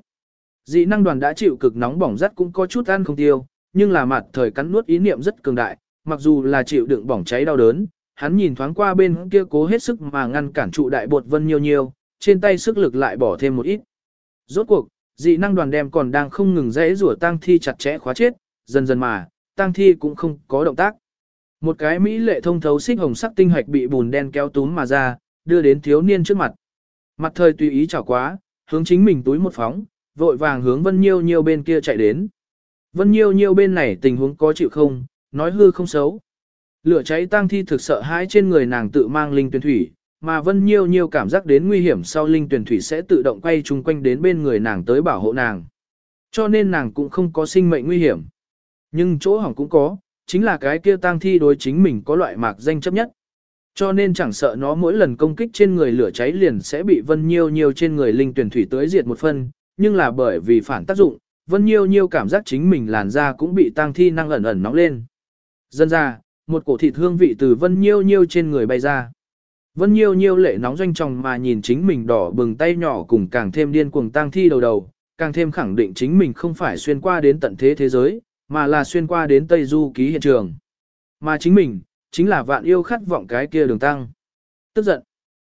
Dị năng đoàn đã chịu cực nóng bỏng rất cũng có chút ăn không tiêu, nhưng là mặt thời cắn nuốt ý niệm rất cường đại, mặc dù là chịu đựng bỏng cháy đau đớn, hắn nhìn thoáng qua bên kia cố hết sức mà ngăn cản trụ đại bột vân nhiều nhiều, trên tay sức lực lại bỏ thêm một ít. Rốt cuộc, dị năng đoàn đem còn đang không ngừng rẽ rủa tang thi chặt chẽ khóa chết, dần dần mà, tang thi cũng không có động tác. Một cái mỹ lệ thông thấu xích hồng sắc tinh hoạch bị bùn đen kéo túm mà ra, đưa đến thiếu niên trước mặt. Mặt thời tùy ý chảo quá, hướng chính mình túi một phóng, vội vàng hướng Vân Nhiêu Nhiêu bên kia chạy đến. Vân Nhiêu Nhiêu bên này tình huống có chịu không, nói hư không xấu. Lửa cháy tang thi thực sợ hãi trên người nàng tự mang linh tuyển thủy, mà Vân Nhiêu Nhiêu cảm giác đến nguy hiểm sau linh tuyển thủy sẽ tự động quay chung quanh đến bên người nàng tới bảo hộ nàng. Cho nên nàng cũng không có sinh mệnh nguy hiểm. Nhưng chỗ hỏng cũng có, chính là cái kia tang thi đối chính mình có loại mạc danh chấp nhất. Cho nên chẳng sợ nó mỗi lần công kích trên người lửa cháy liền sẽ bị Vân Nhiêu Nhiêu trên người linh tuyển thủy tới diệt một phân, nhưng là bởi vì phản tác dụng, Vân Nhiêu Nhiêu cảm giác chính mình làn da cũng bị tang thi năng ẩn ẩn nóng lên. Dân ra, một cổ thịt hương vị từ Vân Nhiêu Nhiêu trên người bay ra. Vân Nhiêu Nhiêu lệ nóng doanh tròng mà nhìn chính mình đỏ bừng tay nhỏ cùng càng thêm điên cuồng tang thi đầu đầu, càng thêm khẳng định chính mình không phải xuyên qua đến tận thế thế giới, mà là xuyên qua đến Tây Du ký hiện trường. Mà chính mình, chính là vạn yêu khát vọng cái kia đường tăng. Tức giận.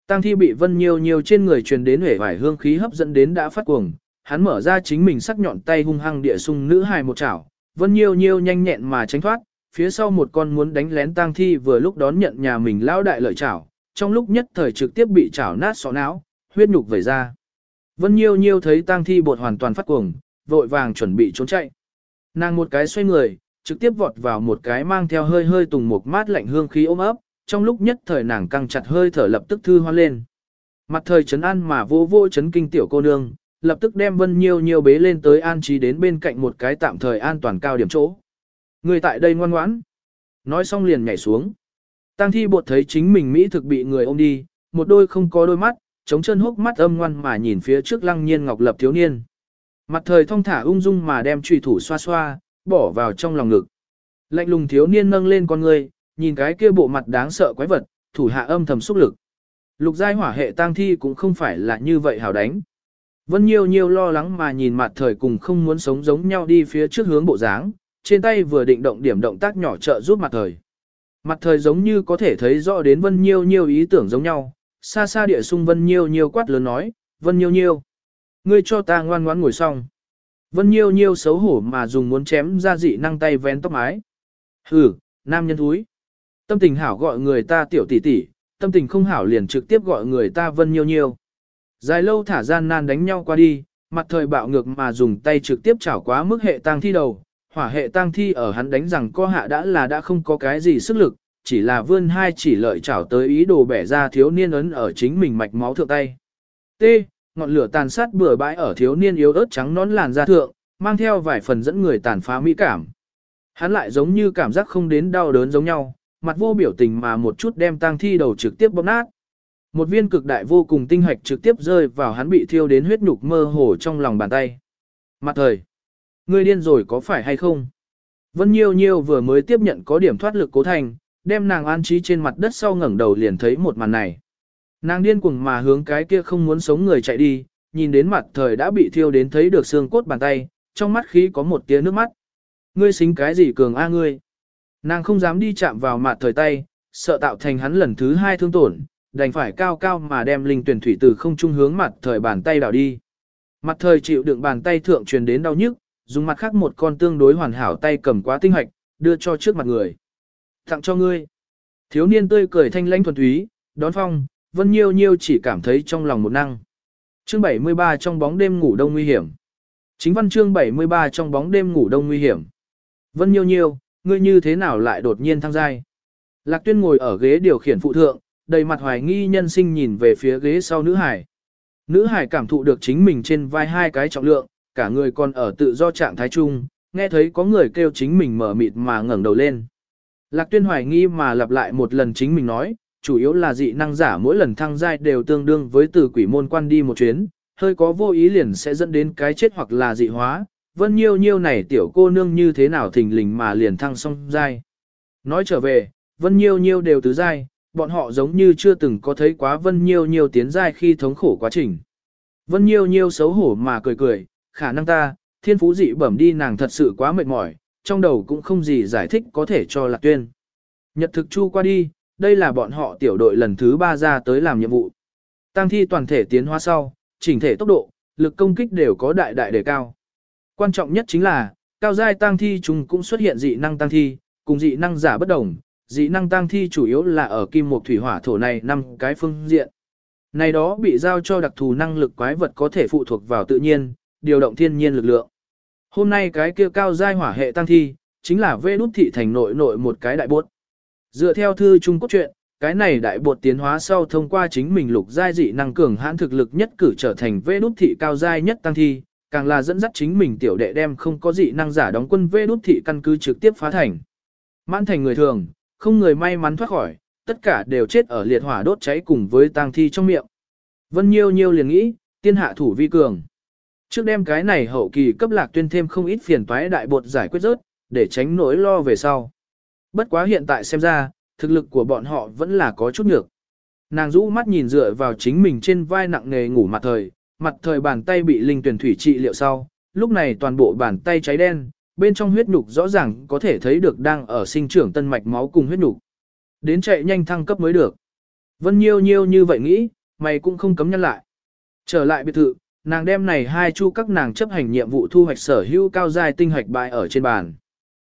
Tăng thi bị Vân Nhiêu Nhiêu trên người truyền đến hể vải hương khí hấp dẫn đến đã phát cuồng, hắn mở ra chính mình sắc nhọn tay hung hăng địa sung nữ hài một chảo, Vân Nhiêu Nhiêu nhanh nhẹn mà tránh thoát, phía sau một con muốn đánh lén tang thi vừa lúc đón nhận nhà mình lão đại lợi chảo, trong lúc nhất thời trực tiếp bị chảo nát sọ não, huyết nhục vẩy ra. Vân Nhiêu Nhiêu thấy tang thi bột hoàn toàn phát cuồng, vội vàng chuẩn bị trốn chạy. Nàng một cái xoay người, trực tiếp vọt vào một cái mang theo hơi hơi tùng một mát lạnh hương khí ôm ấp, trong lúc nhất thời nàng căng chặt hơi thở lập tức thư hoa lên. Mặt thời chấn an mà vô vô chấn kinh tiểu cô nương, lập tức đem Vân Nhiêu Nhiêu bế lên tới an trí đến bên cạnh một cái tạm thời an toàn cao điểm chỗ. Người tại đây ngoan ngoãn. Nói xong liền nhảy xuống. Tang thi bột thấy chính mình Mỹ thực bị người ôm đi, một đôi không có đôi mắt, chống chân hốc mắt âm ngoan mà nhìn phía trước lăng nhiên ngọc lập thiếu niên. Mặt thời thong thả ung dung mà đem trùy thủ xoa xoa, bỏ vào trong lòng ngực. Lạnh lùng thiếu niên nâng lên con người, nhìn cái kia bộ mặt đáng sợ quái vật, thủ hạ âm thầm xúc lực. Lục giai hỏa hệ tang thi cũng không phải là như vậy hảo đánh. Vân nhiều nhiều lo lắng mà nhìn mặt thời cùng không muốn sống giống nhau đi phía trước hướng bộ dáng, trên tay vừa định động điểm động tác nhỏ trợ giúp mặt thời. Mặt thời giống như có thể thấy rõ đến Vân Nhiêu Nhiêu ý tưởng giống nhau, xa xa địa sung Vân Nhiêu Nhiêu quát lớn nói, Vân Nhiêu Nhiêu, ngươi cho ta ngoan ngoãn ngồi xong. Vân Nhiêu Nhiêu xấu hổ mà dùng muốn chém ra dị năng tay vén tóc mái. Hừ, nam nhân thúi. Tâm tình hảo gọi người ta tiểu tỷ tỷ, tâm tình không hảo liền trực tiếp gọi người ta Vân Nhiêu Nhiêu. Dài lâu thả gian nan đánh nhau qua đi, mặt thời bạo ngược mà dùng tay trực tiếp chảo quá mức hệ tang thi đầu, hỏa hệ tang thi ở hắn đánh rằng co hạ đã là đã không có cái gì sức lực, chỉ là vươn hai chỉ lợi chảo tới ý đồ bẻ ra thiếu niên ấn ở chính mình mạch máu thượng tay. T. Ngọn lửa tàn sát bừa bãi ở thiếu niên yếu ớt trắng nón làn da thượng, mang theo vài phần dẫn người tàn phá mỹ cảm. Hắn lại giống như cảm giác không đến đau đớn giống nhau, mặt vô biểu tình mà một chút đem tang thi đầu trực tiếp bóp nát. Một viên cực đại vô cùng tinh hạch trực tiếp rơi vào hắn bị thiêu đến huyết nhục mơ hồ trong lòng bàn tay. Mặt thời, ngươi điên rồi có phải hay không? Vân Nhiêu Nhiêu vừa mới tiếp nhận có điểm thoát lực cố thành, đem nàng an trí trên mặt đất sau ngẩng đầu liền thấy một màn này. Nàng điên cuồng mà hướng cái kia không muốn sống người chạy đi, nhìn đến mặt thời đã bị thiêu đến thấy được xương cốt bàn tay, trong mắt khí có một tia nước mắt. Ngươi xính cái gì cường a ngươi? Nàng không dám đi chạm vào mặt thời tay, sợ tạo thành hắn lần thứ hai thương tổn, đành phải cao cao mà đem linh tuyển thủy từ không trung hướng mặt thời bàn tay đảo đi. Mặt thời chịu đựng bàn tay thượng truyền đến đau nhức, dùng mặt khác một con tương đối hoàn hảo tay cầm quá tinh hoạch, đưa cho trước mặt người. Tặng cho ngươi. Thiếu niên tươi cười thanh lãnh thuần túy, đón phong, Vân Nhiêu Nhiêu chỉ cảm thấy trong lòng một năng. Chương 73 trong bóng đêm ngủ đông nguy hiểm. Chính văn chương 73 trong bóng đêm ngủ đông nguy hiểm. Vân Nhiêu Nhiêu, ngươi như thế nào lại đột nhiên thăng giai? Lạc Tuyên ngồi ở ghế điều khiển phụ thượng, đầy mặt hoài nghi nhân sinh nhìn về phía ghế sau nữ hải. Nữ hải cảm thụ được chính mình trên vai hai cái trọng lượng, cả người còn ở tự do trạng thái chung, nghe thấy có người kêu chính mình mở mịt mà ngẩng đầu lên. Lạc Tuyên hoài nghi mà lặp lại một lần chính mình nói, chủ yếu là dị năng giả mỗi lần thăng giai đều tương đương với từ quỷ môn quan đi một chuyến, hơi có vô ý liền sẽ dẫn đến cái chết hoặc là dị hóa. Vân nhiêu nhiêu này tiểu cô nương như thế nào thình lình mà liền thăng xong giai. Nói trở về, vân nhiêu nhiêu đều tứ giai, bọn họ giống như chưa từng có thấy quá vân nhiêu nhiêu tiến giai khi thống khổ quá trình. Vân nhiêu nhiêu xấu hổ mà cười cười, khả năng ta, thiên phú dị bẩm đi nàng thật sự quá mệt mỏi, trong đầu cũng không gì giải thích có thể cho lạc tuyên. Nhật thực chu qua đi, đây là bọn họ tiểu đội lần thứ ba ra tới làm nhiệm vụ. Tăng thi toàn thể tiến hóa sau, chỉnh thể tốc độ, lực công kích đều có đại đại đề cao. Quan trọng nhất chính là, cao giai tăng thi chúng cũng xuất hiện dị năng tăng thi, cùng dị năng giả bất đồng, dị năng tăng thi chủ yếu là ở kim mộc thủy hỏa thổ này năm cái phương diện. Này đó bị giao cho đặc thù năng lực quái vật có thể phụ thuộc vào tự nhiên, điều động thiên nhiên lực lượng. Hôm nay cái kia cao giai hỏa hệ tăng thi, chính là vê đút thị thành nội nội một cái đại bột. Dựa theo thư Trung Quốc truyện, cái này đại bột tiến hóa sau thông qua chính mình lục giai dị năng cường hãn thực lực nhất cử trở thành vê đút thị cao giai nhất tăng thi, càng là dẫn dắt chính mình tiểu đệ đem không có dị năng giả đóng quân vê đút thị căn cứ trực tiếp phá thành. Mãn thành người thường, không người may mắn thoát khỏi, tất cả đều chết ở liệt hỏa đốt cháy cùng với tang thi trong miệng. Vân Nhiêu Nhiêu liền nghĩ, tiên hạ thủ vi cường. Trước đem cái này hậu kỳ cấp lạc tuyên thêm không ít phiền toái đại bột giải quyết rớt, để tránh nỗi lo về sau. Bất quá hiện tại xem ra, thực lực của bọn họ vẫn là có chút nhược. Nàng rũ mắt nhìn dựa vào chính mình trên vai nặng nề ngủ mặt thời, mặt thời bàn tay bị linh tuyển thủy trị liệu sau, lúc này toàn bộ bàn tay cháy đen, bên trong huyết nhục rõ ràng có thể thấy được đang ở sinh trưởng tân mạch máu cùng huyết nhục. Đến chạy nhanh thăng cấp mới được. Vân Nhiêu Nhiêu như vậy nghĩ, mày cũng không cấm nhân lại. Trở lại biệt thự, nàng đem này hai chu các nàng chấp hành nhiệm vụ thu hoạch sở hữu cao giai tinh hoạch bại ở trên bàn.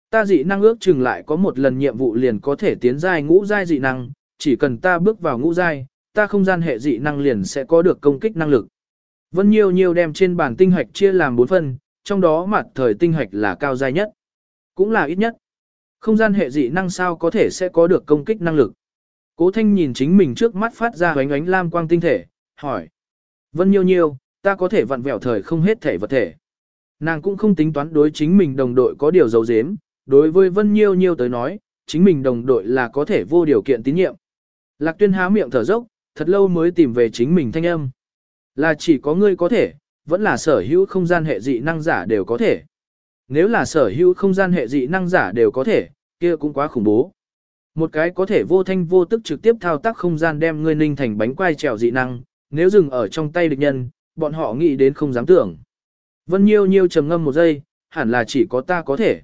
Ta dị năng ước chừng lại có một lần nhiệm vụ liền có thể tiến giai ngũ giai dị năng, chỉ cần ta bước vào ngũ giai, ta không gian hệ dị năng liền sẽ có được công kích năng lực. Vân Nhiêu Nhiêu đem trên bàn tinh hoạch chia làm 4 phần, trong đó mặt thời tinh hoạch là cao giai nhất, cũng là ít nhất. Không gian hệ dị năng sao có thể sẽ có được công kích năng lực. Cố Thanh nhìn chính mình trước mắt phát ra ánh ánh lam quang tinh thể, hỏi. Vân Nhiêu Nhiêu, ta có thể vặn vẹo thời không hết thể vật thể. Nàng cũng không tính toán đối chính mình đồng đội có điều dấu dếm, đối với Vân Nhiêu Nhiêu tới nói, chính mình đồng đội là có thể vô điều kiện tín nhiệm. Lạc Tuyên há miệng thở dốc, thật lâu mới tìm về chính mình thanh âm. Là chỉ có ngươi có thể, vẫn là sở hữu không gian hệ dị năng giả đều có thể. Nếu là sở hữu không gian hệ dị năng giả đều có thể, kia cũng quá khủng bố. Một cái có thể vô thanh vô tức trực tiếp thao tác không gian đem ngươi ninh thành bánh quai trèo dị năng, nếu dừng ở trong tay địch nhân, bọn họ nghĩ đến không dám tưởng. Vân Nhiêu Nhiêu trầm ngâm một giây, hẳn là chỉ có ta có thể.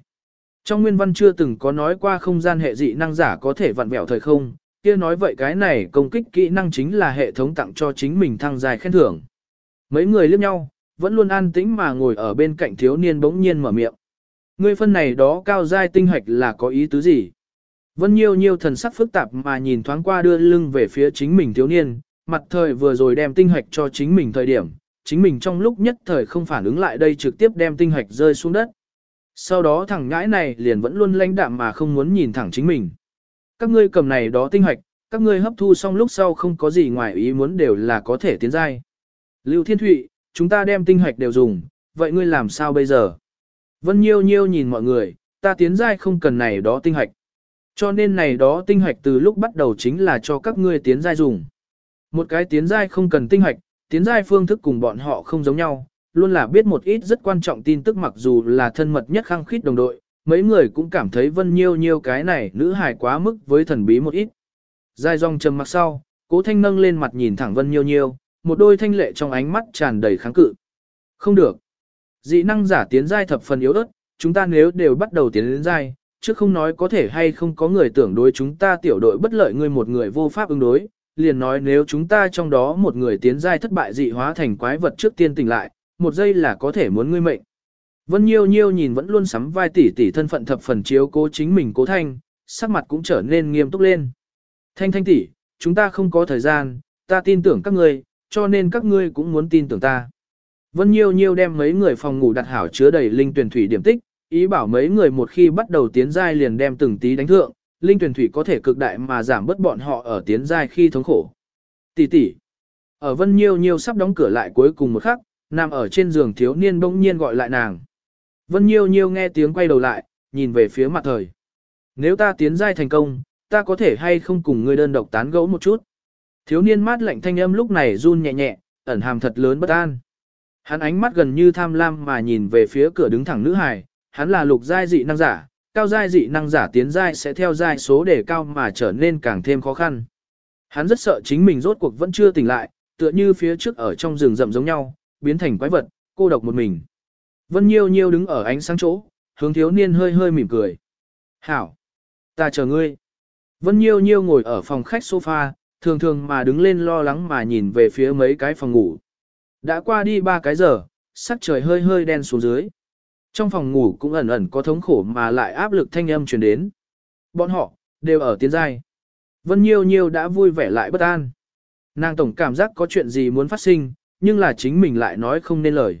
Trong nguyên văn chưa từng có nói qua không gian hệ dị năng giả có thể vặn vẹo thời không, kia nói vậy cái này công kích kỹ năng chính là hệ thống tặng cho chính mình thăng dài khen thưởng. Mấy người liếc nhau, vẫn luôn an tĩnh mà ngồi ở bên cạnh thiếu niên bỗng nhiên mở miệng. Ngươi phân này đó cao giai tinh hoạch là có ý tứ gì? Vân Nhiêu Nhiêu thần sắc phức tạp mà nhìn thoáng qua đưa lưng về phía chính mình thiếu niên, mặt thời vừa rồi đem tinh hoạch cho chính mình thời điểm, chính mình trong lúc nhất thời không phản ứng lại đây trực tiếp đem tinh hoạch rơi xuống đất. Sau đó thằng ngãi này liền vẫn luôn lãnh đạm mà không muốn nhìn thẳng chính mình. Các ngươi cầm này đó tinh hoạch, các ngươi hấp thu xong lúc sau không có gì ngoài ý muốn đều là có thể tiến giai. Lưu Thiên Thụy, chúng ta đem tinh hoạch đều dùng, vậy ngươi làm sao bây giờ? Vân Nhiêu Nhiêu nhìn mọi người, ta tiến giai không cần này đó tinh hoạch. Cho nên này đó tinh hoạch từ lúc bắt đầu chính là cho các ngươi tiến giai dùng. Một cái tiến giai không cần tinh hoạch, tiến giai phương thức cùng bọn họ không giống nhau, luôn là biết một ít rất quan trọng tin tức mặc dù là thân mật nhất khăng khít đồng đội, mấy người cũng cảm thấy vân nhiêu nhiêu cái này nữ hài quá mức với thần bí một ít. Giai dòng trầm mặc sau, cố thanh nâng lên mặt nhìn thẳng vân nhiêu nhiêu, một đôi thanh lệ trong ánh mắt tràn đầy kháng cự. Không được. Dị năng giả tiến giai thập phần yếu ớt, chúng ta nếu đều bắt đầu tiến đến giai, chứ không nói có thể hay không có người tưởng đối chúng ta tiểu đội bất lợi người một người vô pháp ứng đối, liền nói nếu chúng ta trong đó một người tiến giai thất bại dị hóa thành quái vật trước tiên tỉnh lại, một giây là có thể muốn ngươi mệnh. Vân Nhiêu Nhiêu nhìn vẫn luôn sắm vai tỷ tỷ thân phận thập phần chiếu cố chính mình cố thanh, sắc mặt cũng trở nên nghiêm túc lên. Thanh thanh tỷ, chúng ta không có thời gian, ta tin tưởng các ngươi, cho nên các ngươi cũng muốn tin tưởng ta. Vân Nhiêu Nhiêu đem mấy người phòng ngủ đặt hảo chứa đầy linh tuyển thủy điểm tích, ý bảo mấy người một khi bắt đầu tiến giai liền đem từng tí đánh thượng, linh tuyển thủy có thể cực đại mà giảm bớt bọn họ ở tiến giai khi thống khổ. Tỷ tỷ. Ở Vân Nhiêu Nhiêu sắp đóng cửa lại cuối cùng một khắc, nằm ở trên giường thiếu niên bỗng nhiên gọi lại nàng. Vân Nhiêu Nhiêu nghe tiếng quay đầu lại, nhìn về phía mặt thời. Nếu ta tiến giai thành công, ta có thể hay không cùng ngươi đơn độc tán gẫu một chút. Thiếu niên mát lạnh thanh âm lúc này run nhẹ nhẹ, ẩn hàm thật lớn bất an. Hắn ánh mắt gần như tham lam mà nhìn về phía cửa đứng thẳng nữ hài, hắn là lục giai dị năng giả, cao giai dị năng giả tiến giai sẽ theo giai số đề cao mà trở nên càng thêm khó khăn. Hắn rất sợ chính mình rốt cuộc vẫn chưa tỉnh lại, tựa như phía trước ở trong rừng rậm giống nhau, biến thành quái vật, cô độc một mình. Vân Nhiêu Nhiêu đứng ở ánh sáng chỗ, hướng thiếu niên hơi hơi mỉm cười. Hảo! Ta chờ ngươi. Vân Nhiêu Nhiêu ngồi ở phòng khách sofa, thường thường mà đứng lên lo lắng mà nhìn về phía mấy cái phòng ngủ. Đã qua đi ba cái giờ, sắc trời hơi hơi đen xuống dưới. Trong phòng ngủ cũng ẩn ẩn có thống khổ mà lại áp lực thanh âm truyền đến. Bọn họ, đều ở tiến giai. Vân Nhiêu Nhiêu đã vui vẻ lại bất an. Nàng tổng cảm giác có chuyện gì muốn phát sinh, nhưng là chính mình lại nói không nên lời.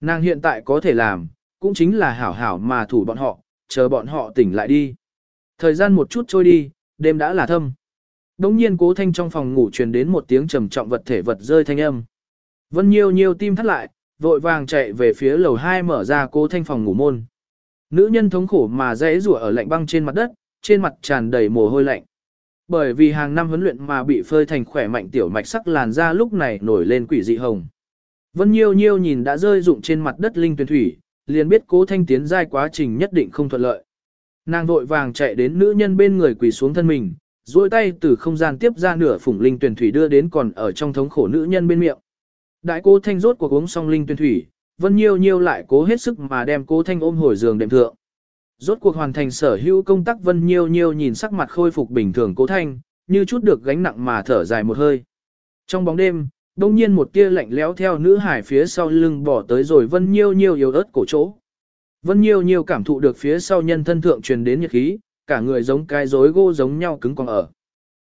Nàng hiện tại có thể làm, cũng chính là hảo hảo mà thủ bọn họ, chờ bọn họ tỉnh lại đi. Thời gian một chút trôi đi, đêm đã là thâm. Đống nhiên cố thanh trong phòng ngủ truyền đến một tiếng trầm trọng vật thể vật rơi thanh âm. Vân Nhiêu Nhiêu tim thắt lại, vội vàng chạy về phía lầu 2 mở ra cố thanh phòng ngủ môn. Nữ nhân thống khổ mà dãy rủa ở lạnh băng trên mặt đất, trên mặt tràn đầy mồ hôi lạnh. Bởi vì hàng năm huấn luyện mà bị phơi thành khỏe mạnh tiểu mạch sắc làn da lúc này nổi lên quỷ dị hồng. Vân Nhiêu Nhiêu nhìn đã rơi rụng trên mặt đất linh tuyển thủy, liền biết cố thanh tiến giai quá trình nhất định không thuận lợi. Nàng vội vàng chạy đến nữ nhân bên người quỳ xuống thân mình, duỗi tay từ không gian tiếp ra nửa phủng linh tuyển thủy đưa đến còn ở trong thống khổ nữ nhân bên miệng. Đại cô thanh rốt cuộc uống xong linh tuyên thủy, Vân Nhiêu Nhiêu lại cố hết sức mà đem cố thanh ôm hồi giường đệm thượng. Rốt cuộc hoàn thành sở hữu công tác Vân Nhiêu Nhiêu nhìn sắc mặt khôi phục bình thường cố thanh, như chút được gánh nặng mà thở dài một hơi. Trong bóng đêm, đông nhiên một tia lạnh lẽo theo nữ hải phía sau lưng bỏ tới rồi Vân Nhiêu Nhiêu yếu ớt cổ chỗ. Vân Nhiêu Nhiêu cảm thụ được phía sau nhân thân thượng truyền đến nhiệt khí, cả người giống cái rối gỗ giống nhau cứng còn ở.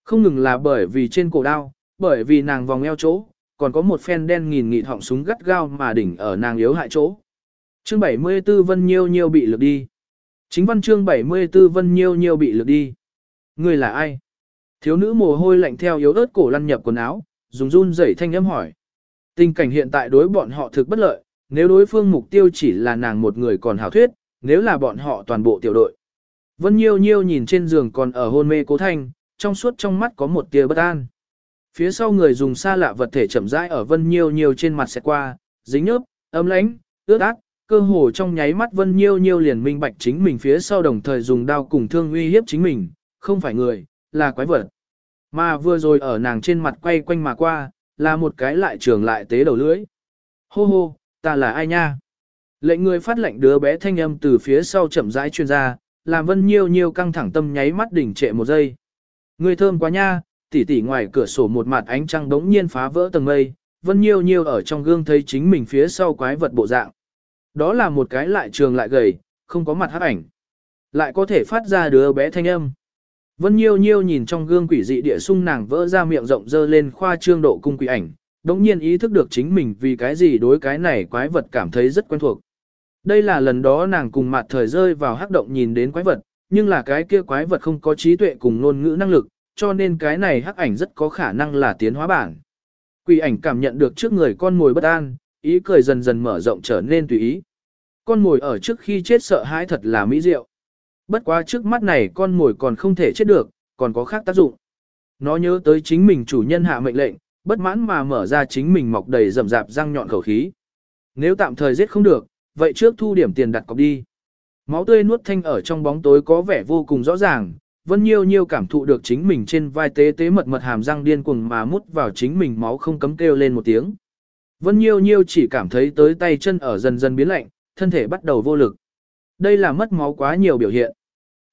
Không ngừng là bởi vì trên cổ đau, bởi vì nàng vòng eo chỗ, còn có một phen đen nghìn nghị họng súng gắt gao mà đỉnh ở nàng yếu hại chỗ. Chương 74 Vân Nhiêu Nhiêu bị lực đi. Chính văn chương 74 Vân Nhiêu Nhiêu bị lực đi. Người là ai? Thiếu nữ mồ hôi lạnh theo yếu ớt cổ lăn nhập quần áo, dùng run rẩy thanh âm hỏi. Tình cảnh hiện tại đối bọn họ thực bất lợi, nếu đối phương mục tiêu chỉ là nàng một người còn hảo thuyết, nếu là bọn họ toàn bộ tiểu đội. Vân Nhiêu Nhiêu nhìn trên giường còn ở hôn mê cố thanh, trong suốt trong mắt có một tia bất an. Phía sau người dùng xa lạ vật thể chậm rãi ở Vân Nhiêu Nhiêu trên mặt sẽ qua, dính nhớp, ấm lãnh, ướt át, cơ hồ trong nháy mắt Vân Nhiêu Nhiêu liền minh bạch chính mình phía sau đồng thời dùng đao cùng thương uy hiếp chính mình, không phải người, là quái vật. Mà vừa rồi ở nàng trên mặt quay quanh mà qua, là một cái lại trường lại tế đầu lưỡi. Hô hô, ta là ai nha? Lệnh người phát lệnh đứa bé thanh âm từ phía sau chậm rãi chuyên ra, làm Vân Nhiêu Nhiêu căng thẳng tâm nháy mắt đỉnh trệ một giây. Người thơm quá nha, tỉ tỉ ngoài cửa sổ một mặt ánh trăng đống nhiên phá vỡ tầng mây, Vân Nhiêu Nhiêu ở trong gương thấy chính mình phía sau quái vật bộ dạng. Đó là một cái lại trường lại gầy, không có mặt hắc ảnh. Lại có thể phát ra đứa bé thanh âm. Vân Nhiêu Nhiêu nhìn trong gương quỷ dị địa sung nàng vỡ ra miệng rộng dơ lên khoa trương độ cung quỷ ảnh, đống nhiên ý thức được chính mình vì cái gì đối cái này quái vật cảm thấy rất quen thuộc. Đây là lần đó nàng cùng mặt thời rơi vào hắc động nhìn đến quái vật, nhưng là cái kia quái vật không có trí tuệ cùng ngôn ngữ năng lực, cho nên cái này hắc ảnh rất có khả năng là tiến hóa bản. Quỷ ảnh cảm nhận được trước người con mồi bất an, ý cười dần dần mở rộng trở nên tùy ý. Con mồi ở trước khi chết sợ hãi thật là mỹ diệu. Bất quá trước mắt này con mồi còn không thể chết được, còn có khác tác dụng. Nó nhớ tới chính mình chủ nhân hạ mệnh lệnh, bất mãn mà mở ra chính mình mọc đầy rậm rạp răng nhọn khẩu khí. Nếu tạm thời giết không được, vậy trước thu điểm tiền đặt cọc đi. Máu tươi nuốt thanh ở trong bóng tối có vẻ vô cùng rõ ràng, Vân Nhiêu Nhiêu cảm thụ được chính mình trên vai tế tế mật mật hàm răng điên cuồng mà mút vào chính mình máu không cấm kêu lên một tiếng. Vân Nhiêu Nhiêu chỉ cảm thấy tới tay chân ở dần dần biến lạnh, thân thể bắt đầu vô lực. Đây là mất máu quá nhiều biểu hiện.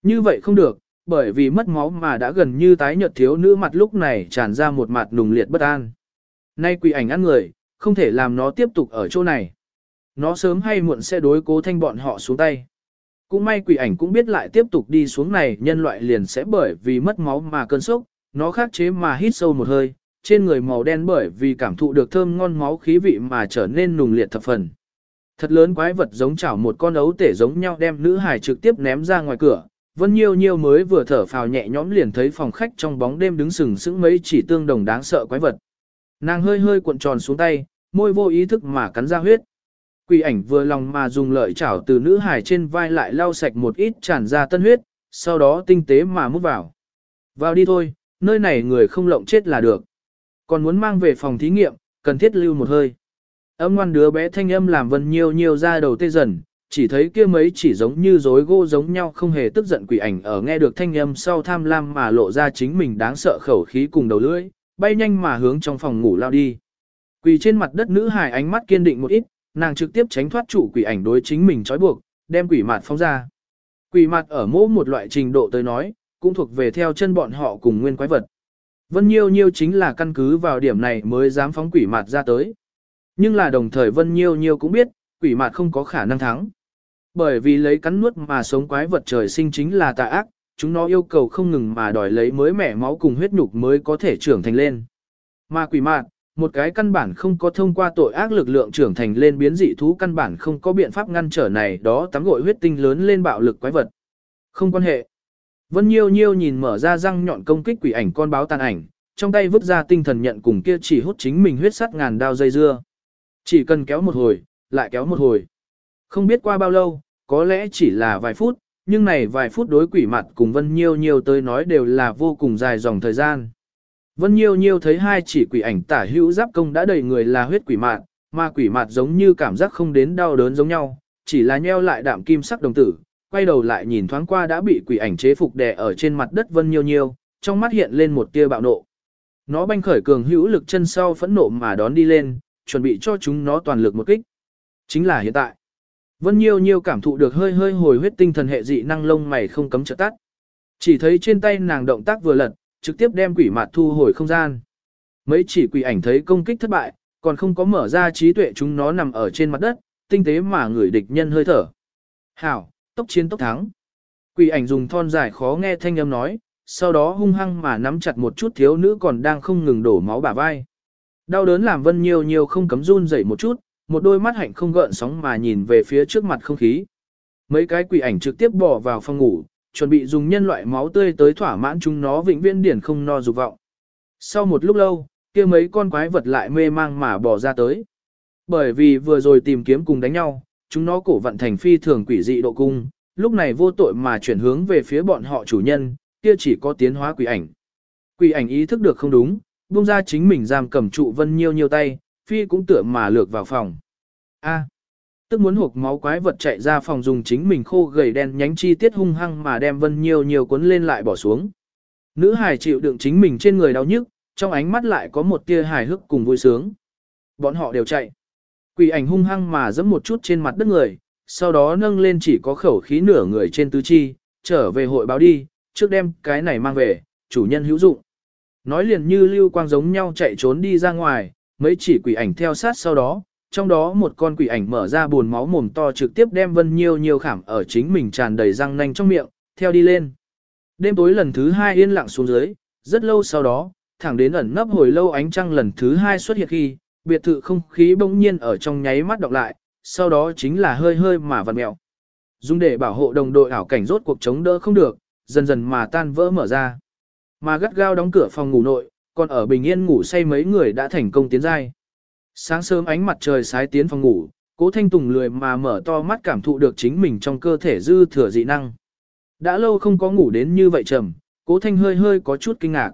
Như vậy không được, bởi vì mất máu mà đã gần như tái nhợt thiếu nữ mặt lúc này tràn ra một mặt nùng liệt bất an. Nay quỷ ảnh ăn người, không thể làm nó tiếp tục ở chỗ này. Nó sớm hay muộn sẽ đối cố thanh bọn họ xuống tay. Cũng may quỷ ảnh cũng biết lại tiếp tục đi xuống này nhân loại liền sẽ bởi vì mất máu mà cơn sốc, nó khắc chế mà hít sâu một hơi, trên người màu đen bởi vì cảm thụ được thơm ngon máu khí vị mà trở nên nùng liệt thập phần. Thật lớn quái vật giống chảo một con ấu tể giống nhau đem nữ hải trực tiếp ném ra ngoài cửa, Vân Nhiêu Nhiêu mới vừa thở phào nhẹ nhõm liền thấy phòng khách trong bóng đêm đứng sừng sững mấy chỉ tương đồng đáng sợ quái vật. Nàng hơi hơi cuộn tròn xuống tay, môi vô ý thức mà cắn ra huyết. Quỷ ảnh vừa lòng mà dùng lợi chảo từ nữ hải trên vai lại lau sạch một ít tràn ra tân huyết, sau đó tinh tế mà mút vào. Vào đi thôi, nơi này người không lộng chết là được. Còn muốn mang về phòng thí nghiệm, cần thiết lưu một hơi. Âm ngoan đứa bé thanh âm làm vân nhiều nhiều ra đầu tê dần, chỉ thấy kia mấy chỉ giống như rối gỗ giống nhau không hề tức giận quỷ ảnh ở nghe được thanh âm sau tham lam mà lộ ra chính mình đáng sợ khẩu khí cùng đầu lưỡi, bay nhanh mà hướng trong phòng ngủ lao đi. Quỳ trên mặt đất nữ hài ánh mắt kiên định một ít, nàng trực tiếp tránh thoát chủ quỷ ảnh đối chính mình trói buộc, đem quỷ mặt phóng ra. Quỷ mặt ở mỗ một loại trình độ tới nói, cũng thuộc về theo chân bọn họ cùng nguyên quái vật. Vân Nhiêu Nhiêu chính là căn cứ vào điểm này mới dám phóng quỷ mạt ra tới. Nhưng là đồng thời Vân Nhiêu Nhiêu cũng biết, quỷ mạt không có khả năng thắng. Bởi vì lấy cắn nuốt mà sống quái vật trời sinh chính là tà ác, chúng nó yêu cầu không ngừng mà đòi lấy mới mẻ máu cùng huyết nhục mới có thể trưởng thành lên. Mà quỷ mạt, một cái căn bản không có thông qua tội ác lực lượng trưởng thành lên biến dị thú căn bản không có biện pháp ngăn trở này đó tắm gội huyết tinh lớn lên bạo lực quái vật. Không quan hệ. Vân Nhiêu Nhiêu nhìn mở ra răng nhọn công kích quỷ ảnh con báo tàn ảnh, trong tay vứt ra tinh thần nhận cùng kia chỉ hút chính mình huyết sắt ngàn đao dây dưa. Chỉ cần kéo một hồi, lại kéo một hồi. Không biết qua bao lâu, có lẽ chỉ là vài phút, nhưng này vài phút đối quỷ mặt cùng Vân Nhiêu Nhiêu tới nói đều là vô cùng dài dòng thời gian. Vân Nhiêu Nhiêu thấy hai chỉ quỷ ảnh tả hữu giáp công đã đầy người là huyết quỷ mạt, mà quỷ mạt giống như cảm giác không đến đau đớn giống nhau, chỉ là nheo lại đạm kim sắc đồng tử, quay đầu lại nhìn thoáng qua đã bị quỷ ảnh chế phục đè ở trên mặt đất Vân Nhiêu Nhiêu, trong mắt hiện lên một tia bạo nộ. Nó banh khởi cường hữu lực chân sau phẫn nộ mà đón đi lên, chuẩn bị cho chúng nó toàn lực một kích. Chính là hiện tại. Vân Nhiêu Nhiêu cảm thụ được hơi hơi hồi huyết tinh thần hệ dị năng lông mày không cấm trợ tắt. Chỉ thấy trên tay nàng động tác vừa lật, trực tiếp đem quỷ mạt thu hồi không gian. Mấy chỉ quỷ ảnh thấy công kích thất bại, còn không có mở ra trí tuệ chúng nó nằm ở trên mặt đất, tinh tế mà người địch nhân hơi thở. Hảo, tốc chiến tốc thắng. Quỷ ảnh dùng thon dài khó nghe thanh âm nói, sau đó hung hăng mà nắm chặt một chút thiếu nữ còn đang không ngừng đổ máu bả vai. Đau đớn làm Vân Nhiêu Nhiêu không cấm run dậy một chút, một đôi mắt hạnh không gợn sóng mà nhìn về phía trước mặt không khí. Mấy cái quỷ ảnh trực tiếp bỏ vào phòng ngủ, chuẩn bị dùng nhân loại máu tươi tới thỏa mãn chúng nó vĩnh viễn điển không no dục vọng. Sau một lúc lâu, kia mấy con quái vật lại mê mang mà bỏ ra tới. Bởi vì vừa rồi tìm kiếm cùng đánh nhau, chúng nó cổ vận thành phi thường quỷ dị độ cung, lúc này vô tội mà chuyển hướng về phía bọn họ chủ nhân, kia chỉ có tiến hóa quỷ ảnh. Quỷ ảnh ý thức được không đúng, buông ra chính mình giam cầm trụ vân nhiêu nhiêu tay, phi cũng tựa mà lược vào phòng. A tức muốn hộp máu quái vật chạy ra phòng dùng chính mình khô gầy đen nhánh chi tiết hung hăng mà đem vân nhiêu nhiều cuốn lên lại bỏ xuống. Nữ hài chịu đựng chính mình trên người đau nhức, trong ánh mắt lại có một tia hài hước cùng vui sướng. Bọn họ đều chạy. Quỷ ảnh hung hăng mà giẫm một chút trên mặt đất người, sau đó nâng lên chỉ có khẩu khí nửa người trên tứ chi, trở về hội báo đi, trước đem cái này mang về, chủ nhân hữu dụng. Nói liền như lưu quang giống nhau chạy trốn đi ra ngoài, mấy chỉ quỷ ảnh theo sát sau đó, trong đó một con quỷ ảnh mở ra buồn máu mồm to trực tiếp đem Vân Nhiêu Nhiêu khảm ở chính mình tràn đầy răng nanh trong miệng, theo đi lên. Đêm tối lần thứ hai yên lặng xuống dưới, rất lâu sau đó, thẳng đến ẩn nấp hồi lâu ánh trăng lần thứ hai xuất hiện khi, biệt thự không khí bỗng nhiên ở trong nháy mắt đọc lại, sau đó chính là hơi hơi mà vặn mẹo. Dùng để bảo hộ đồng đội ảo cảnh rốt cuộc chống đỡ không được, dần dần mà tan vỡ mở ra. Mà gắt gao đóng cửa phòng ngủ nội, còn ở bình yên ngủ say mấy người đã thành công tiến giai. Sáng sớm ánh mặt trời sái tiến phòng ngủ, cố thanh tùng lười mà mở to mắt cảm thụ được chính mình trong cơ thể dư thừa dị năng. Đã lâu không có ngủ đến như vậy trầm, cố thanh hơi hơi có chút kinh ngạc.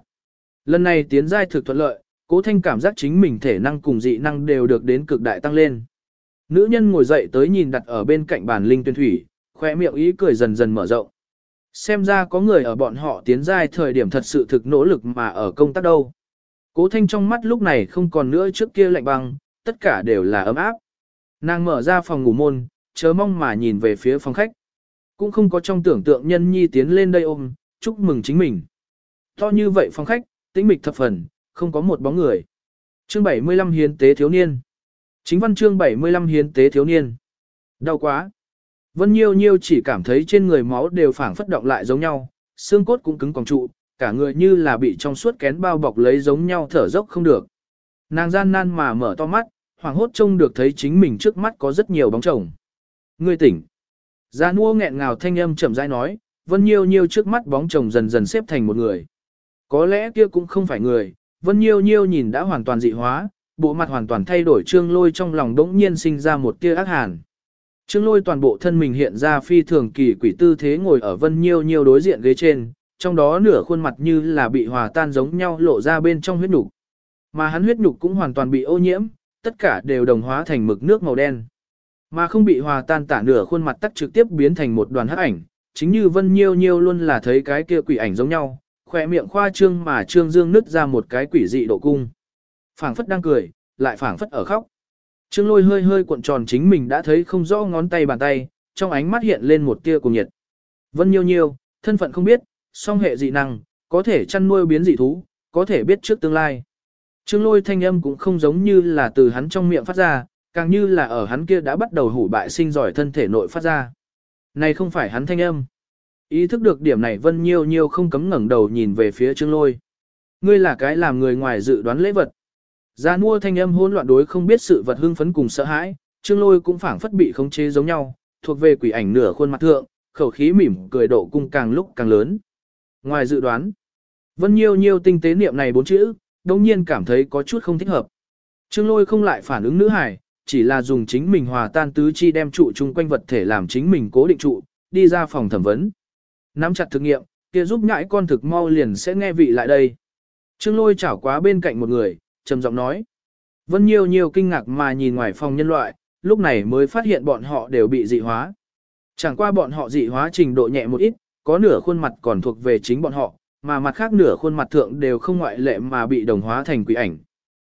Lần này tiến giai thực thuận lợi, cố thanh cảm giác chính mình thể năng cùng dị năng đều được đến cực đại tăng lên. Nữ nhân ngồi dậy tới nhìn đặt ở bên cạnh bàn linh tuyên thủy, khoe miệng ý cười dần dần mở rộng. Xem ra có người ở bọn họ tiến giai thời điểm thật sự thực nỗ lực mà ở công tác đâu. Cố thanh trong mắt lúc này không còn nữa trước kia lạnh băng, tất cả đều là ấm áp. Nàng mở ra phòng ngủ môn, chớ mong mà nhìn về phía phòng khách. Cũng không có trong tưởng tượng nhân nhi tiến lên đây ôm, chúc mừng chính mình. To như vậy phòng khách, tĩnh mịch thập phần, không có một bóng người. Chương 75 hiến tế thiếu niên. Chính văn chương 75 hiến tế thiếu niên. Đau quá. Vân Nhiêu Nhiêu chỉ cảm thấy trên người máu đều phảng phất động lại giống nhau, xương cốt cũng cứng còng trụ, cả người như là bị trong suốt kén bao bọc lấy giống nhau thở dốc không được. Nàng gian nan mà mở to mắt, hoảng hốt trông được thấy chính mình trước mắt có rất nhiều bóng chồng. Ngươi tỉnh. Gia nua nghẹn ngào thanh âm chậm rãi nói, Vân Nhiêu Nhiêu trước mắt bóng chồng dần dần xếp thành một người. Có lẽ kia cũng không phải người, Vân Nhiêu Nhiêu nhìn đã hoàn toàn dị hóa, bộ mặt hoàn toàn thay đổi trương lôi trong lòng đống nhiên sinh ra một tia ác hàn. Trương lôi toàn bộ thân mình hiện ra phi thường kỳ quỷ tư thế ngồi ở Vân Nhiêu Nhiêu đối diện ghế trên, trong đó nửa khuôn mặt như là bị hòa tan giống nhau lộ ra bên trong huyết nhục. Mà hắn huyết nhục cũng hoàn toàn bị ô nhiễm, tất cả đều đồng hóa thành mực nước màu đen. Mà không bị hòa tan tả nửa khuôn mặt tắc trực tiếp biến thành một đoàn hắc ảnh, chính như Vân Nhiêu Nhiêu luôn là thấy cái kia quỷ ảnh giống nhau, khỏe miệng khoa trương mà trương dương nứt ra một cái quỷ dị độ cung. Phảng phất đang cười, lại phảng phất ở khóc. Trương lôi hơi hơi cuộn tròn chính mình đã thấy không rõ ngón tay bàn tay, trong ánh mắt hiện lên một tia cùng nhiệt. Vân Nhiêu Nhiêu, thân phận không biết, song hệ dị năng, có thể chăn nuôi biến dị thú, có thể biết trước tương lai. Trương lôi thanh âm cũng không giống như là từ hắn trong miệng phát ra, càng như là ở hắn kia đã bắt đầu hủ bại sinh giỏi thân thể nội phát ra. Này không phải hắn thanh âm. Ý thức được điểm này Vân Nhiêu Nhiêu không cấm ngẩng đầu nhìn về phía Trương Lôi. Ngươi là cái làm người ngoài dự đoán lễ vật. Gia mua thanh âm hỗn loạn đối không biết sự vật hưng phấn cùng sợ hãi, Trương Lôi cũng phảng phất bị khống chế giống nhau, thuộc về quỷ ảnh nửa khuôn mặt thượng, khẩu khí mỉm cười độ cung càng lúc càng lớn. Ngoài dự đoán, Vân Nhiêu Nhiêu tinh tế niệm này bốn chữ, đồng nhiên cảm thấy có chút không thích hợp. Trương Lôi không lại phản ứng nữ hải, chỉ là dùng chính mình hòa tan tứ chi đem trụ chung quanh vật thể làm chính mình cố định trụ, đi ra phòng thẩm vấn. Nắm chặt thực nghiệm, kia giúp nhãi con thực mau liền sẽ nghe vị lại đây. Trương lôi chảo quá bên cạnh một người, trầm giọng nói. Vân nhiều nhiều kinh ngạc mà nhìn ngoài phòng nhân loại, lúc này mới phát hiện bọn họ đều bị dị hóa. Chẳng qua bọn họ dị hóa trình độ nhẹ một ít, có nửa khuôn mặt còn thuộc về chính bọn họ, mà mặt khác nửa khuôn mặt thượng đều không ngoại lệ mà bị đồng hóa thành quỷ ảnh.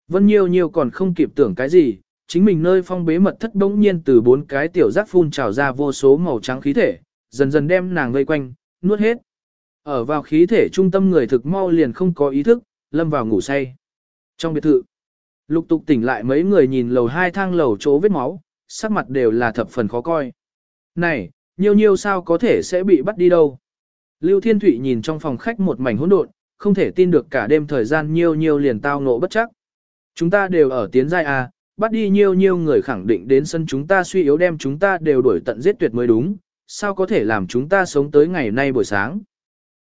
Vân nhiêu nhiêu còn không kịp tưởng cái gì, chính mình nơi phong bế mật thất bỗng nhiên từ bốn cái tiểu giác phun trào ra vô số màu trắng khí thể, dần dần đem nàng vây quanh, nuốt hết. Ở vào khí thể trung tâm người thực mau liền không có ý thức, lâm vào ngủ say. Trong biệt thự, lục tục tỉnh lại mấy người nhìn lầu hai thang lầu chỗ vết máu, sắc mặt đều là thập phần khó coi. Này, nhiêu nhiêu sao có thể sẽ bị bắt đi đâu? Lưu Thiên Thụy nhìn trong phòng khách một mảnh hỗn độn, không thể tin được cả đêm thời gian nhiêu nhiêu liền tao ngộ bất chắc. Chúng ta đều ở tiến giai à, bắt đi nhiêu nhiêu người khẳng định đến sân chúng ta suy yếu đem chúng ta đều đuổi tận giết tuyệt mới đúng, sao có thể làm chúng ta sống tới ngày nay buổi sáng.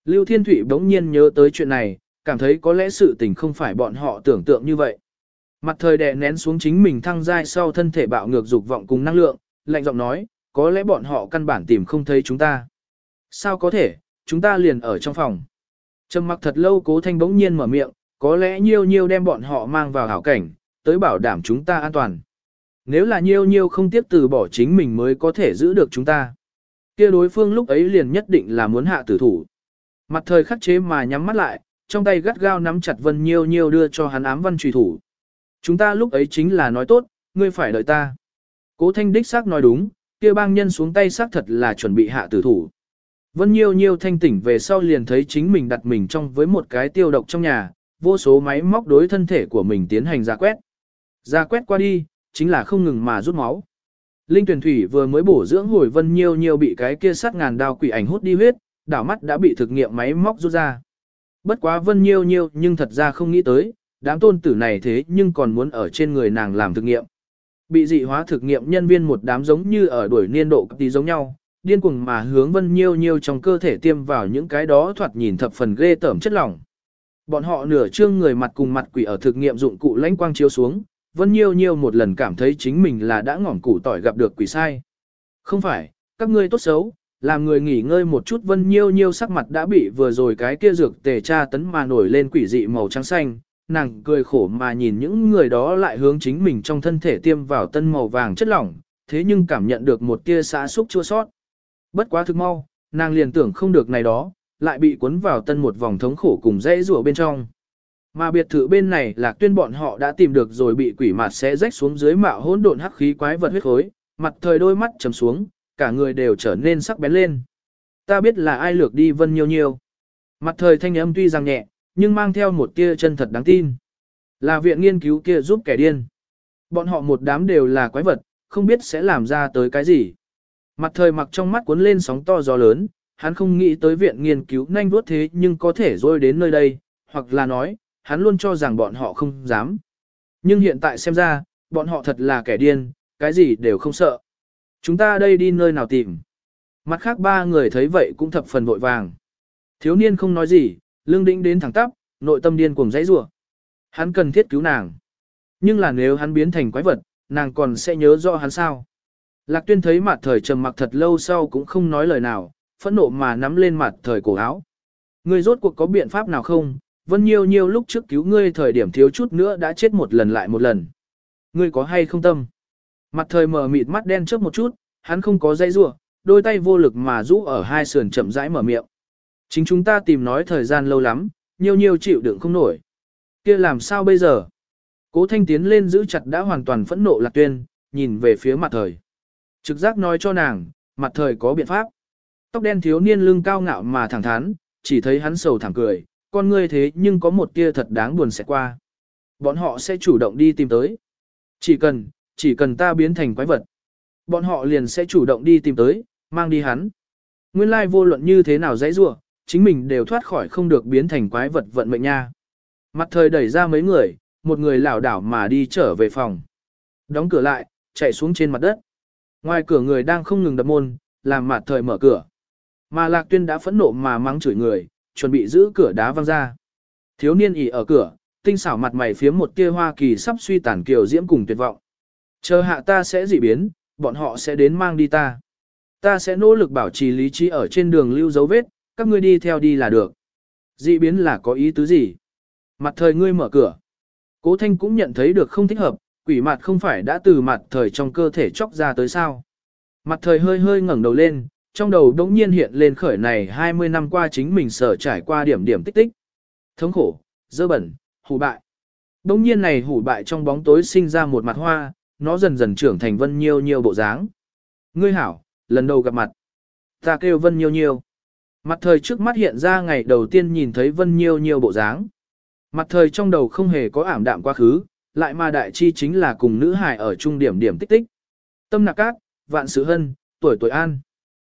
Lưu Thiên Thụy bỗng nhiên nhớ tới chuyện này, cảm thấy có lẽ sự tình không phải bọn họ tưởng tượng như vậy. Mặt thời đè nén xuống chính mình thăng giai sau thân thể bạo ngược dục vọng cùng năng lượng, lạnh giọng nói, có lẽ bọn họ căn bản tìm không thấy chúng ta. Sao có thể, chúng ta liền ở trong phòng. Trầm mặc thật lâu cố thanh bỗng nhiên mở miệng, có lẽ nhiêu nhiêu đem bọn họ mang vào hảo cảnh, tới bảo đảm chúng ta an toàn. Nếu là nhiêu nhiêu không tiếp từ bỏ chính mình mới có thể giữ được chúng ta. kia đối phương lúc ấy liền nhất định là muốn hạ tử thủ. Mặt thời khắc chế mà nhắm mắt lại, trong tay gắt gao nắm chặt vân nhiêu nhiêu đưa cho hắn ám văn trùy thủ. Chúng ta lúc ấy chính là nói tốt, ngươi phải đợi ta. Cố thanh đích xác nói đúng, kia bang nhân xuống tay xác thật là chuẩn bị hạ tử thủ. Vân nhiêu nhiêu thanh tỉnh về sau liền thấy chính mình đặt mình trong với một cái tiêu độc trong nhà, vô số máy móc đối thân thể của mình tiến hành ra quét. Ra quét qua đi, chính là không ngừng mà rút máu. Linh tuyển thủy vừa mới bổ dưỡng hồi vân nhiêu nhiêu bị cái kia sát ngàn đao quỷ ảnh hút đi huyết, đảo mắt đã bị thực nghiệm máy móc rút ra. Bất quá vân nhiêu nhiêu nhưng thật ra không nghĩ tới, đám tôn tử này thế nhưng còn muốn ở trên người nàng làm thực nghiệm. Bị dị hóa thực nghiệm nhân viên một đám giống như ở đuổi niên độ tí giống nhau, điên cuồng mà hướng vân nhiêu nhiêu trong cơ thể tiêm vào những cái đó thoạt nhìn thập phần ghê tởm chất lỏng. Bọn họ nửa trương người mặt cùng mặt quỷ ở thực nghiệm dụng cụ lãnh quang chiếu xuống, Vân Nhiêu Nhiêu một lần cảm thấy chính mình là đã ngỏm củ tỏi gặp được quỷ sai. Không phải, các ngươi tốt xấu, làm người nghỉ ngơi một chút Vân Nhiêu Nhiêu sắc mặt đã bị vừa rồi cái kia dược tề tra tấn mà nổi lên quỷ dị màu trắng xanh, nàng cười khổ mà nhìn những người đó lại hướng chính mình trong thân thể tiêm vào tân màu vàng chất lỏng, thế nhưng cảm nhận được một tia xá xúc chua sót. Bất quá thực mau, nàng liền tưởng không được này đó, lại bị cuốn vào tân một vòng thống khổ cùng dãy rủa bên trong. Mà biệt thự bên này là tuyên bọn họ đã tìm được rồi bị quỷ mặt sẽ rách xuống dưới mạo hỗn độn hắc khí quái vật huyết khối, mặt thời đôi mắt trầm xuống, cả người đều trở nên sắc bén lên. Ta biết là ai lược đi vân nhiều nhiều. Mặt thời thanh âm tuy rằng nhẹ, nhưng mang theo một tia chân thật đáng tin. Là viện nghiên cứu kia giúp kẻ điên. Bọn họ một đám đều là quái vật, không biết sẽ làm ra tới cái gì. Mặt thời mặc trong mắt cuốn lên sóng to gió lớn, hắn không nghĩ tới viện nghiên cứu nhanh vuốt thế nhưng có thể rôi đến nơi đây, hoặc là nói, hắn luôn cho rằng bọn họ không dám. Nhưng hiện tại xem ra, bọn họ thật là kẻ điên, cái gì đều không sợ. Chúng ta đây đi nơi nào tìm. Mặt khác ba người thấy vậy cũng thập phần vội vàng. Thiếu niên không nói gì, lương đĩnh đến thẳng tắp, nội tâm điên cuồng dãy rủa. Hắn cần thiết cứu nàng. Nhưng là nếu hắn biến thành quái vật, nàng còn sẽ nhớ rõ hắn sao. Lạc tuyên thấy mặt thời trầm mặc thật lâu sau cũng không nói lời nào, phẫn nộ mà nắm lên mặt thời cổ áo. Ngươi rốt cuộc có biện pháp nào không, Vân Nhiêu Nhiêu lúc trước cứu ngươi thời điểm thiếu chút nữa đã chết một lần lại một lần. Ngươi có hay không tâm? Mặt thời mở mịt mắt đen trước một chút, hắn không có dây rua, đôi tay vô lực mà rũ ở hai sườn chậm rãi mở miệng. Chính chúng ta tìm nói thời gian lâu lắm, nhiều nhiều chịu đựng không nổi. kia làm sao bây giờ? Cố thanh tiến lên giữ chặt đã hoàn toàn phẫn nộ lạc tuyên, nhìn về phía mặt thời. Trực giác nói cho nàng, mặt thời có biện pháp. Tóc đen thiếu niên lưng cao ngạo mà thẳng thắn, chỉ thấy hắn sầu thẳng cười, con ngươi thế nhưng có một tia thật đáng buồn sẽ qua. Bọn họ sẽ chủ động đi tìm tới. Chỉ cần, chỉ cần ta biến thành quái vật. Bọn họ liền sẽ chủ động đi tìm tới, mang đi hắn. Nguyên lai vô luận như thế nào dãy rua, chính mình đều thoát khỏi không được biến thành quái vật vận mệnh nha. Mặt thời đẩy ra mấy người, một người lảo đảo mà đi trở về phòng. Đóng cửa lại, chạy xuống trên mặt đất. Ngoài cửa người đang không ngừng đập môn, làm mặt thời mở cửa. Mà Lạc Tuyên đã phẫn nộ mà mắng chửi người, chuẩn bị giữ cửa đá văng ra. Thiếu niên ỉ ở cửa, tinh xảo mặt mày phía một tia hoa kỳ sắp suy tàn kiều diễm cùng tuyệt vọng. Chờ hạ ta sẽ dị biến, bọn họ sẽ đến mang đi ta. Ta sẽ nỗ lực bảo trì lý trí ở trên đường lưu dấu vết, các ngươi đi theo đi là được. Dị biến là có ý tứ gì? Mặt thời ngươi mở cửa. Cố thanh cũng nhận thấy được không thích hợp, quỷ mặt không phải đã từ mặt thời trong cơ thể chóc ra tới sao. Mặt thời hơi hơi ngẩng đầu lên, trong đầu đống nhiên hiện lên khởi này 20 năm qua chính mình sở trải qua điểm điểm tích tích. Thống khổ, dơ bẩn, hủ bại. Đống nhiên này hủ bại trong bóng tối sinh ra một mặt hoa, nó dần dần trưởng thành vân nhiêu nhiêu bộ dáng. Ngươi hảo, lần đầu gặp mặt. Ta kêu vân nhiêu nhiêu. Mặt thời trước mắt hiện ra ngày đầu tiên nhìn thấy vân nhiêu nhiêu bộ dáng. Mặt thời trong đầu không hề có ảm đạm quá khứ, lại mà đại chi chính là cùng nữ hài ở trung điểm điểm tích tích. Tâm nạc cát, vạn sự hân, tuổi tuổi an.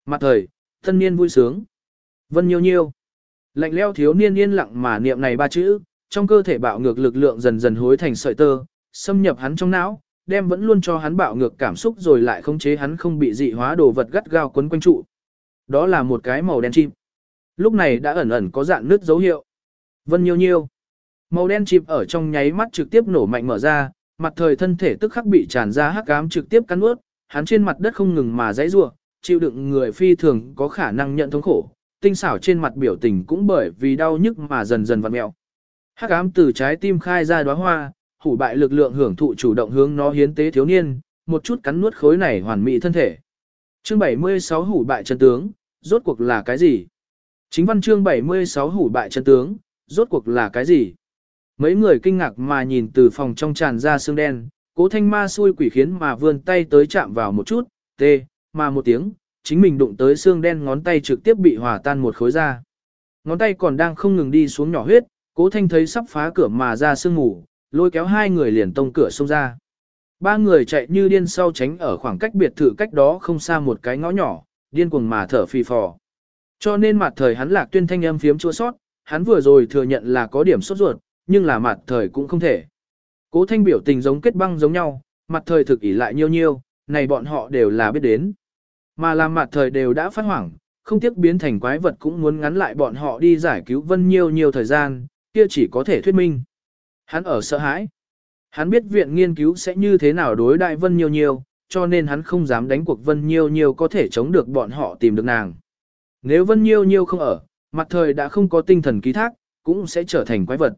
Mặt thời, thân niên vui sướng. Vân nhiêu nhiêu. Lạnh leo thiếu niên yên lặng mà niệm này ba chữ, trong cơ thể bạo ngược lực lượng dần dần hối thành sợi tơ, xâm nhập hắn trong não, đem vẫn luôn cho hắn bạo ngược cảm xúc rồi lại khống chế hắn không bị dị hóa đồ vật gắt gao quấn quanh trụ. Đó là một cái màu đen chim. Lúc này đã ẩn ẩn có dạng nước dấu hiệu. Vân nhiêu nhiêu. Màu đen chìm ở trong nháy mắt trực tiếp nổ mạnh mở ra, mặt thời thân thể tức khắc bị tràn ra hắc ám trực tiếp cắn ướt, hắn trên mặt đất không ngừng mà dãy rủa, chịu đựng người phi thường có khả năng nhận thống khổ, tinh xảo trên mặt biểu tình cũng bởi vì đau nhức mà dần dần vặn mèo. Hắc ám từ trái tim khai ra đóa hoa, hủ bại lực lượng hưởng thụ chủ động hướng nó hiến tế thiếu niên, một chút cắn nuốt khối này hoàn mỹ thân thể. Chương 76 hủ bại chân tướng, rốt cuộc là cái gì? Chính văn chương 76 hủ bại chân tướng, rốt cuộc là cái gì? Mấy người kinh ngạc mà nhìn từ phòng trong tràn ra xương đen, cố thanh ma xui quỷ khiến mà vươn tay tới chạm vào một chút, tê, mà một tiếng, chính mình đụng tới xương đen ngón tay trực tiếp bị hòa tan một khối ra, Ngón tay còn đang không ngừng đi xuống nhỏ huyết, cố thanh thấy sắp phá cửa mà ra sương ngủ, lôi kéo hai người liền tông cửa xông ra. Ba người chạy như điên sau tránh ở khoảng cách biệt thự cách đó không xa một cái ngõ nhỏ, điên cuồng mà thở phì phò. Cho nên mặt thời hắn lạc tuyên thanh âm phiếm chua sót, hắn vừa rồi thừa nhận là có điểm sốt ruột, nhưng là mặt thời cũng không thể. Cố thanh biểu tình giống kết băng giống nhau, mặt thời thực ỉ lại nhiêu nhiêu, này bọn họ đều là biết đến. Mà làm mặt thời đều đã phát hoảng, không tiếc biến thành quái vật cũng muốn ngắn lại bọn họ đi giải cứu vân nhiêu nhiều thời gian, kia chỉ có thể thuyết minh. Hắn ở sợ hãi. Hắn biết viện nghiên cứu sẽ như thế nào đối đại vân nhiêu nhiêu, cho nên hắn không dám đánh cuộc vân nhiêu nhiêu có thể chống được bọn họ tìm được nàng. Nếu vân nhiêu nhiêu không ở, mặt thời đã không có tinh thần ký thác, cũng sẽ trở thành quái vật.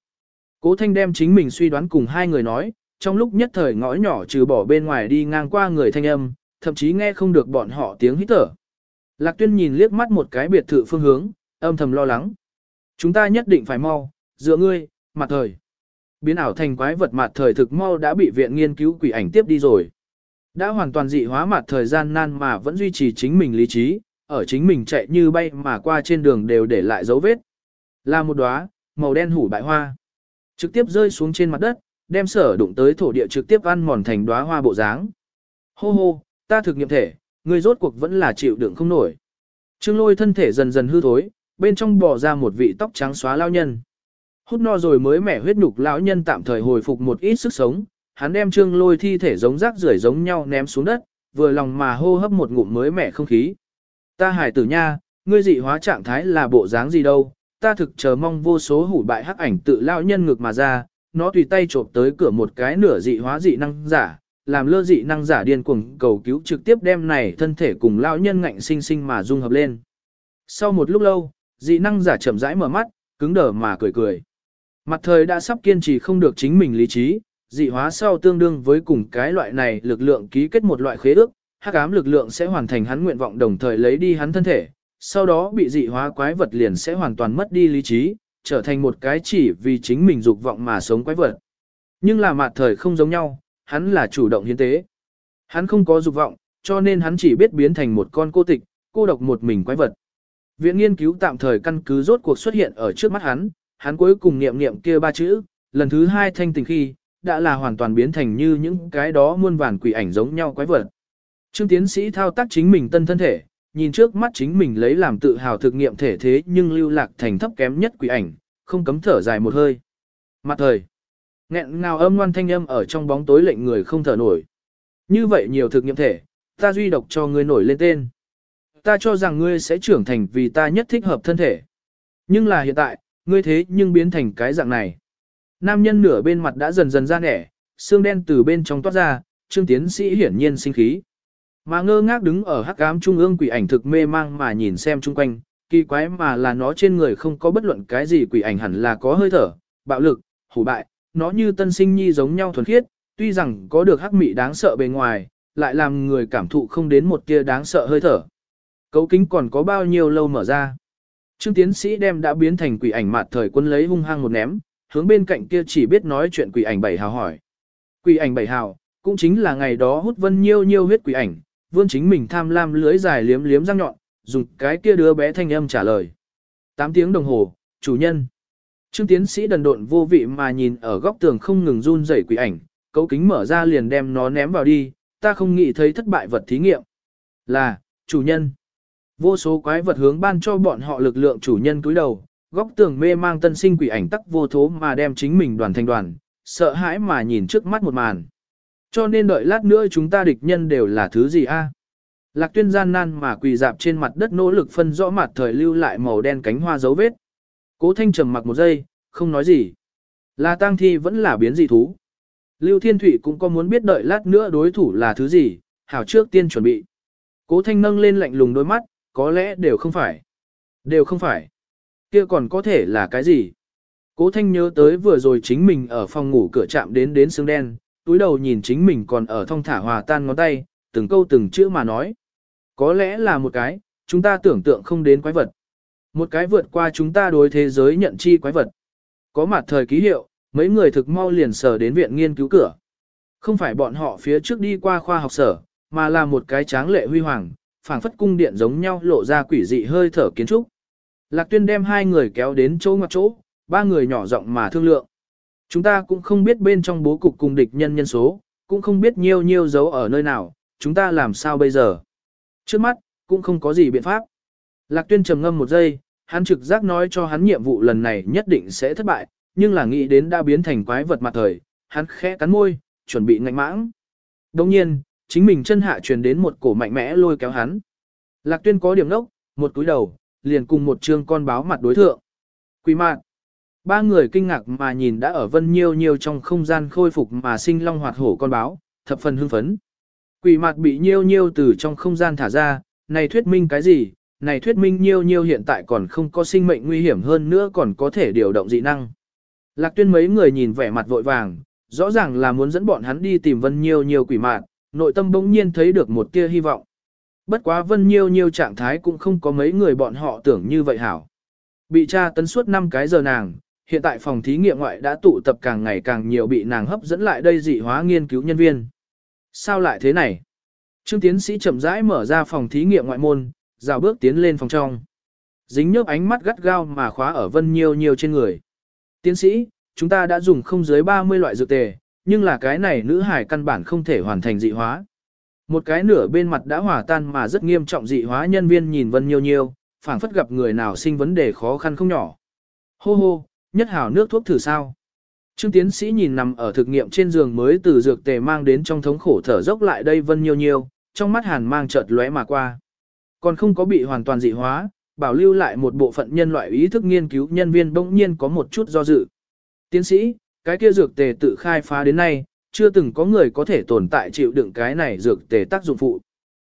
Cố Thanh đem chính mình suy đoán cùng hai người nói, trong lúc nhất thời ngõ nhỏ trừ bỏ bên ngoài đi ngang qua người thanh âm, thậm chí nghe không được bọn họ tiếng hít thở. Lạc Tuyên nhìn liếc mắt một cái biệt thự phương hướng, âm thầm lo lắng. Chúng ta nhất định phải mau, dựa ngươi, mặt thời. Biến ảo thành quái vật mặt thời thực mau đã bị viện nghiên cứu quỷ ảnh tiếp đi rồi. Đã hoàn toàn dị hóa mặt thời gian nan mà vẫn duy trì chính mình lý trí, ở chính mình chạy như bay mà qua trên đường đều để lại dấu vết. Là một đóa màu đen hủ bại hoa. Trực tiếp rơi xuống trên mặt đất, đem sở đụng tới thổ địa trực tiếp ăn mòn thành đóa hoa bộ dáng. Hô hô, ta thực nghiệm thể, người rốt cuộc vẫn là chịu đựng không nổi. Trương lôi thân thể dần dần hư thối, bên trong bỏ ra một vị tóc trắng xóa lao nhân. Hút no rồi mới mẻ huyết nhục lão nhân tạm thời hồi phục một ít sức sống, hắn đem trương lôi thi thể giống rác rưởi giống nhau ném xuống đất, vừa lòng mà hô hấp một ngụm mới mẻ không khí. Ta hải tử nha, ngươi dị hóa trạng thái là bộ dáng gì đâu, ta thực chờ mong vô số hủ bại hắc ảnh tự lão nhân ngược mà ra, nó tùy tay trộm tới cửa một cái nửa dị hóa dị năng giả, làm lơ dị năng giả điên cuồng cầu cứu trực tiếp đem này thân thể cùng lão nhân ngạnh sinh sinh mà dung hợp lên. Sau một lúc lâu, dị năng giả chậm rãi mở mắt, cứng đờ mà cười cười. Mặt thời đã sắp kiên trì không được chính mình lý trí, dị hóa sau tương đương với cùng cái loại này lực lượng ký kết một loại khế ước, hắc ám lực lượng sẽ hoàn thành hắn nguyện vọng đồng thời lấy đi hắn thân thể, sau đó bị dị hóa quái vật liền sẽ hoàn toàn mất đi lý trí, trở thành một cái chỉ vì chính mình dục vọng mà sống quái vật. Nhưng là mặt thời không giống nhau, hắn là chủ động hiến tế. Hắn không có dục vọng, cho nên hắn chỉ biết biến thành một con cô tịch, cô độc một mình quái vật. Viện nghiên cứu tạm thời căn cứ rốt cuộc xuất hiện ở trước mắt hắn, hắn cuối cùng niệm niệm kia ba chữ, lần thứ hai thanh tình khi, đã là hoàn toàn biến thành như những cái đó muôn vàn quỷ ảnh giống nhau quái vật. Trương tiến sĩ thao tác chính mình tân thân thể, nhìn trước mắt chính mình lấy làm tự hào thực nghiệm thể thế nhưng lưu lạc thành thấp kém nhất quỷ ảnh, không cấm thở dài một hơi. Mặt thời, nghẹn ngào âm ngoan thanh âm ở trong bóng tối lệnh người không thở nổi. Như vậy nhiều thực nghiệm thể, ta duy độc cho ngươi nổi lên tên. Ta cho rằng ngươi sẽ trưởng thành vì ta nhất thích hợp thân thể. Nhưng là hiện tại, ngươi thế nhưng biến thành cái dạng này. Nam nhân nửa bên mặt đã dần dần ra nẻ, xương đen từ bên trong toát ra, trương tiến sĩ hiển nhiên sinh khí. Mà ngơ ngác đứng ở hắc ám trung ương quỷ ảnh thực mê mang mà nhìn xem chung quanh, kỳ quái mà là nó trên người không có bất luận cái gì quỷ ảnh hẳn là có hơi thở, bạo lực, hủ bại, nó như tân sinh nhi giống nhau thuần khiết, tuy rằng có được hắc mị đáng sợ bề ngoài, lại làm người cảm thụ không đến một tia đáng sợ hơi thở. Cấu kính còn có bao nhiêu lâu mở ra. Trương tiến sĩ đem đã biến thành quỷ ảnh mạt thời quân lấy hung hăng một ném, hướng bên cạnh kia chỉ biết nói chuyện quỷ ảnh bảy hào hỏi. Quỷ ảnh bảy hào, cũng chính là ngày đó hút vân nhiêu nhiêu huyết quỷ ảnh, vươn chính mình tham lam lưới dài liếm liếm răng nhọn, dùng cái kia đứa bé thanh âm trả lời. 8 tiếng đồng hồ, chủ nhân. Trương tiến sĩ đần độn vô vị mà nhìn ở góc tường không ngừng run rẩy quỷ ảnh, cấu kính mở ra liền đem nó ném vào đi, ta không nghĩ thấy thất bại vật thí nghiệm. Là, chủ nhân. Vô số quái vật hướng ban cho bọn họ lực lượng chủ nhân túi đầu, góc tường mê mang tân sinh quỷ ảnh tắc vô thố mà đem chính mình đoàn thành đoàn, sợ hãi mà nhìn trước mắt một màn. Cho nên đợi lát nữa chúng ta địch nhân đều là thứ gì a? Lạc tuyên gian nan mà quỳ dạp trên mặt đất nỗ lực phân rõ mặt thời lưu lại màu đen cánh hoa dấu vết. Cố thanh trầm mặc một giây, không nói gì. Là tang thi vẫn là biến dị thú. Lưu Thiên Thụy cũng có muốn biết đợi lát nữa đối thủ là thứ gì, hảo trước tiên chuẩn bị. Cố thanh nâng lên lạnh lùng đôi mắt, có lẽ đều không phải. Đều không phải. Kia còn có thể là cái gì? Cố thanh nhớ tới vừa rồi chính mình ở phòng ngủ cửa chạm đến đến xương đen, túi đầu nhìn chính mình còn ở thong thả hòa tan ngón tay, từng câu từng chữ mà nói. Có lẽ là một cái, chúng ta tưởng tượng không đến quái vật. Một cái vượt qua chúng ta đối thế giới nhận chi quái vật. Có mặt thời ký hiệu, mấy người thực mau liền sở đến viện nghiên cứu cửa. Không phải bọn họ phía trước đi qua khoa học sở, mà là một cái tráng lệ huy hoàng, phảng phất cung điện giống nhau lộ ra quỷ dị hơi thở kiến trúc. Lạc tuyên đem hai người kéo đến chỗ ngoặt chỗ, ba người nhỏ giọng mà thương lượng. Chúng ta cũng không biết bên trong bố cục cùng địch nhân nhân số, cũng không biết nhiêu nhiêu dấu ở nơi nào, chúng ta làm sao bây giờ. Trước mắt, cũng không có gì biện pháp. Lạc tuyên trầm ngâm một giây, hắn trực giác nói cho hắn nhiệm vụ lần này nhất định sẽ thất bại, nhưng là nghĩ đến đã biến thành quái vật mặt thời, hắn khẽ cắn môi, chuẩn bị ngạnh mãng. Đồng nhiên, chính mình chân hạ truyền đến một cổ mạnh mẽ lôi kéo hắn. Lạc tuyên có điểm nốc, một túi đầu, liền cùng một trương con báo mặt đối thượng. Quỷ mạn. Ba người kinh ngạc mà nhìn đã ở vân nhiêu nhiêu trong không gian khôi phục mà sinh long hoạt hổ con báo, thập phần hưng phấn. Quỷ mạt bị nhiêu nhiêu từ trong không gian thả ra, này thuyết minh cái gì, này thuyết minh nhiêu nhiêu hiện tại còn không có sinh mệnh nguy hiểm hơn nữa còn có thể điều động dị năng. Lạc tuyên mấy người nhìn vẻ mặt vội vàng, rõ ràng là muốn dẫn bọn hắn đi tìm vân nhiêu nhiêu quỷ mạt, nội tâm bỗng nhiên thấy được một tia hy vọng. Bất quá vân nhiêu nhiêu trạng thái cũng không có mấy người bọn họ tưởng như vậy hảo. Bị tra tấn suốt 5 cái giờ nàng, hiện tại phòng thí nghiệm ngoại đã tụ tập càng ngày càng nhiều bị nàng hấp dẫn lại đây dị hóa nghiên cứu nhân viên. Sao lại thế này? Trương tiến sĩ chậm rãi mở ra phòng thí nghiệm ngoại môn, dạo bước tiến lên phòng trong. Dính nhớp ánh mắt gắt gao mà khóa ở vân nhiêu nhiêu trên người. Tiến sĩ, chúng ta đã dùng không dưới 30 loại dược tề, nhưng là cái này nữ hải căn bản không thể hoàn thành dị hóa. Một cái nửa bên mặt đã hòa tan mà rất nghiêm trọng dị hóa nhân viên nhìn vân nhiêu nhiêu phảng phất gặp người nào sinh vấn đề khó khăn không nhỏ. Hô hô, nhất hảo nước thuốc thử sao. Trương tiến sĩ nhìn nằm ở thực nghiệm trên giường mới từ dược tề mang đến trong thống khổ thở dốc lại đây vân nhiêu nhiêu trong mắt hàn mang chợt lóe mà qua. Còn không có bị hoàn toàn dị hóa, bảo lưu lại một bộ phận nhân loại ý thức nghiên cứu nhân viên bỗng nhiên có một chút do dự. Tiến sĩ, cái kia dược tề tự khai phá đến nay, chưa từng có người có thể tồn tại chịu đựng cái này dược tề tác dụng phụ.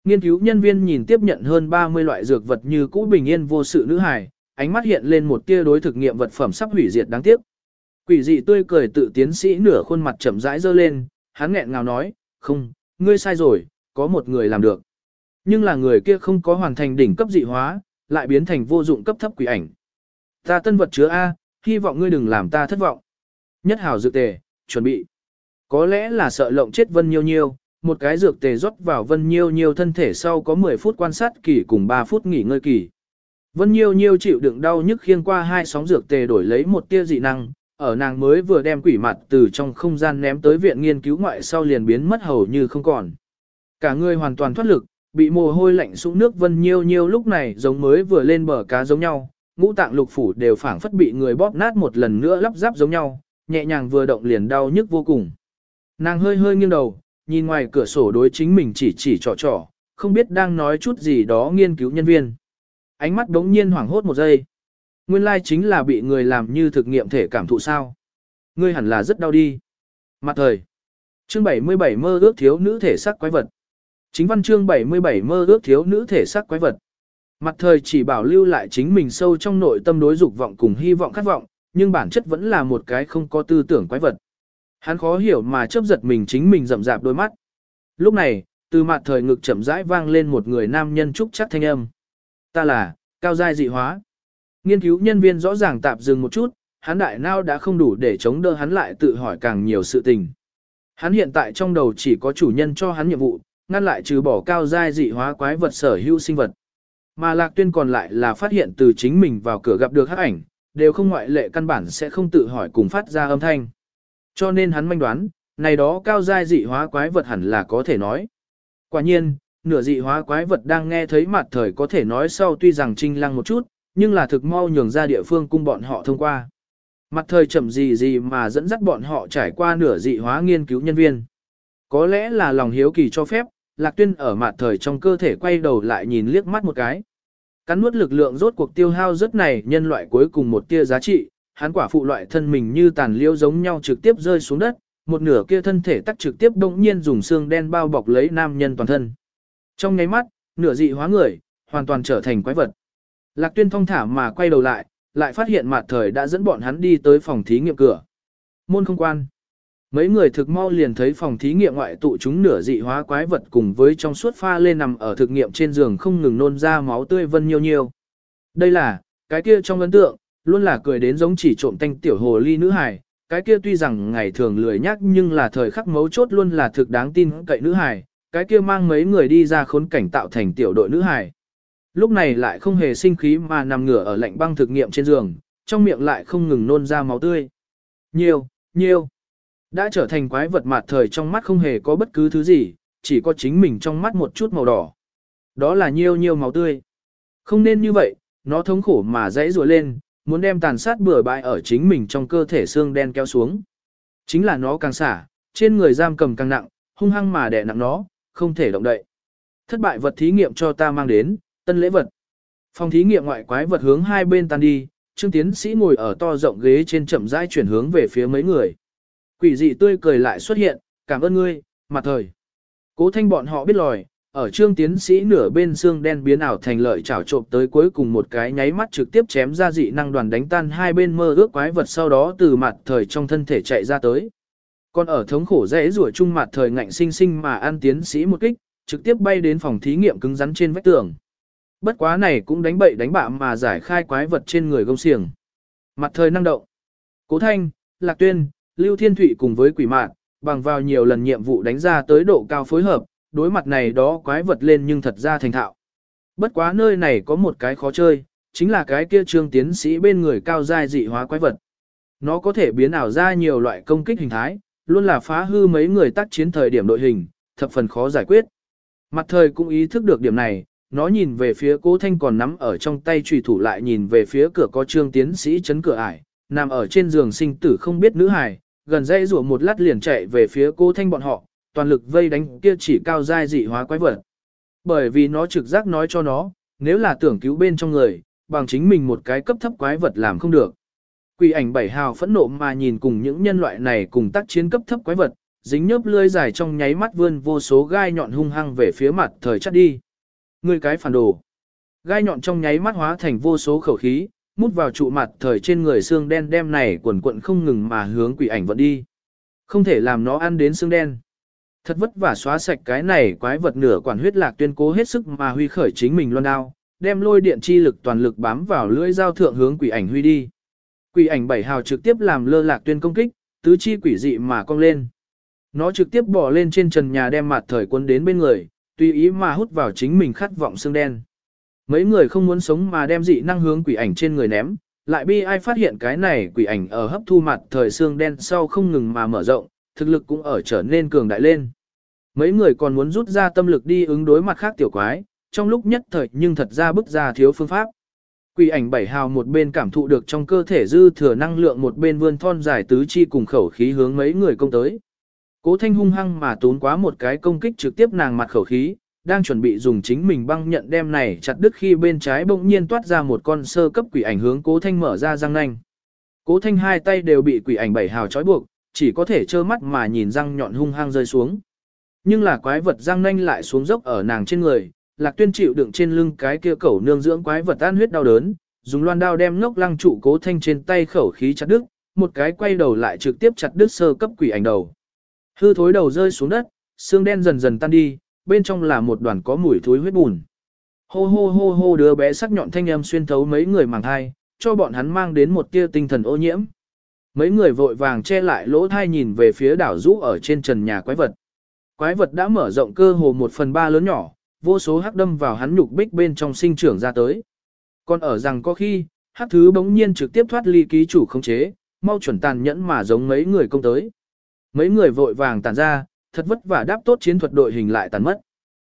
Nghiên cứu nhân viên nhìn tiếp nhận hơn 30 loại dược vật như cũ bình yên vô sự nữ hài, ánh mắt hiện lên một tia đối thực nghiệm vật phẩm sắp hủy diệt đáng tiếc. Quỷ dị tươi cười tự tiến sĩ nửa khuôn mặt chậm rãi dơ lên, hắn nghẹn ngào nói, không, ngươi sai rồi, có một người làm được. Nhưng là người kia không có hoàn thành đỉnh cấp dị hóa, lại biến thành vô dụng cấp thấp quỷ ảnh. Ta tân vật chứa A, hy vọng ngươi đừng làm ta thất vọng. Nhất hảo dược tề, chuẩn bị. Có lẽ là sợ lộng chết Vân Nhiêu Nhiêu, một cái dược tề rót vào Vân Nhiêu Nhiêu thân thể sau có 10 phút quan sát kỳ cùng 3 phút nghỉ ngơi kỳ. Vân Nhiêu Nhiêu chịu đựng đau nhức khiêng qua hai sóng dược tề đổi lấy một tia dị năng, ở nàng mới vừa đem quỷ mặt từ trong không gian ném tới viện nghiên cứu ngoại sau liền biến mất hầu như không còn. Cả người hoàn toàn thoát lực, bị mồ hôi lạnh sũng nước Vân Nhiêu Nhiêu lúc này giống mới vừa lên bờ cá giống nhau, ngũ tạng lục phủ đều phảng phất bị người bóp nát một lần nữa lắp ráp giống nhau, nhẹ nhàng vừa động liền đau nhức vô cùng. Nàng hơi hơi nghiêng đầu, nhìn ngoài cửa sổ đối chính mình chỉ chỉ trò trò, không biết đang nói chút gì đó nghiên cứu nhân viên. Ánh mắt đống nhiên hoảng hốt một giây. Nguyên lai chính là bị người làm như thực nghiệm thể cảm thụ sao. Ngươi hẳn là rất đau đi. Mặt thời. Chương 77 mơ ước thiếu nữ thể sắc quái vật. Chính văn chương 77 mơ ước thiếu nữ thể sắc quái vật. Mặt thời chỉ bảo lưu lại chính mình sâu trong nội tâm đối dục vọng cùng hy vọng khát vọng, nhưng bản chất vẫn là một cái không có tư tưởng quái vật. Hắn khó hiểu mà chớp giật mình chính mình rậm rạp đôi mắt. Lúc này, từ mặt thời ngực chậm rãi vang lên một người nam nhân trúc chắc thanh âm. Ta là, cao giai dị hóa. Nghiên cứu nhân viên rõ ràng tạm dừng một chút, hắn đại nao đã không đủ để chống đỡ hắn lại tự hỏi càng nhiều sự tình. Hắn hiện tại trong đầu chỉ có chủ nhân cho hắn nhiệm vụ, ngăn lại trừ bỏ cao giai dị hóa quái vật sở hữu sinh vật. Mà lạc tuyên còn lại là phát hiện từ chính mình vào cửa gặp được hắc ảnh, đều không ngoại lệ căn bản sẽ không tự hỏi cùng phát ra âm thanh. Cho nên hắn manh đoán, này đó cao giai dị hóa quái vật hẳn là có thể nói. Quả nhiên, nửa dị hóa quái vật đang nghe thấy mặt thời có thể nói sau tuy rằng trinh lăng một chút, nhưng là thực mau nhường ra địa phương cung bọn họ thông qua. Mặt thời chậm gì gì mà dẫn dắt bọn họ trải qua nửa dị hóa nghiên cứu nhân viên. Có lẽ là lòng hiếu kỳ cho phép, Lạc Tuyên ở mặt thời trong cơ thể quay đầu lại nhìn liếc mắt một cái. Cắn nuốt lực lượng rốt cuộc tiêu hao rất này nhân loại cuối cùng một tia giá trị, hắn quả phụ loại thân mình như tàn liêu giống nhau trực tiếp rơi xuống đất, một nửa kia thân thể tắc trực tiếp động nhiên dùng xương đen bao bọc lấy nam nhân toàn thân. Trong nháy mắt, nửa dị hóa người, hoàn toàn trở thành quái vật. Lạc tuyên thong thả mà quay đầu lại, lại phát hiện mặt thời đã dẫn bọn hắn đi tới phòng thí nghiệm cửa. Môn không quan. Mấy người thực mau liền thấy phòng thí nghiệm ngoại tụ chúng nửa dị hóa quái vật cùng với trong suốt pha lên nằm ở thực nghiệm trên giường không ngừng nôn ra máu tươi vân nhiêu nhiêu. Đây là, cái kia trong ấn tượng, luôn là cười đến giống chỉ trộm tanh tiểu hồ ly nữ hài, cái kia tuy rằng ngày thường lười nhắc nhưng là thời khắc mấu chốt luôn là thực đáng tin cậy nữ hài, cái kia mang mấy người đi ra khốn cảnh tạo thành tiểu đội nữ hài. Lúc này lại không hề sinh khí mà nằm ngửa ở lạnh băng thực nghiệm trên giường, trong miệng lại không ngừng nôn ra máu tươi. Nhiều, nhiều. Đã trở thành quái vật mạt thời trong mắt không hề có bất cứ thứ gì, chỉ có chính mình trong mắt một chút màu đỏ. Đó là nhiều nhiều máu tươi. Không nên như vậy, nó thống khổ mà dãy rùa lên, muốn đem tàn sát bừa bãi ở chính mình trong cơ thể xương đen kéo xuống. Chính là nó càng xả, trên người giam cầm càng nặng, hung hăng mà đè nặng nó, không thể động đậy. Thất bại vật thí nghiệm cho ta mang đến, tân lễ vật. Phòng thí nghiệm ngoại quái vật hướng hai bên tan đi, Trương tiến sĩ ngồi ở to rộng ghế trên chậm rãi chuyển hướng về phía mấy người. Quỷ dị tươi cười lại xuất hiện, cảm ơn ngươi, mặt thời. Cố thanh bọn họ biết lòi, ở trương tiến sĩ nửa bên xương đen biến ảo thành lợi chảo trộm tới cuối cùng một cái nháy mắt trực tiếp chém ra dị năng đoàn đánh tan hai bên mơ ước quái vật sau đó từ mặt thời trong thân thể chạy ra tới. Còn ở thống khổ dễ rủa chung mặt thời ngạnh sinh sinh mà ăn tiến sĩ một kích, trực tiếp bay đến phòng thí nghiệm cứng rắn trên vách tường. Bất quá này cũng đánh bậy đánh bạ mà giải khai quái vật trên người gông xiềng. Mặt thời năng động. Cố Thanh, Lạc Tuyên, Lưu Thiên Thụy cùng với quỷ mạn, bằng vào nhiều lần nhiệm vụ đánh ra tới độ cao phối hợp, đối mặt này đó quái vật lên nhưng thật ra thành thạo. Bất quá nơi này có một cái khó chơi, chính là cái kia trương tiến sĩ bên người cao giai dị hóa quái vật. Nó có thể biến ảo ra nhiều loại công kích hình thái, luôn là phá hư mấy người tác chiến thời điểm đội hình, thập phần khó giải quyết. Mặt thời cũng ý thức được điểm này, nó nhìn về phía cố thanh còn nắm ở trong tay trùy thủ lại nhìn về phía cửa có trương tiến sĩ chấn cửa ải, nằm ở trên giường sinh tử không biết nữ hài, gần dây rủa một lát liền chạy về phía cố thanh bọn họ, toàn lực vây đánh kia chỉ cao dai dị hóa quái vật. Bởi vì nó trực giác nói cho nó, nếu là tưởng cứu bên trong người, bằng chính mình một cái cấp thấp quái vật làm không được. Quỷ ảnh bảy hào phẫn nộ mà nhìn cùng những nhân loại này cùng tác chiến cấp thấp quái vật, dính nhớp lươi dài trong nháy mắt vươn vô số gai nhọn hung hăng về phía mặt thời chắt đi. Người cái phản đồ. Gai nhọn trong nháy mắt hóa thành vô số khẩu khí, mút vào trụ mặt thời trên người xương đen đem này quần quận không ngừng mà hướng quỷ ảnh vận đi. Không thể làm nó ăn đến xương đen. Thật vất vả xóa sạch cái này quái vật nửa quản huyết lạc tuyên cố hết sức mà huy khởi chính mình loan đao, đem lôi điện chi lực toàn lực bám vào lưỡi dao thượng hướng quỷ ảnh huy đi. Quỷ ảnh bảy hào trực tiếp làm lơ lạc tuyên công kích, tứ chi quỷ dị mà cong lên. Nó trực tiếp bỏ lên trên trần nhà đem mặt thời quân đến bên người, tùy ý mà hút vào chính mình khát vọng xương đen. Mấy người không muốn sống mà đem dị năng hướng quỷ ảnh trên người ném, lại bi ai phát hiện cái này quỷ ảnh ở hấp thu mặt thời xương đen sau không ngừng mà mở rộng, thực lực cũng ở trở nên cường đại lên. Mấy người còn muốn rút ra tâm lực đi ứng đối mặt khác tiểu quái, trong lúc nhất thời nhưng thật ra bức ra thiếu phương pháp. Quỷ ảnh bảy hào một bên cảm thụ được trong cơ thể dư thừa năng lượng một bên vươn thon dài tứ chi cùng khẩu khí hướng mấy người công tới. Cố thanh hung hăng mà tốn quá một cái công kích trực tiếp nàng mặt khẩu khí, đang chuẩn bị dùng chính mình băng nhận đem này chặt đứt khi bên trái bỗng nhiên toát ra một con sơ cấp quỷ ảnh hướng cố thanh mở ra răng nanh. Cố thanh hai tay đều bị quỷ ảnh bảy hào trói buộc, chỉ có thể trơ mắt mà nhìn răng nhọn hung hăng rơi xuống. Nhưng là quái vật răng nanh lại xuống dốc ở nàng trên người, lạc tuyên chịu đựng trên lưng cái kia cẩu nương dưỡng quái vật tan huyết đau đớn, dùng loan đao đem ngốc lăng trụ cố thanh trên tay khẩu khí chặt đứt, một cái quay đầu lại trực tiếp chặt đứt sơ cấp quỷ ảnh đầu. Hư thối đầu rơi xuống đất, xương đen dần dần tan đi, bên trong là một đoàn có mùi thối huyết bùn. Hô hô hô hô đứa bé sắc nhọn thanh âm xuyên thấu mấy người màng thai, cho bọn hắn mang đến một tia tinh thần ô nhiễm. Mấy người vội vàng che lại lỗ thai nhìn về phía đảo rũ ở trên trần nhà quái vật. Quái vật đã mở rộng cơ hồ một phần ba lớn nhỏ, vô số hắc đâm vào hắn nhục bích bên trong sinh trưởng ra tới. Còn ở rằng có khi, hắc thứ bỗng nhiên trực tiếp thoát ly ký chủ không chế, mau chuẩn tàn nhẫn mà giống mấy người công tới. Mấy người vội vàng tàn ra, thật vất vả đáp tốt chiến thuật đội hình lại tàn mất.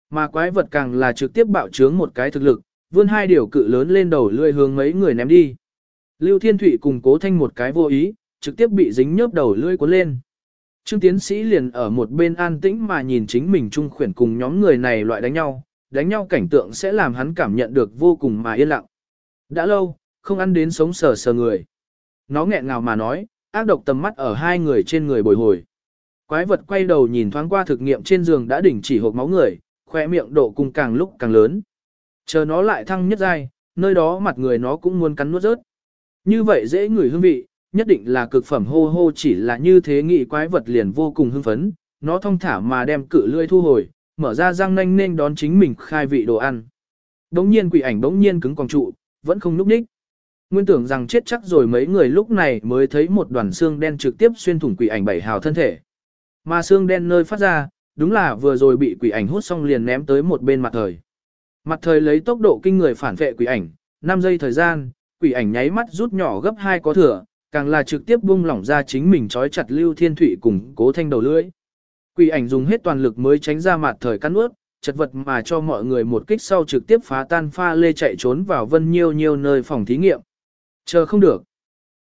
Mà quái vật càng là trực tiếp bạo trướng một cái thực lực, vươn hai điều cự lớn lên đầu lươi hướng mấy người ném đi. Lưu Thiên Thụy cùng cố thanh một cái vô ý, trực tiếp bị dính nhớp đầu lươi cuốn lên. Trương tiến sĩ liền ở một bên an tĩnh mà nhìn chính mình trung khuyển cùng nhóm người này loại đánh nhau, đánh nhau cảnh tượng sẽ làm hắn cảm nhận được vô cùng mà yên lặng. Đã lâu, không ăn đến sống sờ sờ người. Nó nghẹn ngào mà nói, ác độc tầm mắt ở hai người trên người bồi hồi. Quái vật quay đầu nhìn thoáng qua thực nghiệm trên giường đã đỉnh chỉ hộp máu người, khỏe miệng độ cung càng lúc càng lớn. Chờ nó lại thăng nhất giai, nơi đó mặt người nó cũng muốn cắn nuốt rớt. Như vậy dễ ngửi hương vị, nhất định là cực phẩm hô hô chỉ là như thế nghị quái vật liền vô cùng hưng phấn, nó thong thả mà đem cự lưỡi thu hồi, mở ra răng nanh nên đón chính mình khai vị đồ ăn. Đống nhiên quỷ ảnh đống nhiên cứng quòng trụ, vẫn không núp đích. Nguyên tưởng rằng chết chắc rồi mấy người lúc này mới thấy một đoàn xương đen trực tiếp xuyên thủng quỷ ảnh bảy hào thân thể. Mà xương đen nơi phát ra, đúng là vừa rồi bị quỷ ảnh hút xong liền ném tới một bên mặt thời. Mặt thời lấy tốc độ kinh người phản vệ quỷ ảnh, 5 giây thời gian, quỷ ảnh nháy mắt rút nhỏ gấp hai có thừa, càng là trực tiếp bung lỏng ra chính mình trói chặt Lưu Thiên Thụy cùng cố thanh đầu lưỡi. Quỷ ảnh dùng hết toàn lực mới tránh ra mặt thời cắn nuốt, chật vật mà cho mọi người một kích sau trực tiếp phá tan pha lê chạy trốn vào vân nhiêu nhiêu nơi phòng thí nghiệm. Chờ không được.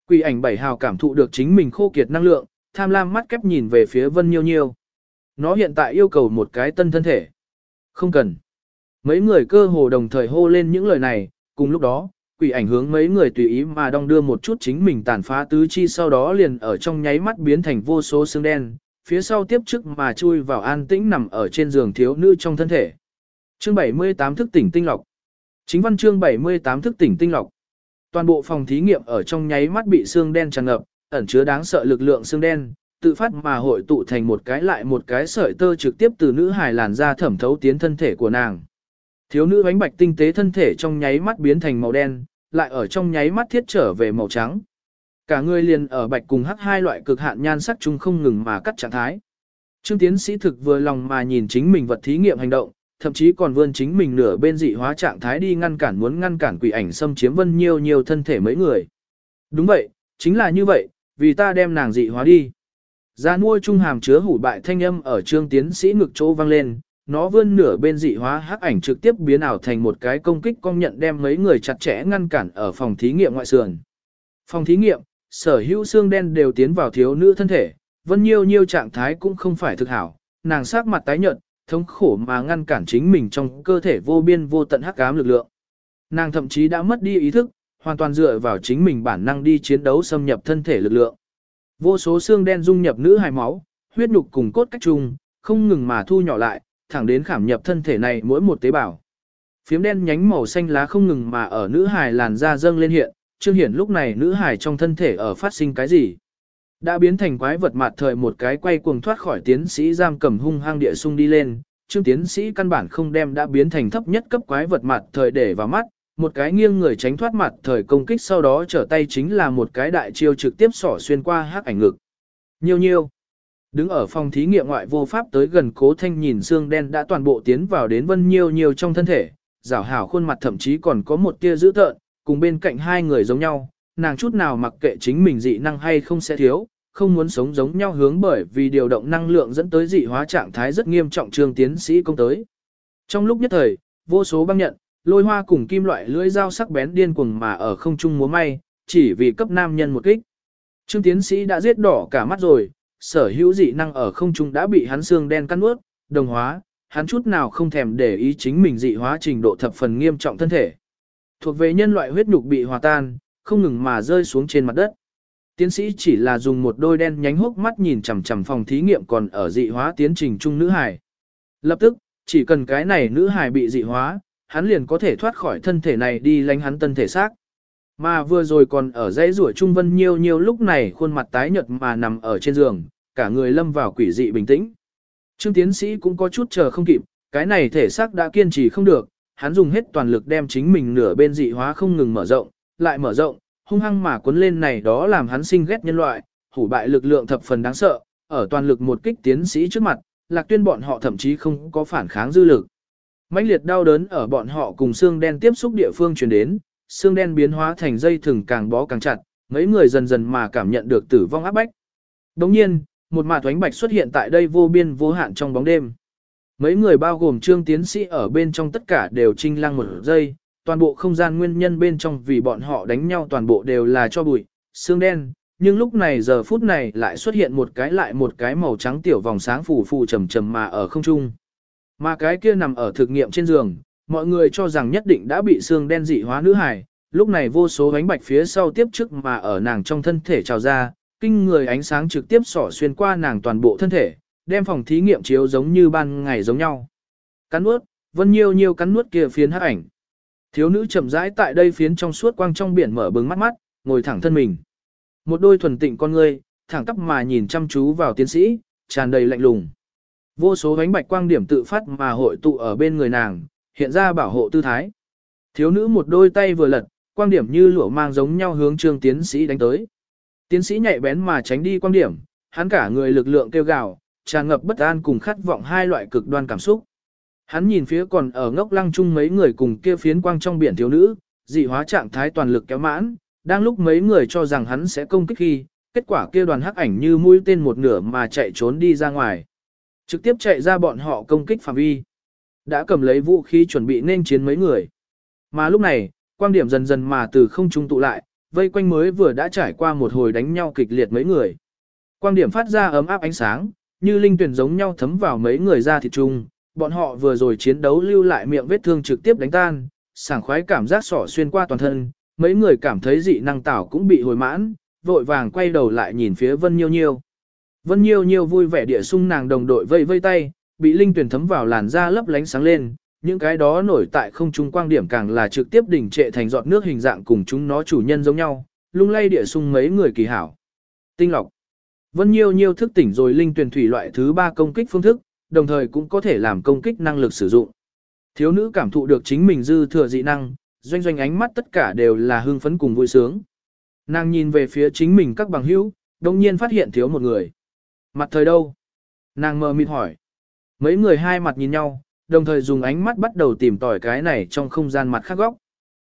Quỷ ảnh bảy hào cảm thụ được chính mình khô kiệt năng lượng, tham lam mắt kép nhìn về phía vân nhiêu nhiêu. Nó hiện tại yêu cầu một cái tân thân thể. Không cần. Mấy người cơ hồ đồng thời hô lên những lời này, cùng lúc đó, quỷ ảnh hướng mấy người tùy ý mà đong đưa một chút chính mình tàn phá tứ chi sau đó liền ở trong nháy mắt biến thành vô số xương đen, phía sau tiếp chức mà chui vào an tĩnh nằm ở trên giường thiếu nữ trong thân thể. Chương 78 thức tỉnh tinh lọc. Chính văn chương 78 thức tỉnh tinh lọc. Toàn bộ phòng thí nghiệm ở trong nháy mắt bị xương đen tràn ngập, ẩn chứa đáng sợ lực lượng xương đen, tự phát mà hội tụ thành một cái lại một cái sợi tơ trực tiếp từ nữ hài làn ra thẩm thấu tiến thân thể của nàng. Thiếu nữ bánh bạch tinh tế thân thể trong nháy mắt biến thành màu đen, lại ở trong nháy mắt thiết trở về màu trắng. Cả người liền ở bạch cùng hắc hai loại cực hạn nhan sắc chung không ngừng mà cắt trạng thái. Trương tiến sĩ thực vừa lòng mà nhìn chính mình vật thí nghiệm hành động, thậm chí còn vươn chính mình nửa bên dị hóa trạng thái đi ngăn cản muốn ngăn cản quỷ ảnh xâm chiếm vân nhiều nhiều thân thể mấy người. Đúng vậy, chính là như vậy, vì ta đem nàng dị hóa đi. Ra nuôi trung hàm chứa hủ bại thanh âm ở trương tiến sĩ ngực chỗ vang lên, nó vươn nửa bên dị hóa hắc ảnh trực tiếp biến ảo thành một cái công kích công nhận đem mấy người chặt chẽ ngăn cản ở phòng thí nghiệm ngoại sườn. Phòng thí nghiệm, sở hữu xương đen đều tiến vào thiếu nữ thân thể, vân nhiêu nhiêu trạng thái cũng không phải thực hảo, nàng sắc mặt tái nhợt, thống khổ mà ngăn cản chính mình trong cơ thể vô biên vô tận hắc ám lực lượng. Nàng thậm chí đã mất đi ý thức, hoàn toàn dựa vào chính mình bản năng đi chiến đấu xâm nhập thân thể lực lượng. Vô số xương đen dung nhập nữ hài máu, huyết nhục cùng cốt cách chung, không ngừng mà thu nhỏ lại, thẳng đến khảm nhập thân thể này mỗi một tế bào. Phiếm đen nhánh màu xanh lá không ngừng mà ở nữ hài làn da dâng lên hiện, Trương Hiển lúc này nữ hài trong thân thể ở phát sinh cái gì? Đã biến thành quái vật mặt thời một cái quay cuồng thoát khỏi tiến sĩ giam cầm hung hăng địa sung đi lên, Trương tiến sĩ căn bản không đem đã biến thành thấp nhất cấp quái vật mặt thời để vào mắt, một cái nghiêng người tránh thoát mặt thời công kích sau đó trở tay chính là một cái đại chiêu trực tiếp sỏ xuyên qua hắc ảnh ngực. Nhiêu nhiêu. Đứng ở phòng thí nghiệm ngoại vô pháp tới gần cố thanh nhìn xương đen đã toàn bộ tiến vào đến vân nhiêu nhiêu trong thân thể, rảo hảo khuôn mặt thậm chí còn có một tia dữ tợn, cùng bên cạnh hai người giống nhau, nàng chút nào mặc kệ chính mình dị năng hay không sẽ thiếu, không muốn sống giống nhau hướng bởi vì điều động năng lượng dẫn tới dị hóa trạng thái rất nghiêm trọng trương tiến sĩ công tới. Trong lúc nhất thời, vô số băng nhận, lôi hoa cùng kim loại lưỡi dao sắc bén điên cuồng mà ở không trung múa may, chỉ vì cấp nam nhân một kích. Trương tiến sĩ đã giết đỏ cả mắt rồi, sở hữu dị năng ở không trung đã bị hắn xương đen cắn nuốt, đồng hóa, hắn chút nào không thèm để ý chính mình dị hóa trình độ thập phần nghiêm trọng thân thể. Thuộc về nhân loại huyết nhục bị hòa tan, không ngừng mà rơi xuống trên mặt đất. Tiến sĩ chỉ là dùng một đôi đen nhánh hốc mắt nhìn chằm chằm phòng thí nghiệm còn ở dị hóa tiến trình trung nữ hải. Lập tức, chỉ cần cái này nữ hải bị dị hóa, hắn liền có thể thoát khỏi thân thể này đi lánh hắn tân thể xác. Mà vừa rồi còn ở dãy rủa Trung Vân nhiều nhiều lúc này khuôn mặt tái nhợt mà nằm ở trên giường, cả người lâm vào quỷ dị bình tĩnh. Trương tiến sĩ cũng có chút chờ không kịp, cái này thể xác đã kiên trì không được, hắn dùng hết toàn lực đem chính mình nửa bên dị hóa không ngừng mở rộng, lại mở rộng, hung hăng mà cuốn lên này đó làm hắn sinh ghét nhân loại, hủ bại lực lượng thập phần đáng sợ, ở toàn lực một kích tiến sĩ trước mặt, lạc tuyên bọn họ thậm chí không có phản kháng dư lực mãnh liệt đau đớn ở bọn họ cùng xương đen tiếp xúc địa phương truyền đến, xương đen biến hóa thành dây thừng càng bó càng chặt, mấy người dần dần mà cảm nhận được tử vong áp bách. Đồng nhiên, một mạt thoánh bạch xuất hiện tại đây vô biên vô hạn trong bóng đêm. Mấy người bao gồm trương tiến sĩ ở bên trong tất cả đều trinh lăng một giây, toàn bộ không gian nguyên nhân bên trong vì bọn họ đánh nhau toàn bộ đều là cho bụi, xương đen, nhưng lúc này giờ phút này lại xuất hiện một cái lại một cái màu trắng tiểu vòng sáng phủ phù trầm trầm mà ở không trung. Mà cái kia nằm ở thực nghiệm trên giường, mọi người cho rằng nhất định đã bị xương đen dị hóa nữ hài, lúc này vô số ánh bạch phía sau tiếp trước mà ở nàng trong thân thể trào ra, kinh người ánh sáng trực tiếp xỏ xuyên qua nàng toàn bộ thân thể, đem phòng thí nghiệm chiếu giống như ban ngày giống nhau. Cắn nuốt, vân nhiêu nhiêu cắn nuốt kia phiến hắc ảnh. Thiếu nữ chậm rãi tại đây phiến trong suốt quang trong biển mở bừng mắt mắt, ngồi thẳng thân mình. Một đôi thuần tịnh con ngươi, thẳng tắp mà nhìn chăm chú vào tiến sĩ, tràn đầy lạnh lùng. Vô số ánh bạch quang điểm tự phát mà hội tụ ở bên người nàng, hiện ra bảo hộ tư thái. Thiếu nữ một đôi tay vừa lật, quang điểm như lụa mang giống nhau hướng trương tiến sĩ đánh tới. Tiến sĩ nhạy bén mà tránh đi quang điểm, hắn cả người lực lượng kêu gào, tràn ngập bất an cùng khát vọng hai loại cực đoan cảm xúc. Hắn nhìn phía còn ở ngốc lăng chung mấy người cùng kia phiến quang trong biển thiếu nữ, dị hóa trạng thái toàn lực kéo mãn, đang lúc mấy người cho rằng hắn sẽ công kích khi, kết quả kia đoàn hắc ảnh như mũi tên một nửa mà chạy trốn đi ra ngoài. Trực tiếp chạy ra bọn họ công kích phạm vi. Đã cầm lấy vũ khí chuẩn bị nên chiến mấy người. Mà lúc này, quang điểm dần dần mà từ không trung tụ lại, vây quanh mới vừa đã trải qua một hồi đánh nhau kịch liệt mấy người. Quang điểm phát ra ấm áp ánh sáng, như linh tuyển giống nhau thấm vào mấy người ra thịt chung, bọn họ vừa rồi chiến đấu lưu lại miệng vết thương trực tiếp đánh tan, sảng khoái cảm giác sỏ xuyên qua toàn thân, mấy người cảm thấy dị năng tảo cũng bị hồi mãn, vội vàng quay đầu lại nhìn phía Vân Nhiêu Nhiêu. Vân Nhiêu Nhiêu vui vẻ địa sung nàng đồng đội vây vây tay, bị linh tuyển thấm vào làn da lấp lánh sáng lên, những cái đó nổi tại không trung quang điểm càng là trực tiếp đỉnh trệ thành giọt nước hình dạng cùng chúng nó chủ nhân giống nhau, lung lay địa sung mấy người kỳ hảo. Tinh lọc. Vân Nhiêu Nhiêu thức tỉnh rồi linh tuyển thủy loại thứ ba công kích phương thức, đồng thời cũng có thể làm công kích năng lực sử dụng. Thiếu nữ cảm thụ được chính mình dư thừa dị năng, doanh doanh ánh mắt tất cả đều là hưng phấn cùng vui sướng. Nàng nhìn về phía chính mình các bằng hữu, đồng nhiên phát hiện thiếu một người. Mặt thời đâu? Nàng mờ mịt hỏi. Mấy người hai mặt nhìn nhau, đồng thời dùng ánh mắt bắt đầu tìm tỏi cái này trong không gian mặt khác góc.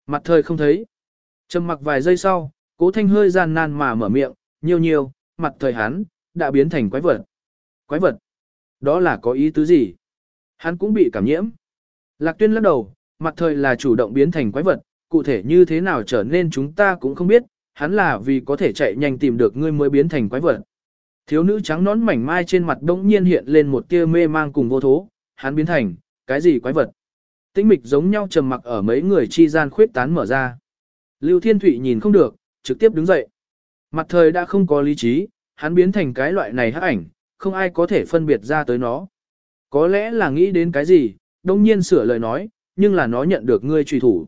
Mặt thời không thấy. Trầm mặc vài giây sau, cố thanh hơi gian nan mà mở miệng, nhiều nhiều, mặt thời hắn, đã biến thành quái vật. Quái vật. Đó là có ý tứ gì? Hắn cũng bị cảm nhiễm. Lạc tuyên lắc đầu, mặt thời là chủ động biến thành quái vật, cụ thể như thế nào trở nên chúng ta cũng không biết, hắn là vì có thể chạy nhanh tìm được ngươi mới biến thành quái vật. Thiếu nữ trắng nón mảnh mai trên mặt đông nhiên hiện lên một tia mê mang cùng vô thố, hắn biến thành, cái gì quái vật. Tĩnh mịch giống nhau trầm mặc ở mấy người chi gian khuyết tán mở ra. Lưu Thiên Thụy nhìn không được, trực tiếp đứng dậy. Mặt thời đã không có lý trí, hắn biến thành cái loại này hắc ảnh, không ai có thể phân biệt ra tới nó. Có lẽ là nghĩ đến cái gì, đông nhiên sửa lời nói, nhưng là nó nhận được ngươi truy thủ.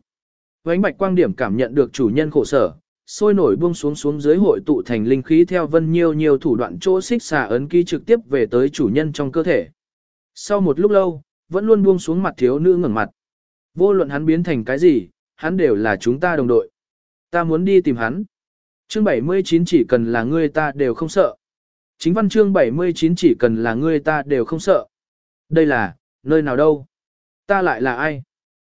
Vánh bạch quang điểm cảm nhận được chủ nhân khổ sở, sôi nổi buông xuống xuống dưới hội tụ thành linh khí theo vân nhiều nhiều thủ đoạn chỗ xích xà ấn ký trực tiếp về tới chủ nhân trong cơ thể. Sau một lúc lâu, vẫn luôn buông xuống mặt thiếu nữ ngẩng mặt. Vô luận hắn biến thành cái gì, hắn đều là chúng ta đồng đội. Ta muốn đi tìm hắn. Chương 79 chỉ cần là ngươi ta đều không sợ. Chính văn chương 79 chỉ cần là ngươi ta đều không sợ. Đây là, nơi nào đâu? Ta lại là ai?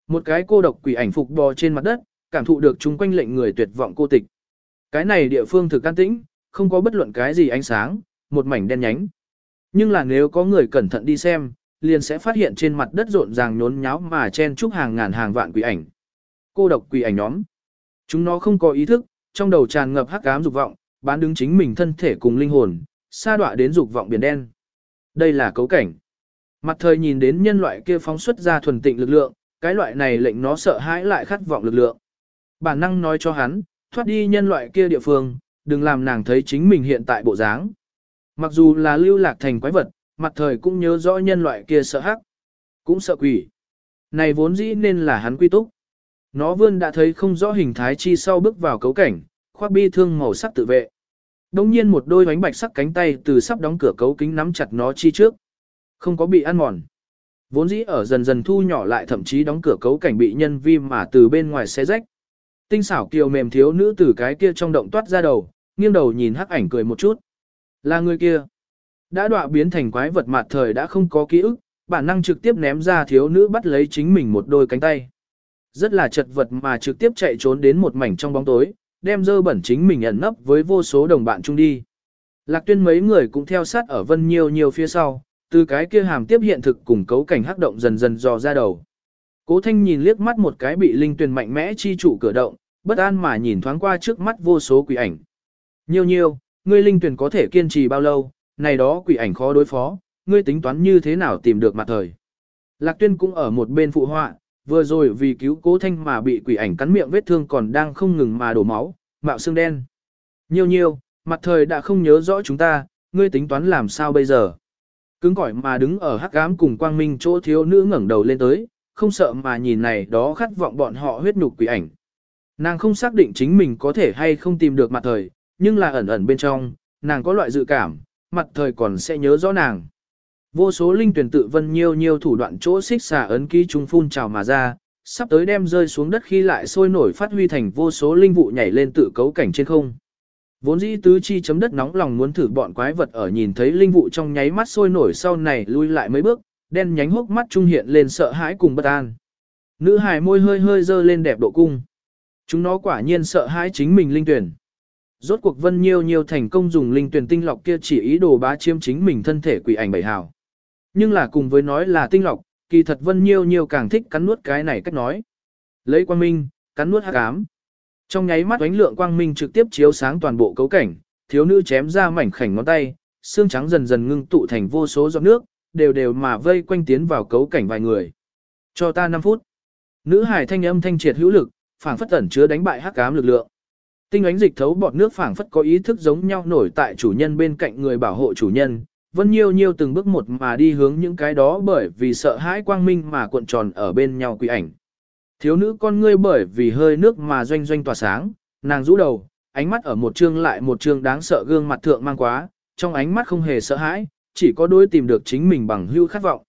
Một cái cô độc quỷ ảnh phục bò trên mặt đất, cảm thụ được chúng quanh lệnh người tuyệt vọng cô tịch. Cái này địa phương thực can tĩnh, không có bất luận cái gì ánh sáng, một mảnh đen nhánh. Nhưng là nếu có người cẩn thận đi xem, liền sẽ phát hiện trên mặt đất rộn ràng nhốn nháo mà chen chúc hàng ngàn hàng vạn quỷ ảnh. Cô độc quỷ ảnh nhóm. Chúng nó không có ý thức, trong đầu tràn ngập hắc ám dục vọng, bán đứng chính mình thân thể cùng linh hồn, xa đọa đến dục vọng biển đen. Đây là cấu cảnh. Mặt thời nhìn đến nhân loại kia phóng xuất ra thuần tịnh lực lượng, cái loại này lệnh nó sợ hãi lại khát vọng lực lượng. Bản năng nói cho hắn, thoát đi nhân loại kia địa phương, đừng làm nàng thấy chính mình hiện tại bộ dáng. Mặc dù là lưu lạc thành quái vật, mặt thời cũng nhớ rõ nhân loại kia sợ hắc, cũng sợ quỷ. Này vốn dĩ nên là hắn quy túc. Nó vươn đã thấy không rõ hình thái chi sau bước vào cấu cảnh, khoác bi thương màu sắc tự vệ. Đông nhiên một đôi bánh bạch sắc cánh tay từ sắp đóng cửa cấu kính nắm chặt nó chi trước. Không có bị ăn mòn. Vốn dĩ ở dần dần thu nhỏ lại thậm chí đóng cửa cấu cảnh bị nhân vi mà từ bên ngoài xé rách. Tinh xảo kiều mềm thiếu nữ từ cái kia trong động toát ra đầu, nghiêng đầu nhìn hắc ảnh cười một chút. Là người kia. Đã đọa biến thành quái vật mặt thời đã không có ký ức, bản năng trực tiếp ném ra thiếu nữ bắt lấy chính mình một đôi cánh tay. Rất là chật vật mà trực tiếp chạy trốn đến một mảnh trong bóng tối, đem dơ bẩn chính mình ẩn nấp với vô số đồng bạn chung đi. Lạc tuyên mấy người cũng theo sát ở vân nhiều nhiều phía sau, từ cái kia hàm tiếp hiện thực cùng cấu cảnh hắc động dần dần dò ra đầu. Cố thanh nhìn liếc mắt một cái bị linh tuyền mạnh mẽ chi trụ cửa động, bất an mà nhìn thoáng qua trước mắt vô số quỷ ảnh. Nhiều nhiều, ngươi linh tuyển có thể kiên trì bao lâu, này đó quỷ ảnh khó đối phó, ngươi tính toán như thế nào tìm được mặt thời. Lạc tuyên cũng ở một bên phụ họa, vừa rồi vì cứu cố thanh mà bị quỷ ảnh cắn miệng vết thương còn đang không ngừng mà đổ máu, mạo xương đen. Nhiều nhiều, mặt thời đã không nhớ rõ chúng ta, ngươi tính toán làm sao bây giờ. Cứng cỏi mà đứng ở hắc ám cùng quang minh chỗ thiếu nữ ngẩng đầu lên tới, không sợ mà nhìn này đó khát vọng bọn họ huyết nhục quỷ ảnh. Nàng không xác định chính mình có thể hay không tìm được mặt thời, nhưng là ẩn ẩn bên trong, nàng có loại dự cảm, mặt thời còn sẽ nhớ rõ nàng. Vô số linh tuyển tự vân nhiêu nhiêu thủ đoạn chỗ xích xà ấn ký trung phun trào mà ra, sắp tới đem rơi xuống đất khi lại sôi nổi phát huy thành vô số linh vụ nhảy lên tự cấu cảnh trên không. Vốn dĩ tứ chi chấm đất nóng lòng muốn thử bọn quái vật ở nhìn thấy linh vụ trong nháy mắt sôi nổi sau này lui lại mấy bước, đen nhánh hốc mắt trung hiện lên sợ hãi cùng bất an. Nữ hài môi hơi hơi dơ lên đẹp độ cung. Chúng nó quả nhiên sợ hãi chính mình linh tuyển. Rốt cuộc vân nhiêu nhiêu thành công dùng linh tuyển tinh lọc kia chỉ ý đồ bá chiếm chính mình thân thể quỷ ảnh bảy hào. Nhưng là cùng với nói là tinh lọc, kỳ thật vân nhiêu nhiêu càng thích cắn nuốt cái này cách nói. Lấy quang minh, cắn nuốt hắc ám. Trong nháy mắt ánh lượng quang minh trực tiếp chiếu sáng toàn bộ cấu cảnh, thiếu nữ chém ra mảnh khảnh ngón tay, xương trắng dần dần ngưng tụ thành vô số giọt nước, đều đều mà vây quanh tiến vào cấu cảnh vài người. Cho ta 5 phút. Nữ hải thanh âm thanh triệt hữu lực, phảng phất ẩn chứa đánh bại hắc ám lực lượng. Tinh ánh dịch thấu bọt nước phảng phất có ý thức giống nhau nổi tại chủ nhân bên cạnh người bảo hộ chủ nhân, Vân Nhiêu Nhiêu từng bước một mà đi hướng những cái đó bởi vì sợ hãi quang minh mà cuộn tròn ở bên nhau quỷ ảnh. Thiếu nữ con ngươi bởi vì hơi nước mà doanh doanh tỏa sáng, nàng rũ đầu, ánh mắt ở một trương lại một trương đáng sợ gương mặt thượng mang quá, trong ánh mắt không hề sợ hãi, chỉ có đôi tìm được chính mình bằng hưu khát vọng.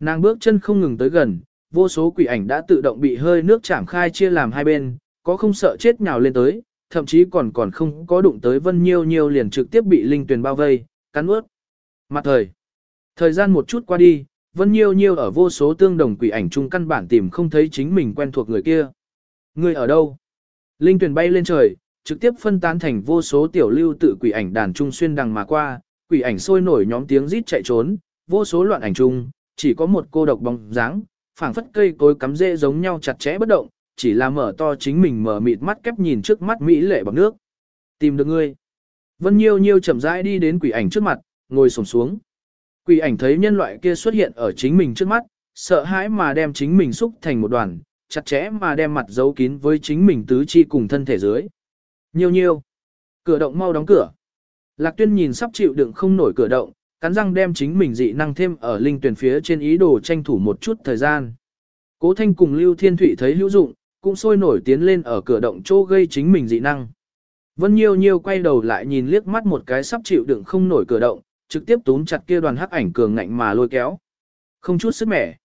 Nàng bước chân không ngừng tới gần, vô số quỷ ảnh đã tự động bị hơi nước chạm khai chia làm hai bên, có không sợ chết nhào lên tới, thậm chí còn còn không có đụng tới vân nhiêu nhiêu liền trực tiếp bị linh tuyền bao vây, cắn ướt. Mặt thời. Thời gian một chút qua đi, Vân Nhiêu Nhiêu ở vô số tương đồng quỷ ảnh chung căn bản tìm không thấy chính mình quen thuộc người kia. Người ở đâu? Linh tuyền bay lên trời, trực tiếp phân tán thành vô số tiểu lưu tự quỷ ảnh đàn trung xuyên đằng mà qua, quỷ ảnh sôi nổi nhóm tiếng rít chạy trốn, vô số loạn ảnh chung, chỉ có một cô độc bóng dáng, phảng phất cây cối cắm rễ giống nhau chặt chẽ bất động, chỉ là mở to chính mình mở mịt mắt kép nhìn trước mắt mỹ lệ bằng nước. Tìm được ngươi. Vân Nhiêu Nhiêu chậm rãi đi đến quỷ ảnh trước mặt, ngồi xổm xuống. Quỷ ảnh thấy nhân loại kia xuất hiện ở chính mình trước mắt, sợ hãi mà đem chính mình xúc thành một đoàn, chặt chẽ mà đem mặt giấu kín với chính mình tứ chi cùng thân thể dưới. Nhiêu Nhiêu. Cửa động mau đóng cửa. Lạc tuyên nhìn sắp chịu đựng không nổi cửa động, cắn răng đem chính mình dị năng thêm ở linh tuyển phía trên ý đồ tranh thủ một chút thời gian. Cố thanh cùng Lưu Thiên Thụy thấy hữu dụng, cũng sôi nổi tiến lên ở cửa động chỗ gây chính mình dị năng. Vân Nhiêu Nhiêu quay đầu lại nhìn liếc mắt một cái sắp chịu đựng không nổi cửa động, trực tiếp túm chặt kia đoàn hắc ảnh cường ngạnh mà lôi kéo. Không chút sức mẻ.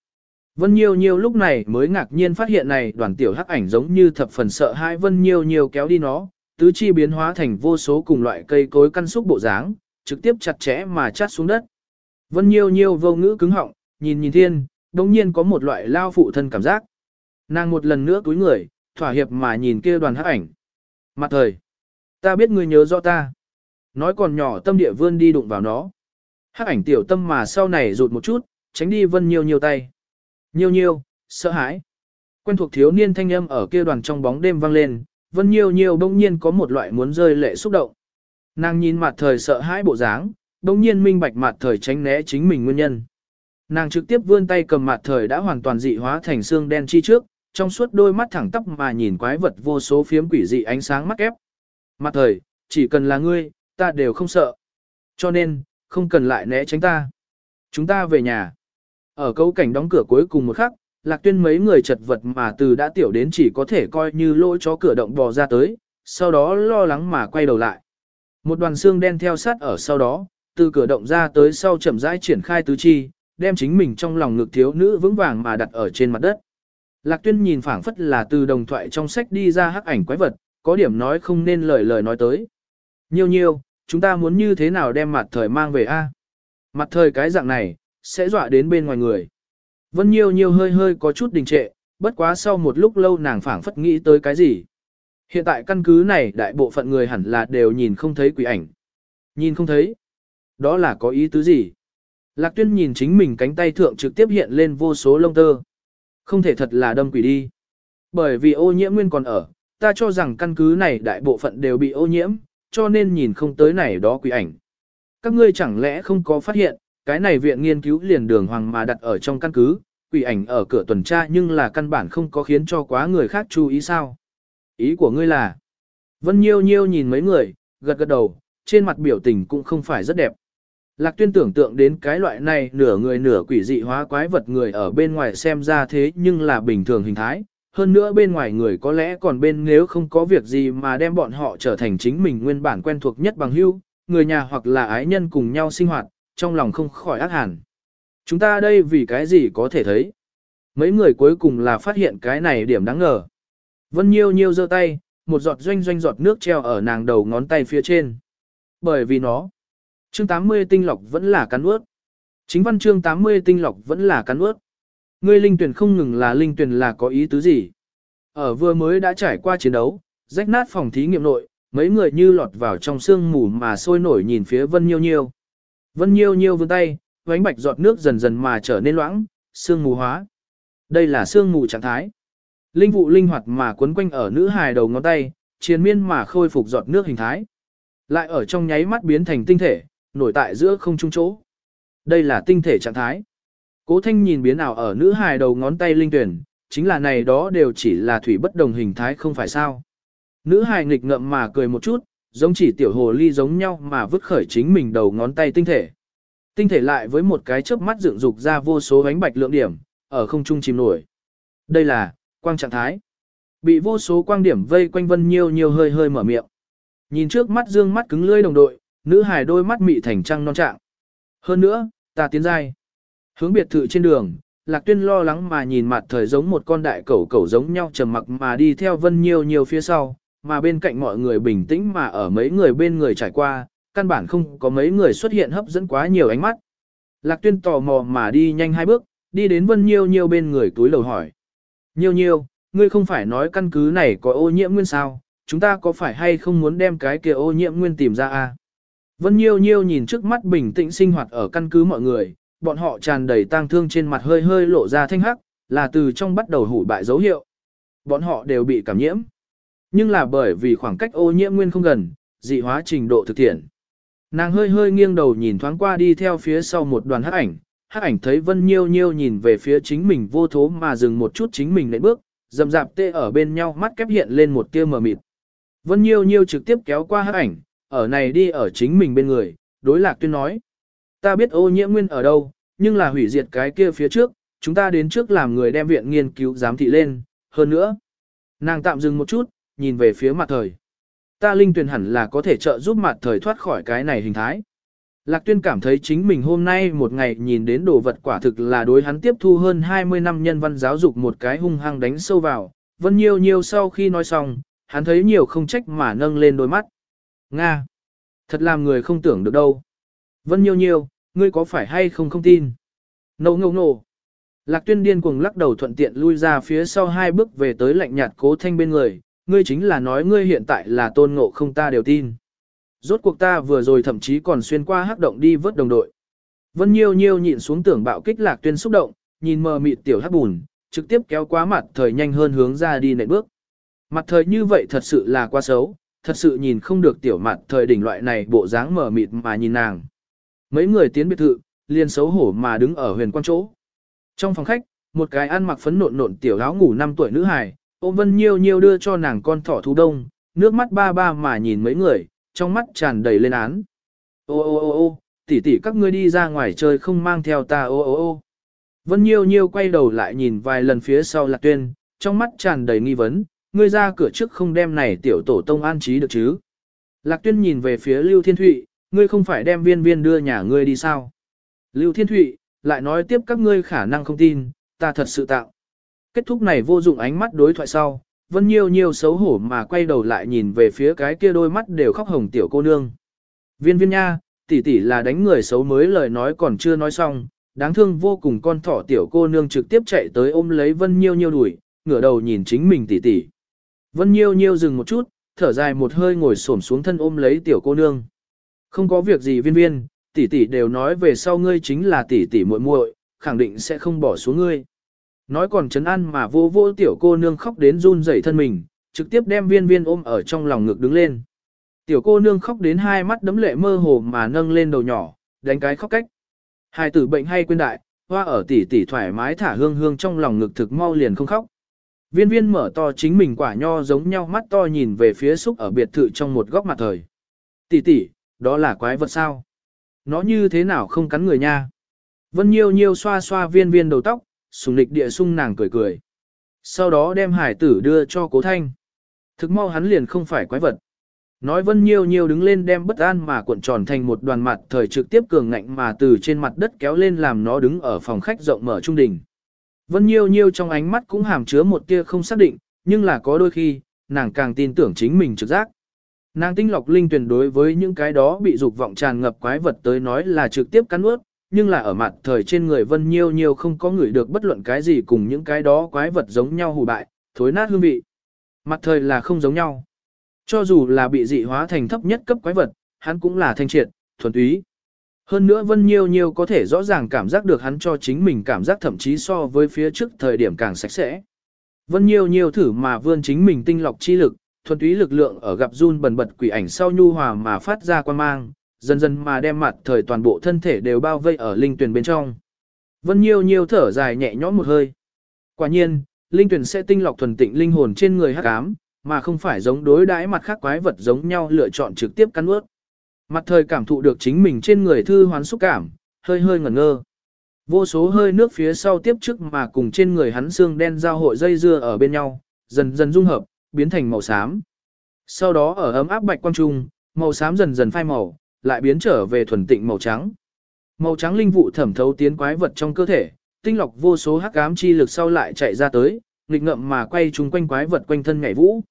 Vân Nhiêu Nhiêu lúc này mới ngạc nhiên phát hiện này đoàn tiểu hắc ảnh giống như thập phần sợ hãi Vân Nhiêu Nhiêu kéo đi nó, tứ chi biến hóa thành vô số cùng loại cây cối căn xúc bộ dáng, trực tiếp chặt chẽ mà chát xuống đất. Vân Nhiêu Nhiêu vô ngữ cứng họng, nhìn nhìn thiên, đồng nhiên có một loại lao phụ thân cảm giác. Nàng một lần nữa cúi người, thỏa hiệp mà nhìn kia đoàn hắc ảnh. Mặt thời, ta biết ngươi nhớ rõ ta. Nói còn nhỏ tâm địa vươn đi đụng vào nó. Hắc ảnh tiểu tâm mà sau này rụt một chút, tránh đi vân nhiêu nhiêu tay. nhiêu nhiêu, sợ hãi. Quen thuộc thiếu niên thanh âm ở kia đoàn trong bóng đêm vang lên, vân nhiêu nhiêu đông nhiên có một loại muốn rơi lệ xúc động. Nàng nhìn mặt thời sợ hãi bộ dáng, đồng nhiên minh bạch mặt thời tránh né chính mình nguyên nhân. Nàng trực tiếp vươn tay cầm mặt thời đã hoàn toàn dị hóa thành xương đen chi trước, trong suốt đôi mắt thẳng tắp mà nhìn quái vật vô số phiếm quỷ dị ánh sáng mắt ép. Mặt thời, chỉ cần là ngươi, ta đều không sợ. Cho nên, không cần lại né tránh ta. Chúng ta về nhà. Ở câu cảnh đóng cửa cuối cùng một khắc, lạc tuyên mấy người chật vật mà từ đã tiểu đến chỉ có thể coi như lỗ chó cửa động bò ra tới, sau đó lo lắng mà quay đầu lại. Một đoàn xương đen theo sát ở sau đó, từ cửa động ra tới sau chậm rãi triển khai tứ chi, đem chính mình trong lòng ngực thiếu nữ vững vàng mà đặt ở trên mặt đất. Lạc tuyên nhìn phảng phất là từ đồng thoại trong sách đi ra hắc ảnh quái vật, có điểm nói không nên lời lời nói tới. Nhiều nhiều, chúng ta muốn như thế nào đem mặt thời mang về a? Mặt thời cái dạng này, sẽ dọa đến bên ngoài người. Vân Nhiêu Nhiêu hơi hơi có chút đình trệ, bất quá sau một lúc lâu nàng phảng phất nghĩ tới cái gì. Hiện tại căn cứ này đại bộ phận người hẳn là đều nhìn không thấy quỷ ảnh. Nhìn không thấy. Đó là có ý tứ gì? Lạc tuyên nhìn chính mình cánh tay thượng trực tiếp hiện lên vô số lông tơ. Không thể thật là đâm quỷ đi. Bởi vì ô nhiễm nguyên còn ở, ta cho rằng căn cứ này đại bộ phận đều bị ô nhiễm, cho nên nhìn không tới này đó quỷ ảnh. Các ngươi chẳng lẽ không có phát hiện, cái này viện nghiên cứu liền đường hoàng mà đặt ở trong căn cứ, quỷ ảnh ở cửa tuần tra nhưng là căn bản không có khiến cho quá người khác chú ý sao. Ý của ngươi là, Vân Nhiêu Nhiêu nhìn mấy người, gật gật đầu, trên mặt biểu tình cũng không phải rất đẹp. Lạc tuyên tưởng tượng đến cái loại này nửa người nửa quỷ dị hóa quái vật người ở bên ngoài xem ra thế nhưng là bình thường hình thái. Hơn nữa bên ngoài người có lẽ còn bên nếu không có việc gì mà đem bọn họ trở thành chính mình nguyên bản quen thuộc nhất bằng hữu, người nhà hoặc là ái nhân cùng nhau sinh hoạt, trong lòng không khỏi ác hẳn. Chúng ta đây vì cái gì có thể thấy? Mấy người cuối cùng là phát hiện cái này điểm đáng ngờ. Vân Nhiêu Nhiêu giơ tay, một giọt doanh doanh giọt nước treo ở nàng đầu ngón tay phía trên. Bởi vì nó, chương 80 tinh lọc vẫn là cắn ướt. Chính văn chương 80 tinh lọc vẫn là cắn ướt. Ngươi linh tuyển không ngừng là linh tuyển là có ý tứ gì? Ở vừa mới đã trải qua chiến đấu, rách nát phòng thí nghiệm nội, mấy người như lọt vào trong sương mù mà sôi nổi nhìn phía Vân Nhiêu Nhiêu. Vân Nhiêu Nhiêu vươn tay, vánh bạch giọt nước dần dần mà trở nên loãng, sương mù hóa. Đây là sương mù trạng thái. Linh vụ linh hoạt mà quấn quanh ở nữ hài đầu ngón tay, chiến miên mà khôi phục giọt nước hình thái. Lại ở trong nháy mắt biến thành tinh thể, nổi tại giữa không trung chỗ. Đây là tinh thể trạng thái. Cố thanh nhìn biến ảo ở nữ hài đầu ngón tay linh tuyển, chính là này đó đều chỉ là thủy bất đồng hình thái không phải sao. Nữ hài nghịch ngợm mà cười một chút, giống chỉ tiểu hồ ly giống nhau mà vứt khởi chính mình đầu ngón tay tinh thể. Tinh thể lại với một cái chớp mắt dựng dục ra vô số ánh bạch lượng điểm, ở không trung chìm nổi. Đây là, quang trạng thái. Bị vô số quang điểm vây quanh vân nhiêu nhiều hơi hơi mở miệng. Nhìn trước mắt dương mắt cứng lưỡi đồng đội, nữ hài đôi mắt mị thành trăng non trạng. Hơn nữa, ta tiến giai. Hướng biệt thự trên đường, Lạc Tuyên lo lắng mà nhìn mặt thời giống một con đại cẩu cẩu giống nhau trầm mặc mà đi theo Vân Nhiêu nhiều phía sau, mà bên cạnh mọi người bình tĩnh mà ở mấy người bên người trải qua, căn bản không có mấy người xuất hiện hấp dẫn quá nhiều ánh mắt. Lạc Tuyên tò mò mà đi nhanh hai bước, đi đến Vân Nhiêu Nhiêu bên người túi lầu hỏi nhiều nhiều, ngươi không phải nói căn cứ này có ô nhiễm nguyên sao, chúng ta có phải hay không muốn đem cái kia ô nhiễm nguyên tìm ra à? Vân Nhiêu Nhiêu nhìn trước mắt bình tĩnh sinh hoạt ở căn cứ mọi người, bọn họ tràn đầy tang thương trên mặt hơi hơi lộ ra thanh hắc, là từ trong bắt đầu hủ bại dấu hiệu. Bọn họ đều bị cảm nhiễm. Nhưng là bởi vì khoảng cách ô nhiễm nguyên không gần, dị hóa trình độ thực thiện. Nàng hơi hơi nghiêng đầu nhìn thoáng qua đi theo phía sau một đoàn hắc ảnh, hắc ảnh thấy Vân Nhiêu Nhiêu nhìn về phía chính mình vô thố mà dừng một chút chính mình lại bước, dầm dạp tê ở bên nhau mắt kép hiện lên một tia mờ mịt. Vân Nhiêu Nhiêu trực tiếp kéo qua hắc ảnh, ở này đi ở chính mình bên người, đối lạc tuyên nói. Ta biết ô nhiễm nguyên ở đâu, nhưng là hủy diệt cái kia phía trước, chúng ta đến trước làm người đem viện nghiên cứu giám thị lên, hơn nữa. Nàng tạm dừng một chút, nhìn về phía mặt thời. Ta linh tuyển hẳn là có thể trợ giúp mặt thời thoát khỏi cái này hình thái. Lạc tuyên cảm thấy chính mình hôm nay một ngày nhìn đến đồ vật quả thực là đối hắn tiếp thu hơn 20 năm nhân văn giáo dục một cái hung hăng đánh sâu vào. Vân nhiều nhiều sau khi nói xong, hắn thấy nhiều không trách mà nâng lên đôi mắt. Nga! Thật làm người không tưởng được đâu. Vân nhiều nhiều, ngươi có phải hay không không tin? Nô ngô nô. Lạc tuyên điên cuồng lắc đầu thuận tiện lui ra phía sau hai bước về tới lạnh nhạt cố thanh bên người, ngươi chính là nói ngươi hiện tại là tôn ngộ không ta đều tin. Rốt cuộc ta vừa rồi thậm chí còn xuyên qua hắc động đi vớt đồng đội. Vân Nhiêu Nhiêu nhịn xuống tưởng bạo kích lạc tuyên xúc động, nhìn mờ mịt tiểu hắc bùn, trực tiếp kéo quá mặt thời nhanh hơn hướng ra đi nệ bước. Mặt thời như vậy thật sự là quá xấu, thật sự nhìn không được tiểu mặt thời đỉnh loại này bộ dáng mờ mịt mà nhìn nàng. Mấy người tiến biệt thự, liền xấu hổ mà đứng ở huyền quan chỗ. Trong phòng khách, một cái ăn mặc phấn nộn nộn tiểu áo ngủ 5 tuổi nữ hài, ôm Vân Nhiêu Nhiêu đưa cho nàng con thỏ thú đông, nước mắt ba ba mà nhìn mấy người, trong mắt tràn đầy lên án. Ô ô ô ô, tỷ tỷ các ngươi đi ra ngoài chơi không mang theo ta ô ô ô. Vân Nhiêu Nhiêu quay đầu lại nhìn vài lần phía sau Lạc Tuyên, trong mắt tràn đầy nghi vấn, ngươi ra cửa trước không đem này tiểu tổ tông an trí được chứ. Lạc Tuyên nhìn về phía Lưu Thiên Thụy, ngươi không phải đem viên viên đưa nhà ngươi đi sao. Lưu Thiên Thụy, lại nói tiếp các ngươi khả năng không tin, ta thật sự tạo. Kết thúc này vô dụng ánh mắt đối thoại sau, Vân Nhiêu Nhiêu xấu hổ mà quay đầu lại nhìn về phía cái kia đôi mắt đều khóc hồng tiểu cô nương. Viên viên nha, tỷ tỷ là đánh người xấu mới lời nói còn chưa nói xong, đáng thương vô cùng con thỏ tiểu cô nương trực tiếp chạy tới ôm lấy Vân Nhiêu Nhiêu đuổi, ngửa đầu nhìn chính mình tỷ tỷ. Vân Nhiêu Nhiêu dừng một chút, thở dài một hơi ngồi xổm xuống thân ôm lấy tiểu cô nương. Không có việc gì viên viên, tỷ tỷ đều nói về sau ngươi chính là tỷ tỷ muội muội, khẳng định sẽ không bỏ xuống ngươi. Nói còn chấn an mà vô vô tiểu cô nương khóc đến run rẩy thân mình, trực tiếp đem viên viên ôm ở trong lòng ngực đứng lên. Tiểu cô nương khóc đến hai mắt đấm lệ mơ hồ mà nâng lên đầu nhỏ, đánh cái khóc cách. Hai tử bệnh hay quên đại, hoa ở tỷ tỷ thoải mái thả hương hương trong lòng ngực thực mau liền không khóc. Viên viên mở to chính mình quả nho giống nhau mắt to nhìn về phía xúc ở biệt thự trong một góc mặt thời. Tỷ tỷ, đó là quái vật sao? Nó như thế nào không cắn người nha? Vân Nhiêu Nhiêu xoa xoa viên viên đầu tóc, sùng lịch địa sung nàng cười cười. Sau đó đem hải tử đưa cho cố thanh. Thực mau hắn liền không phải quái vật. Nói vân nhiêu nhiêu đứng lên đem bất an mà cuộn tròn thành một đoàn mặt thời trực tiếp cường ngạnh mà từ trên mặt đất kéo lên làm nó đứng ở phòng khách rộng mở trung đình. Vân nhiêu nhiêu trong ánh mắt cũng hàm chứa một tia không xác định, nhưng là có đôi khi, nàng càng tin tưởng chính mình trực giác. Nàng tinh lọc linh tuyển đối với những cái đó bị dục vọng tràn ngập quái vật tới nói là trực tiếp cắn ướt, nhưng là ở mặt thời trên người vân nhiêu nhiêu không có người được bất luận cái gì cùng những cái đó quái vật giống nhau hù bại, thối nát hương vị. Mặt thời là không giống nhau. Cho dù là bị dị hóa thành thấp nhất cấp quái vật, hắn cũng là thanh triệt, thuần túy. Hơn nữa Vân Nhiêu Nhiêu có thể rõ ràng cảm giác được hắn cho chính mình cảm giác thậm chí so với phía trước thời điểm càng sạch sẽ. Vân Nhiêu Nhiêu thử mà vươn chính mình tinh lọc chi lực, thuần túy lực lượng ở gặp run bần bật quỷ ảnh sau nhu hòa mà phát ra quan mang, dần dần mà đem mặt thời toàn bộ thân thể đều bao vây ở linh tuyển bên trong. Vân Nhiêu Nhiêu thở dài nhẹ nhõm một hơi. Quả nhiên, linh tuyển sẽ tinh lọc thuần tịnh linh hồn trên người hắc ám, mà không phải giống đối đãi mặt khác quái vật giống nhau lựa chọn trực tiếp cắn ướt. Mặt thời cảm thụ được chính mình trên người thư hoán xúc cảm, hơi hơi ngẩn ngơ. Vô số hơi nước phía sau tiếp trước mà cùng trên người hắn xương đen giao hội dây dưa ở bên nhau, dần dần dung hợp, biến thành màu xám. Sau đó ở ấm áp bạch quang trung, màu xám dần dần phai màu, lại biến trở về thuần tịnh màu trắng. Màu trắng linh vụ thẩm thấu tiến quái vật trong cơ thể, tinh lọc vô số hắc ám chi lực sau lại chạy ra tới, nghịch ngậm mà quay chúng quanh quái vật quanh thân nhảy vũ.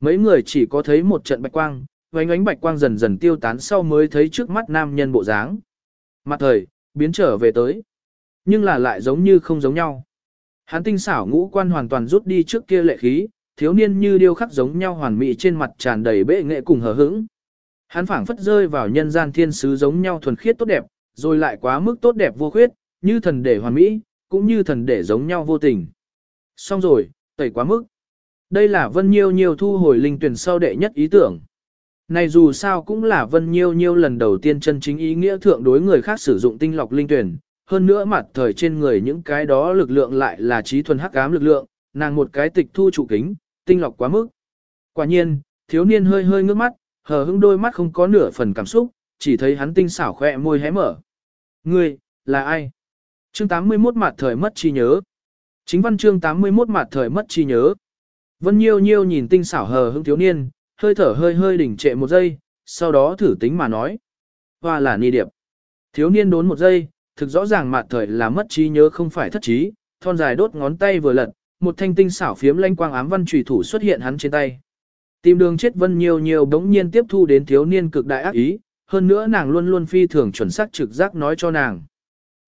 Mấy người chỉ có thấy một trận bạch quang, vánh ánh bạch quang dần dần tiêu tán sau mới thấy trước mắt nam nhân bộ dáng. Mặt thời, biến trở về tới. Nhưng là lại giống như không giống nhau. Hắn tinh xảo ngũ quan hoàn toàn rút đi trước kia lệ khí, thiếu niên như điêu khắc giống nhau hoàn mỹ trên mặt tràn đầy bệ nghệ cùng hờ hững. Hắn phảng phất rơi vào nhân gian thiên sứ giống nhau thuần khiết tốt đẹp, rồi lại quá mức tốt đẹp vô khuyết, như thần để hoàn mỹ, cũng như thần để giống nhau vô tình. Xong rồi, tẩy quá mức. Đây là Vân Nhiêu Nhiêu thu hồi linh tuyển sau đệ nhất ý tưởng. Này dù sao cũng là Vân Nhiêu Nhiêu lần đầu tiên chân chính ý nghĩa thượng đối người khác sử dụng tinh lọc linh tuyển, hơn nữa mặt thời trên người những cái đó lực lượng lại là trí thuần hắc ám lực lượng, nàng một cái tịch thu trụ kính, tinh lọc quá mức. Quả nhiên, thiếu niên hơi hơi ngước mắt, hờ hững đôi mắt không có nửa phần cảm xúc, chỉ thấy hắn tinh xảo khỏe môi hé mở. Ngươi, là ai? Chương 81 mặt thời mất chi nhớ. Chính văn chương 81 mặt thời mất chi nhớ. Vân Nhiêu Nhiêu nhìn tinh xảo hờ hững thiếu niên, hơi thở hơi hơi đỉnh trệ một giây, sau đó thử tính mà nói. Hoa là ni điệp. Thiếu niên đốn một giây, thực rõ ràng mặt thời là mất trí nhớ không phải thất trí, thon dài đốt ngón tay vừa lật, một thanh tinh xảo phiếm lanh quang ám văn trùy thủ xuất hiện hắn trên tay. Tìm đường chết Vân Nhiêu Nhiêu bỗng nhiên tiếp thu đến thiếu niên cực đại ác ý, hơn nữa nàng luôn luôn phi thường chuẩn xác trực giác nói cho nàng.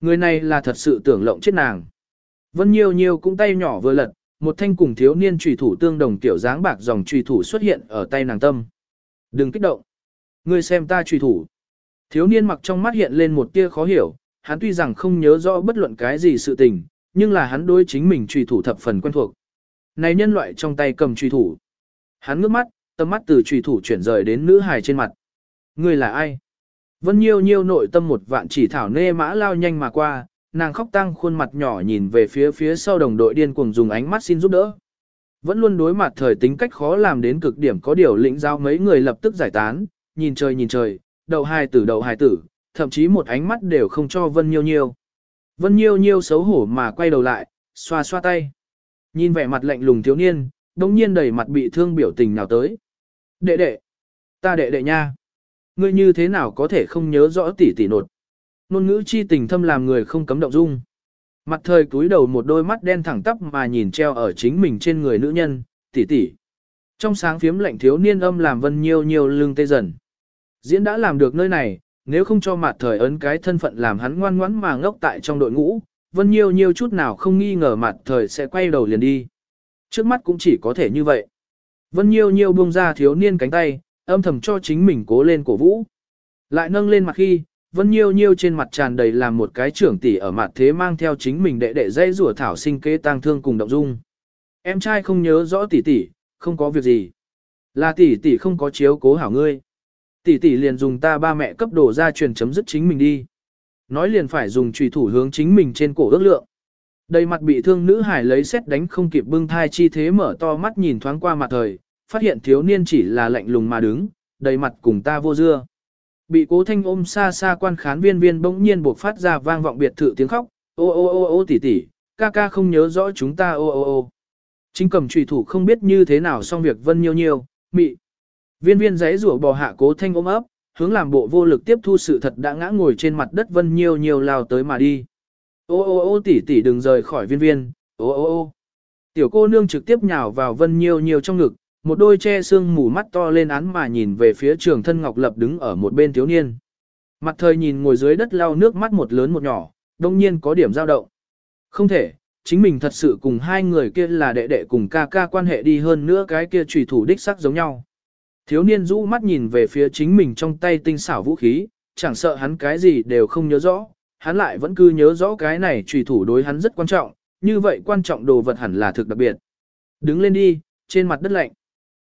Người này là thật sự tưởng lộng chết nàng. Vân Nhiêu Nhiêu cũng tay nhỏ vừa lật, một thanh cùng thiếu niên trùy thủ tương đồng tiểu dáng bạc dòng trùy thủ xuất hiện ở tay nàng tâm. Đừng kích động. Ngươi xem ta trùy thủ. Thiếu niên mặc trong mắt hiện lên một tia khó hiểu, hắn tuy rằng không nhớ rõ bất luận cái gì sự tình, nhưng là hắn đối chính mình trùy thủ thập phần quen thuộc. Này nhân loại trong tay cầm trùy thủ. Hắn ngước mắt, tâm mắt từ trùy thủ chuyển rời đến nữ hài trên mặt. Người là ai? Vân Nhiêu Nhiêu nội tâm một vạn chỉ thảo nê mã lao nhanh mà qua, nàng khóc tăng khuôn mặt nhỏ nhìn về phía phía sau đồng đội điên cuồng dùng ánh mắt xin giúp đỡ. Vẫn luôn đối mặt thời tính cách khó làm đến cực điểm có điều lĩnh giao mấy người lập tức giải tán, nhìn trời nhìn trời, đầu hài tử đầu hài tử, thậm chí một ánh mắt đều không cho Vân Nhiêu Nhiêu. Vân Nhiêu Nhiêu xấu hổ mà quay đầu lại, xoa xoa tay. Nhìn vẻ mặt lạnh lùng thiếu niên, đồng nhiên đầy mặt bị thương biểu tình nào tới. Đệ đệ, ta đệ đệ nha. Ngươi như thế nào có thể không nhớ rõ tỷ tỷ nột. Nôn ngữ chi tình thâm làm người không cấm động dung. Mặt thời cúi đầu một đôi mắt đen thẳng tắp mà nhìn treo ở chính mình trên người nữ nhân, tỷ tỷ. Trong sáng phiếm lạnh thiếu niên âm làm vân nhiêu nhiều lưng tê dần. Diễn đã làm được nơi này, nếu không cho mặt thời ấn cái thân phận làm hắn ngoan ngoãn mà ngốc tại trong đội ngũ, vân nhiêu nhiêu chút nào không nghi ngờ mặt thời sẽ quay đầu liền đi. Trước mắt cũng chỉ có thể như vậy. Vân nhiêu nhiêu buông ra thiếu niên cánh tay, âm thầm cho chính mình cố lên cổ vũ. Lại nâng lên mặt khi, Vân Nhiêu Nhiêu trên mặt tràn đầy làm một cái trưởng tỷ ở mặt thế mang theo chính mình đệ đệ dây rủa thảo sinh kế tang thương cùng động dung. Em trai không nhớ rõ tỷ tỷ, không có việc gì. Là tỷ tỷ không có chiếu cố hảo ngươi. Tỷ tỷ liền dùng ta ba mẹ cấp đồ ra truyền chấm dứt chính mình đi. Nói liền phải dùng trùy thủ hướng chính mình trên cổ ước lượng. Đầy mặt bị thương nữ hải lấy xét đánh không kịp bưng thai chi thế mở to mắt nhìn thoáng qua mặt thời, phát hiện thiếu niên chỉ là lạnh lùng mà đứng, đầy mặt cùng ta vô dưa. Bị cố thanh ôm xa xa quan khán viên viên bỗng nhiên buộc phát ra vang vọng biệt thự tiếng khóc, ô ô ô ô tỷ tỷ, ca ca không nhớ rõ chúng ta ô ô ô. Chính cầm trùy thủ không biết như thế nào xong việc vân nhiêu nhiêu, mị. Viên viên giấy rủa bò hạ cố thanh ôm ấp, hướng làm bộ vô lực tiếp thu sự thật đã ngã ngồi trên mặt đất vân nhiêu nhiêu lao tới mà đi. Ô ô ô tỷ tỷ đừng rời khỏi viên viên, ô ô ô. Tiểu cô nương trực tiếp nhào vào vân nhiêu nhiêu trong ngực, một đôi che sương mù mắt to lên án mà nhìn về phía trường thân Ngọc Lập đứng ở một bên thiếu niên. Mặt thời nhìn ngồi dưới đất lau nước mắt một lớn một nhỏ, đông nhiên có điểm dao động. Không thể, chính mình thật sự cùng hai người kia là đệ đệ cùng ca ca quan hệ đi hơn nữa cái kia trùy thủ đích sắc giống nhau. Thiếu niên rũ mắt nhìn về phía chính mình trong tay tinh xảo vũ khí, chẳng sợ hắn cái gì đều không nhớ rõ, hắn lại vẫn cứ nhớ rõ cái này trùy thủ đối hắn rất quan trọng, như vậy quan trọng đồ vật hẳn là thực đặc biệt. Đứng lên đi, trên mặt đất lạnh.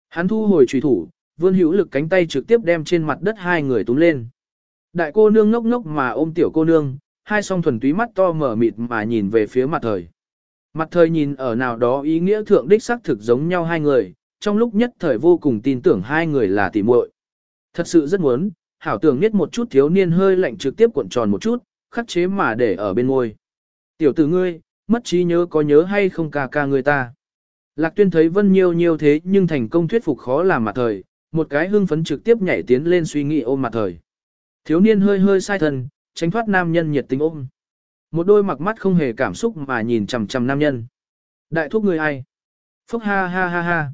Hắn thu hồi trùy thủ, vươn hữu lực cánh tay trực tiếp đem trên mặt đất hai người túm lên. Đại cô nương ngốc ngốc mà ôm tiểu cô nương, hai song thuần túy mắt to mở mịt mà nhìn về phía mặt thời. Mặt thời nhìn ở nào đó ý nghĩa thượng đích xác thực giống nhau hai người, trong lúc nhất thời vô cùng tin tưởng hai người là tỉ muội. Thật sự rất muốn, hảo tưởng biết một chút thiếu niên hơi lạnh trực tiếp cuộn tròn một chút, khắc chế mà để ở bên môi. Tiểu tử ngươi, mất trí nhớ có nhớ hay không ca ca người ta. Lạc tuyên thấy vân nhiêu nhiêu thế nhưng thành công thuyết phục khó làm mặt thời, một cái hưng phấn trực tiếp nhảy tiến lên suy nghĩ ôm mặt thời. Thiếu niên hơi hơi sai thần, tránh thoát nam nhân nhiệt tình ôm. Một đôi mặc mắt không hề cảm xúc mà nhìn chằm chằm nam nhân. Đại thúc người ai? Phúc ha ha ha ha.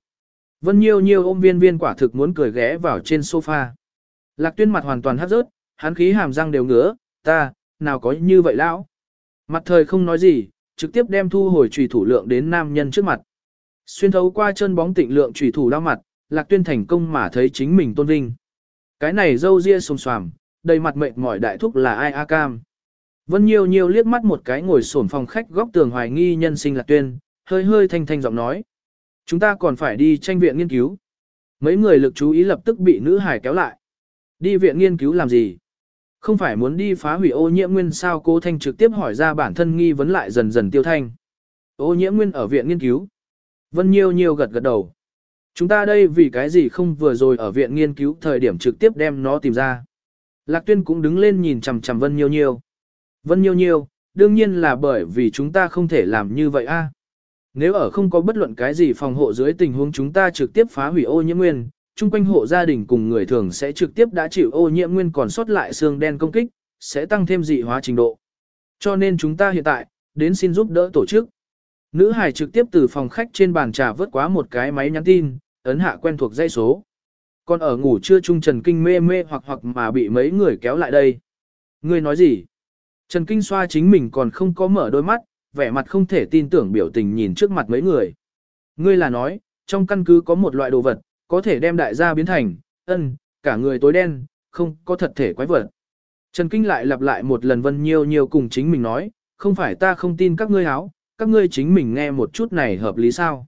Vân nhiêu nhiêu ôm viên viên quả thực muốn cười ghé vào trên sofa. Lạc tuyên mặt hoàn toàn hắt rớt, hắn khí hàm răng đều ngứa, ta, nào có như vậy lão. Mặt thời không nói gì, trực tiếp đem thu hồi trùy thủ lượng đến nam nhân trước mặt. Xuyên thấu qua chân bóng tịnh lượng trùy thủ đau mặt, lạc tuyên thành công mà thấy chính mình tôn vinh. Cái này dâu ria xồm xoàm, đầy mặt mệt mỏi đại thúc là ai a cam. Vân Nhiêu Nhiêu liếc mắt một cái ngồi sổn phòng khách góc tường hoài nghi nhân sinh lạc tuyên, hơi hơi thanh thanh giọng nói. Chúng ta còn phải đi tranh viện nghiên cứu. Mấy người lực chú ý lập tức bị nữ hải kéo lại. Đi viện nghiên cứu làm gì? Không phải muốn đi phá hủy ô nhiễm nguyên sao cô Thanh trực tiếp hỏi ra bản thân nghi vấn lại dần dần tiêu thanh. Ô nhiễm nguyên ở viện nghiên cứu. Vân Nhiêu Nhiêu gật gật đầu. Chúng ta đây vì cái gì không vừa rồi ở viện nghiên cứu thời điểm trực tiếp đem nó tìm ra. Lạc Tuyên cũng đứng lên nhìn chằm chằm Vân Nhiêu Nhiêu. Vân Nhiêu Nhiêu, đương nhiên là bởi vì chúng ta không thể làm như vậy a. Nếu ở không có bất luận cái gì phòng hộ dưới tình huống chúng ta trực tiếp phá hủy ô nhiễm nguyên, chung quanh hộ gia đình cùng người thường sẽ trực tiếp đã chịu ô nhiễm nguyên còn sót lại xương đen công kích, sẽ tăng thêm dị hóa trình độ. Cho nên chúng ta hiện tại, đến xin giúp đỡ tổ chức. Nữ hải trực tiếp từ phòng khách trên bàn trà vớt quá một cái máy nhắn tin, ấn hạ quen thuộc dây số. Còn ở ngủ trưa trung Trần Kinh mê mê hoặc hoặc mà bị mấy người kéo lại đây. Ngươi nói gì? Trần Kinh xoa chính mình còn không có mở đôi mắt, vẻ mặt không thể tin tưởng biểu tình nhìn trước mặt mấy người. Ngươi là nói, trong căn cứ có một loại đồ vật, có thể đem đại gia biến thành, ân, cả người tối đen, không có thật thể quái vật. Trần Kinh lại lặp lại một lần Vân Nhiêu Nhiêu cùng chính mình nói, không phải ta không tin các ngươi áo, các ngươi chính mình nghe một chút này hợp lý sao.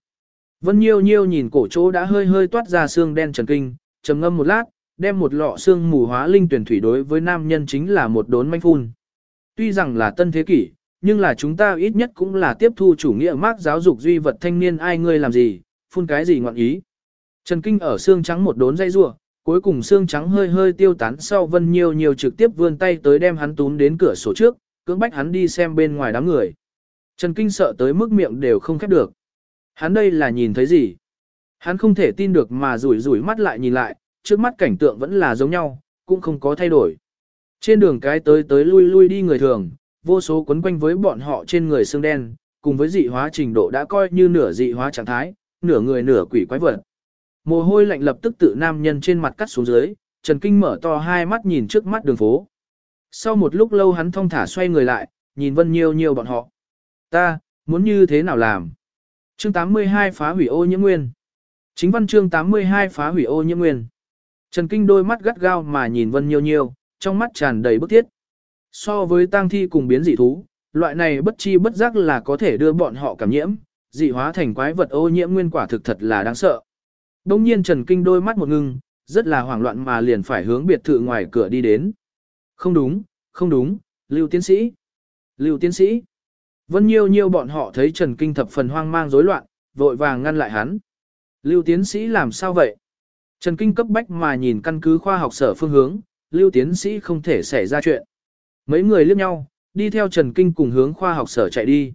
Vân Nhiêu Nhiêu nhìn cổ chỗ đã hơi hơi toát ra xương đen Trần Kinh, trầm ngâm một lát, đem một lọ xương mù hóa linh tuyển thủy đối với nam nhân chính là một đốn manh phun. Tuy rằng là tân thế kỷ, nhưng là chúng ta ít nhất cũng là tiếp thu chủ nghĩa mác giáo dục duy vật thanh niên ai ngươi làm gì, phun cái gì ngọn ý. Trần Kinh ở xương trắng một đốn dây rủa, cuối cùng xương trắng hơi hơi tiêu tán sau Vân Nhiêu nhiều trực tiếp vươn tay tới đem hắn túm đến cửa sổ trước, cưỡng bách hắn đi xem bên ngoài đám người. Trần Kinh sợ tới mức miệng đều không khép được. Hắn đây là nhìn thấy gì? Hắn không thể tin được mà rủi rủi mắt lại nhìn lại, trước mắt cảnh tượng vẫn là giống nhau, cũng không có thay đổi. Trên đường cái tới tới lui lui đi người thường, vô số quấn quanh với bọn họ trên người xương đen, cùng với dị hóa trình độ đã coi như nửa dị hóa trạng thái, nửa người nửa quỷ quái vật. Mồ hôi lạnh lập tức tự nam nhân trên mặt cắt xuống dưới, Trần Kinh mở to hai mắt nhìn trước mắt đường phố. Sau một lúc lâu hắn thong thả xoay người lại, nhìn Vân Nhiêu Nhiêu bọn họ. Ta, muốn như thế nào làm? Chương 82 phá hủy ô nhiễm nguyên. Chính văn chương 82 phá hủy ô nhiễm nguyên. Trần Kinh đôi mắt gắt gao mà nhìn Vân Nhiêu Nhiêu, trong mắt tràn đầy bức thiết. So với tang thi cùng biến dị thú, loại này bất chi bất giác là có thể đưa bọn họ cảm nhiễm, dị hóa thành quái vật ô nhiễm nguyên quả thực thật là đáng sợ. Đông nhiên Trần Kinh đôi mắt một ngưng, rất là hoảng loạn mà liền phải hướng biệt thự ngoài cửa đi đến. Không đúng, không đúng, Lưu Tiến Sĩ. Lưu Tiến Sĩ. Vân Nhiêu Nhiêu bọn họ thấy Trần Kinh thập phần hoang mang rối loạn, vội vàng ngăn lại hắn. Lưu Tiến Sĩ làm sao vậy? Trần Kinh cấp bách mà nhìn căn cứ khoa học sở phương hướng, Lưu Tiến Sĩ không thể xảy ra chuyện. Mấy người liếc nhau, đi theo Trần Kinh cùng hướng khoa học sở chạy đi.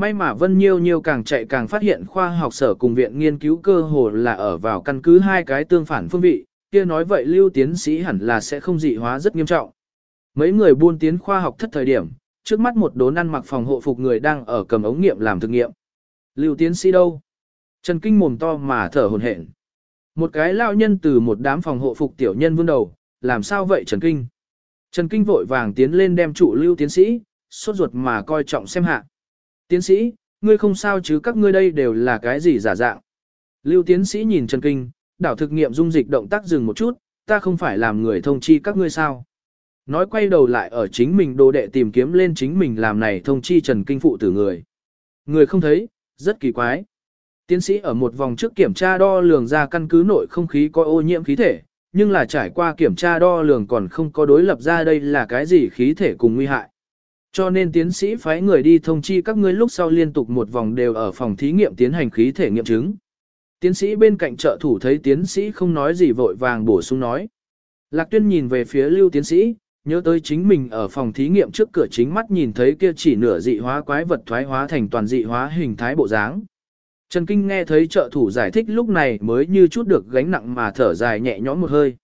May mà Vân Nhiêu Nhiêu càng chạy càng phát hiện khoa học sở cùng viện nghiên cứu cơ hồ là ở vào căn cứ hai cái tương phản phương vị, kia nói vậy lưu tiến sĩ hẳn là sẽ không dị hóa rất nghiêm trọng. Mấy người buôn tiến khoa học thất thời điểm, trước mắt một đốn ăn mặc phòng hộ phục người đang ở cầm ống nghiệm làm thực nghiệm. Lưu tiến sĩ đâu? Trần Kinh mồm to mà thở hồn hển. Một cái lao nhân từ một đám phòng hộ phục tiểu nhân vươn đầu, làm sao vậy Trần Kinh? Trần Kinh vội vàng tiến lên đem trụ lưu tiến sĩ, sốt ruột mà coi trọng xem hạ. Tiến sĩ, ngươi không sao chứ các ngươi đây đều là cái gì giả dạng. Lưu tiến sĩ nhìn Trần Kinh, đảo thực nghiệm dung dịch động tác dừng một chút, ta không phải làm người thông chi các ngươi sao. Nói quay đầu lại ở chính mình đồ đệ tìm kiếm lên chính mình làm này thông chi Trần Kinh phụ tử người. Người không thấy, rất kỳ quái. Tiến sĩ ở một vòng trước kiểm tra đo lường ra căn cứ nội không khí có ô nhiễm khí thể, nhưng là trải qua kiểm tra đo lường còn không có đối lập ra đây là cái gì khí thể cùng nguy hại. Cho nên tiến sĩ phái người đi thông chi các ngươi lúc sau liên tục một vòng đều ở phòng thí nghiệm tiến hành khí thể nghiệm chứng. Tiến sĩ bên cạnh trợ thủ thấy tiến sĩ không nói gì vội vàng bổ sung nói. Lạc tuyên nhìn về phía lưu tiến sĩ, nhớ tới chính mình ở phòng thí nghiệm trước cửa chính mắt nhìn thấy kia chỉ nửa dị hóa quái vật thoái hóa thành toàn dị hóa hình thái bộ dáng. Trần Kinh nghe thấy trợ thủ giải thích lúc này mới như chút được gánh nặng mà thở dài nhẹ nhõm một hơi.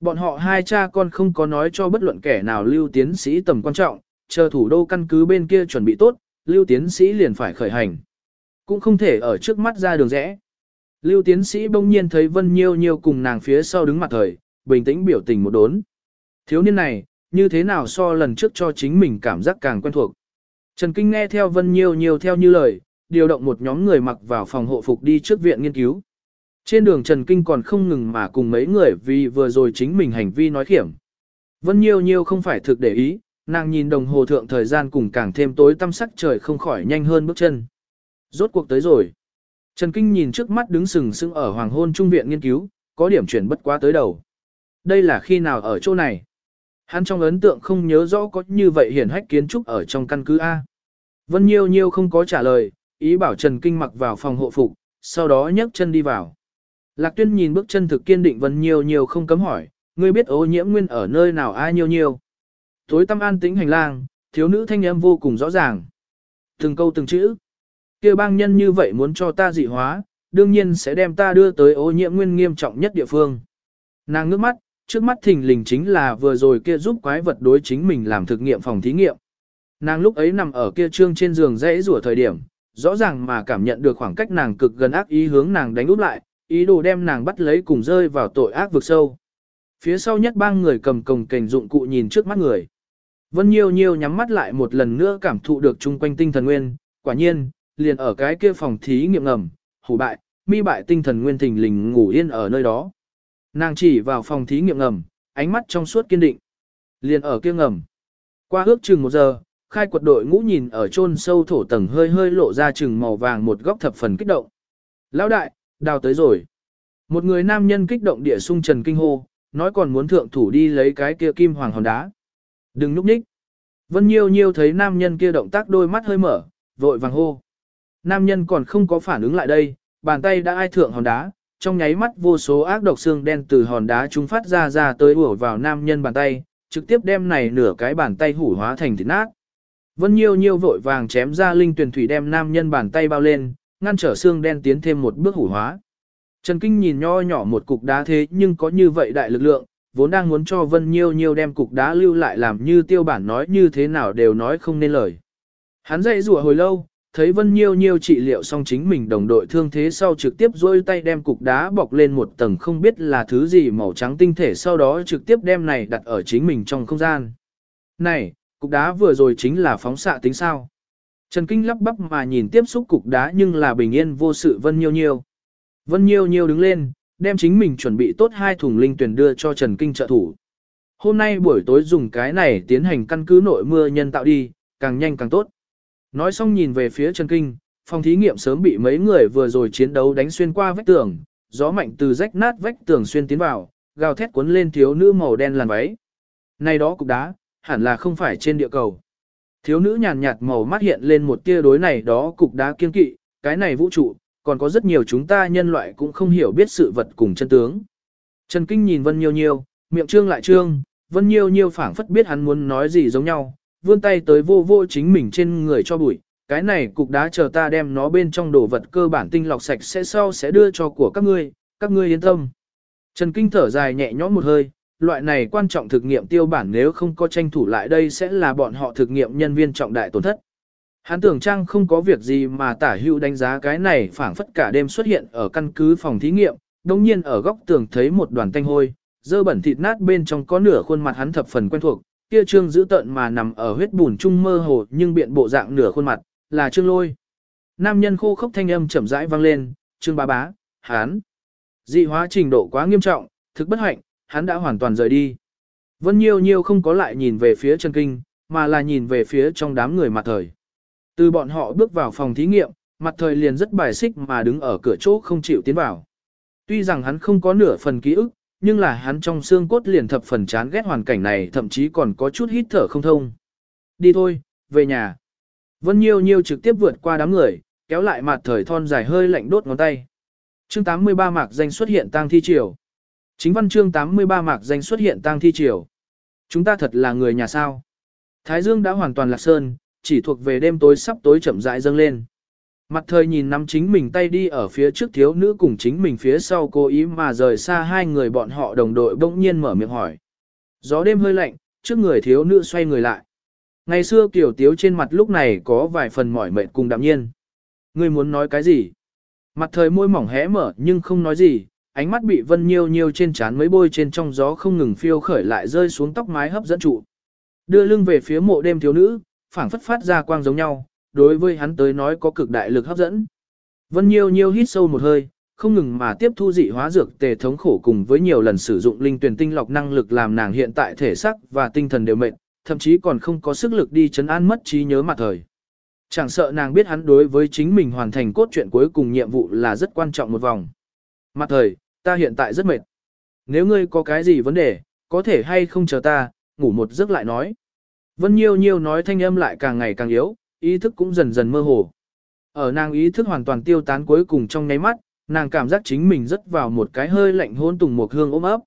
Bọn họ hai cha con không có nói cho bất luận kẻ nào lưu tiến sĩ tầm quan trọng, chờ thủ đô căn cứ bên kia chuẩn bị tốt, lưu tiến sĩ liền phải khởi hành. Cũng không thể ở trước mắt ra đường rẽ. Lưu tiến sĩ bỗng nhiên thấy Vân Nhiêu Nhiêu cùng nàng phía sau đứng mặt thời, bình tĩnh biểu tình một đốn. Thiếu niên này, như thế nào so lần trước cho chính mình cảm giác càng quen thuộc. Trần Kinh nghe theo Vân Nhiêu Nhiêu theo như lời, điều động một nhóm người mặc vào phòng hộ phục đi trước viện nghiên cứu. Trên đường Trần Kinh còn không ngừng mà cùng mấy người vì vừa rồi chính mình hành vi nói khiểm. Vân Nhiêu Nhiêu không phải thực để ý, nàng nhìn đồng hồ thượng thời gian cùng càng thêm tối tăm sắc trời không khỏi nhanh hơn bước chân. Rốt cuộc tới rồi. Trần Kinh nhìn trước mắt đứng sừng sững ở Hoàng hôn trung viện nghiên cứu, có điểm chuyển bất quá tới đầu. Đây là khi nào ở chỗ này? Hắn trong ấn tượng không nhớ rõ có như vậy hiển hách kiến trúc ở trong căn cứ A. Vân Nhiêu Nhiêu không có trả lời, ý bảo Trần Kinh mặc vào phòng hộ phục, sau đó nhấc chân đi vào. Lạc Tuyên nhìn bước chân thực kiên định Vân Nhiêu Nhiêu không cấm hỏi, ngươi biết ô nhiễm nguyên ở nơi nào ai nhiêu nhiêu. Tối tâm an tĩnh hành lang, thiếu nữ thanh âm vô cùng rõ ràng. Từng câu từng chữ. kia bang nhân như vậy muốn cho ta dị hóa, đương nhiên sẽ đem ta đưa tới ô nhiễm nguyên nghiêm trọng nhất địa phương. Nàng ngước mắt, trước mắt thình lình chính là vừa rồi kia giúp quái vật đối chính mình làm thực nghiệm phòng thí nghiệm. Nàng lúc ấy nằm ở kia trương trên giường dãy rủa thời điểm, rõ ràng mà cảm nhận được khoảng cách nàng cực gần ác ý hướng nàng đánh úp lại, ý đồ đem nàng bắt lấy cùng rơi vào tội ác vực sâu. Phía sau nhất bang người cầm cồng kềnh dụng cụ nhìn trước mắt người. Vân Nhiêu Nhiêu nhắm mắt lại một lần nữa cảm thụ được chung quanh tinh thần nguyên, quả nhiên, liền ở cái kia phòng thí nghiệm ngầm, hủ bại, mi bại tinh thần nguyên thình lình ngủ yên ở nơi đó. Nàng chỉ vào phòng thí nghiệm ngầm, ánh mắt trong suốt kiên định. Liền ở kia ngầm. Qua ước chừng một giờ, khai quật đội ngũ nhìn ở chôn sâu thổ tầng hơi hơi lộ ra chừng màu vàng một góc thập phần kích động. Lão đại, đào tới rồi. Một người nam nhân kích động địa sung trần kinh hô, nói còn muốn thượng thủ đi lấy cái kia kim hoàng hòn đá. Đừng núp ních. Vân Nhiêu Nhiêu thấy nam nhân kia động tác đôi mắt hơi mở, vội vàng hô. Nam nhân còn không có phản ứng lại đây, bàn tay đã ai thượng hòn đá, trong nháy mắt vô số ác độc xương đen từ hòn đá chúng phát ra ra tới ùa vào nam nhân bàn tay, trực tiếp đem này nửa cái bàn tay hủ hóa thành thịt nát. Vân Nhiêu Nhiêu vội vàng chém ra linh tuyển thủy đem nam nhân bàn tay bao lên, ngăn trở xương đen tiến thêm một bước hủ hóa. Trần Kinh nhìn nho nhỏ một cục đá thế nhưng có như vậy đại lực lượng, vốn đang muốn cho Vân Nhiêu Nhiêu đem cục đá lưu lại làm như tiêu bản nói như thế nào đều nói không nên lời. Hắn dậy rùa hồi lâu, thấy Vân Nhiêu Nhiêu trị liệu xong chính mình đồng đội thương thế sau trực tiếp dôi tay đem cục đá bọc lên một tầng không biết là thứ gì màu trắng tinh thể sau đó trực tiếp đem này đặt ở chính mình trong không gian. Này, cục đá vừa rồi chính là phóng xạ tính sao. Trần Kinh lắp bắp mà nhìn tiếp xúc cục đá nhưng là bình yên vô sự Vân Nhiêu Nhiêu. Vân Nhiêu Nhiêu đứng lên, đem chính mình chuẩn bị tốt hai thùng linh tuyển đưa cho Trần Kinh trợ thủ. Hôm nay buổi tối dùng cái này tiến hành căn cứ nội mưa nhân tạo đi, càng nhanh càng tốt. Nói xong nhìn về phía Trần Kinh, phòng thí nghiệm sớm bị mấy người vừa rồi chiến đấu đánh xuyên qua vách tường, gió mạnh từ rách nát vách tường xuyên tiến vào, gào thét cuốn lên thiếu nữ màu đen làn váy. Này đó cục đá, hẳn là không phải trên địa cầu. Thiếu nữ nhàn nhạt màu mắt hiện lên một tia đối này đó cục đá kiên kỵ, cái này vũ trụ, còn có rất nhiều chúng ta nhân loại cũng không hiểu biết sự vật cùng chân tướng. Trần Kinh nhìn Vân Nhiêu Nhiêu, miệng trương lại trương, Vân Nhiêu Nhiêu phảng phất biết hắn muốn nói gì giống nhau, vươn tay tới vô vô chính mình trên người cho bụi, cái này cục đá chờ ta đem nó bên trong đồ vật cơ bản tinh lọc sạch sẽ sau sẽ đưa cho của các ngươi, các ngươi yên tâm. Trần Kinh thở dài nhẹ nhõm một hơi, loại này quan trọng thực nghiệm tiêu bản nếu không có tranh thủ lại đây sẽ là bọn họ thực nghiệm nhân viên trọng đại tổn thất. Hắn tưởng trang không có việc gì mà tả hữu đánh giá cái này phảng phất cả đêm xuất hiện ở căn cứ phòng thí nghiệm, đồng nhiên ở góc tường thấy một đoàn tanh hôi, dơ bẩn thịt nát bên trong có nửa khuôn mặt hắn thập phần quen thuộc, kia trương giữ tợn mà nằm ở huyết bùn trung mơ hồ nhưng biện bộ dạng nửa khuôn mặt, là trương lôi. Nam nhân khô khốc thanh âm chậm rãi vang lên, trương bá bá, hắn. Dị hóa trình độ quá nghiêm trọng, thực bất hạnh, hắn đã hoàn toàn rời đi. Vân Nhiêu Nhiêu không có lại nhìn về phía Trần Kinh, mà là nhìn về phía trong đám người mặt thời. Từ bọn họ bước vào phòng thí nghiệm, mặt thời liền rất bài xích mà đứng ở cửa chỗ không chịu tiến vào. Tuy rằng hắn không có nửa phần ký ức, nhưng là hắn trong xương cốt liền thập phần chán ghét hoàn cảnh này thậm chí còn có chút hít thở không thông. Đi thôi, về nhà. Vân Nhiêu Nhiêu trực tiếp vượt qua đám người, kéo lại mặt thời thon dài hơi lạnh đốt ngón tay. Chương 83 mạc danh xuất hiện tang thi triều. Chính văn chương 83 mạc danh xuất hiện tang thi triều. Chúng ta thật là người nhà sao. Thái Dương đã hoàn toàn lạc sơn, chỉ thuộc về đêm tối sắp tối chậm rãi dâng lên. Mặt thời nhìn nắm chính mình tay đi ở phía trước thiếu nữ cùng chính mình phía sau cố ý mà rời xa hai người bọn họ đồng đội bỗng nhiên mở miệng hỏi. Gió đêm hơi lạnh, trước người thiếu nữ xoay người lại. Ngày xưa kiểu tiếu trên mặt lúc này có vài phần mỏi mệt cùng đạm nhiên. Ngươi muốn nói cái gì? Mặt thời môi mỏng hé mở nhưng không nói gì, ánh mắt bị vân nhiêu nhiêu trên trán mấy bôi trên trong gió không ngừng phiêu khởi lại rơi xuống tóc mái hấp dẫn trụ. Đưa lưng về phía mộ đêm thiếu nữ, phảng phất phát ra quang giống nhau, đối với hắn tới nói có cực đại lực hấp dẫn. Vân Nhiêu Nhiêu hít sâu một hơi, không ngừng mà tiếp thu dị hóa dược tề thống khổ cùng với nhiều lần sử dụng linh tuyển tinh lọc năng lực làm nàng hiện tại thể xác và tinh thần đều mệt, thậm chí còn không có sức lực đi chấn an mất trí nhớ mặt thời. Chẳng sợ nàng biết hắn đối với chính mình hoàn thành cốt truyện cuối cùng nhiệm vụ là rất quan trọng một vòng. Mặt thời, ta hiện tại rất mệt. Nếu ngươi có cái gì vấn đề, có thể hay không chờ ta, ngủ một giấc lại nói. Vân Nhiêu Nhiêu nói thanh âm lại càng ngày càng yếu, ý thức cũng dần dần mơ hồ. Ở nàng ý thức hoàn toàn tiêu tán cuối cùng trong nháy mắt, nàng cảm giác chính mình rất vào một cái hơi lạnh hôn tùng một hương ôm ấp,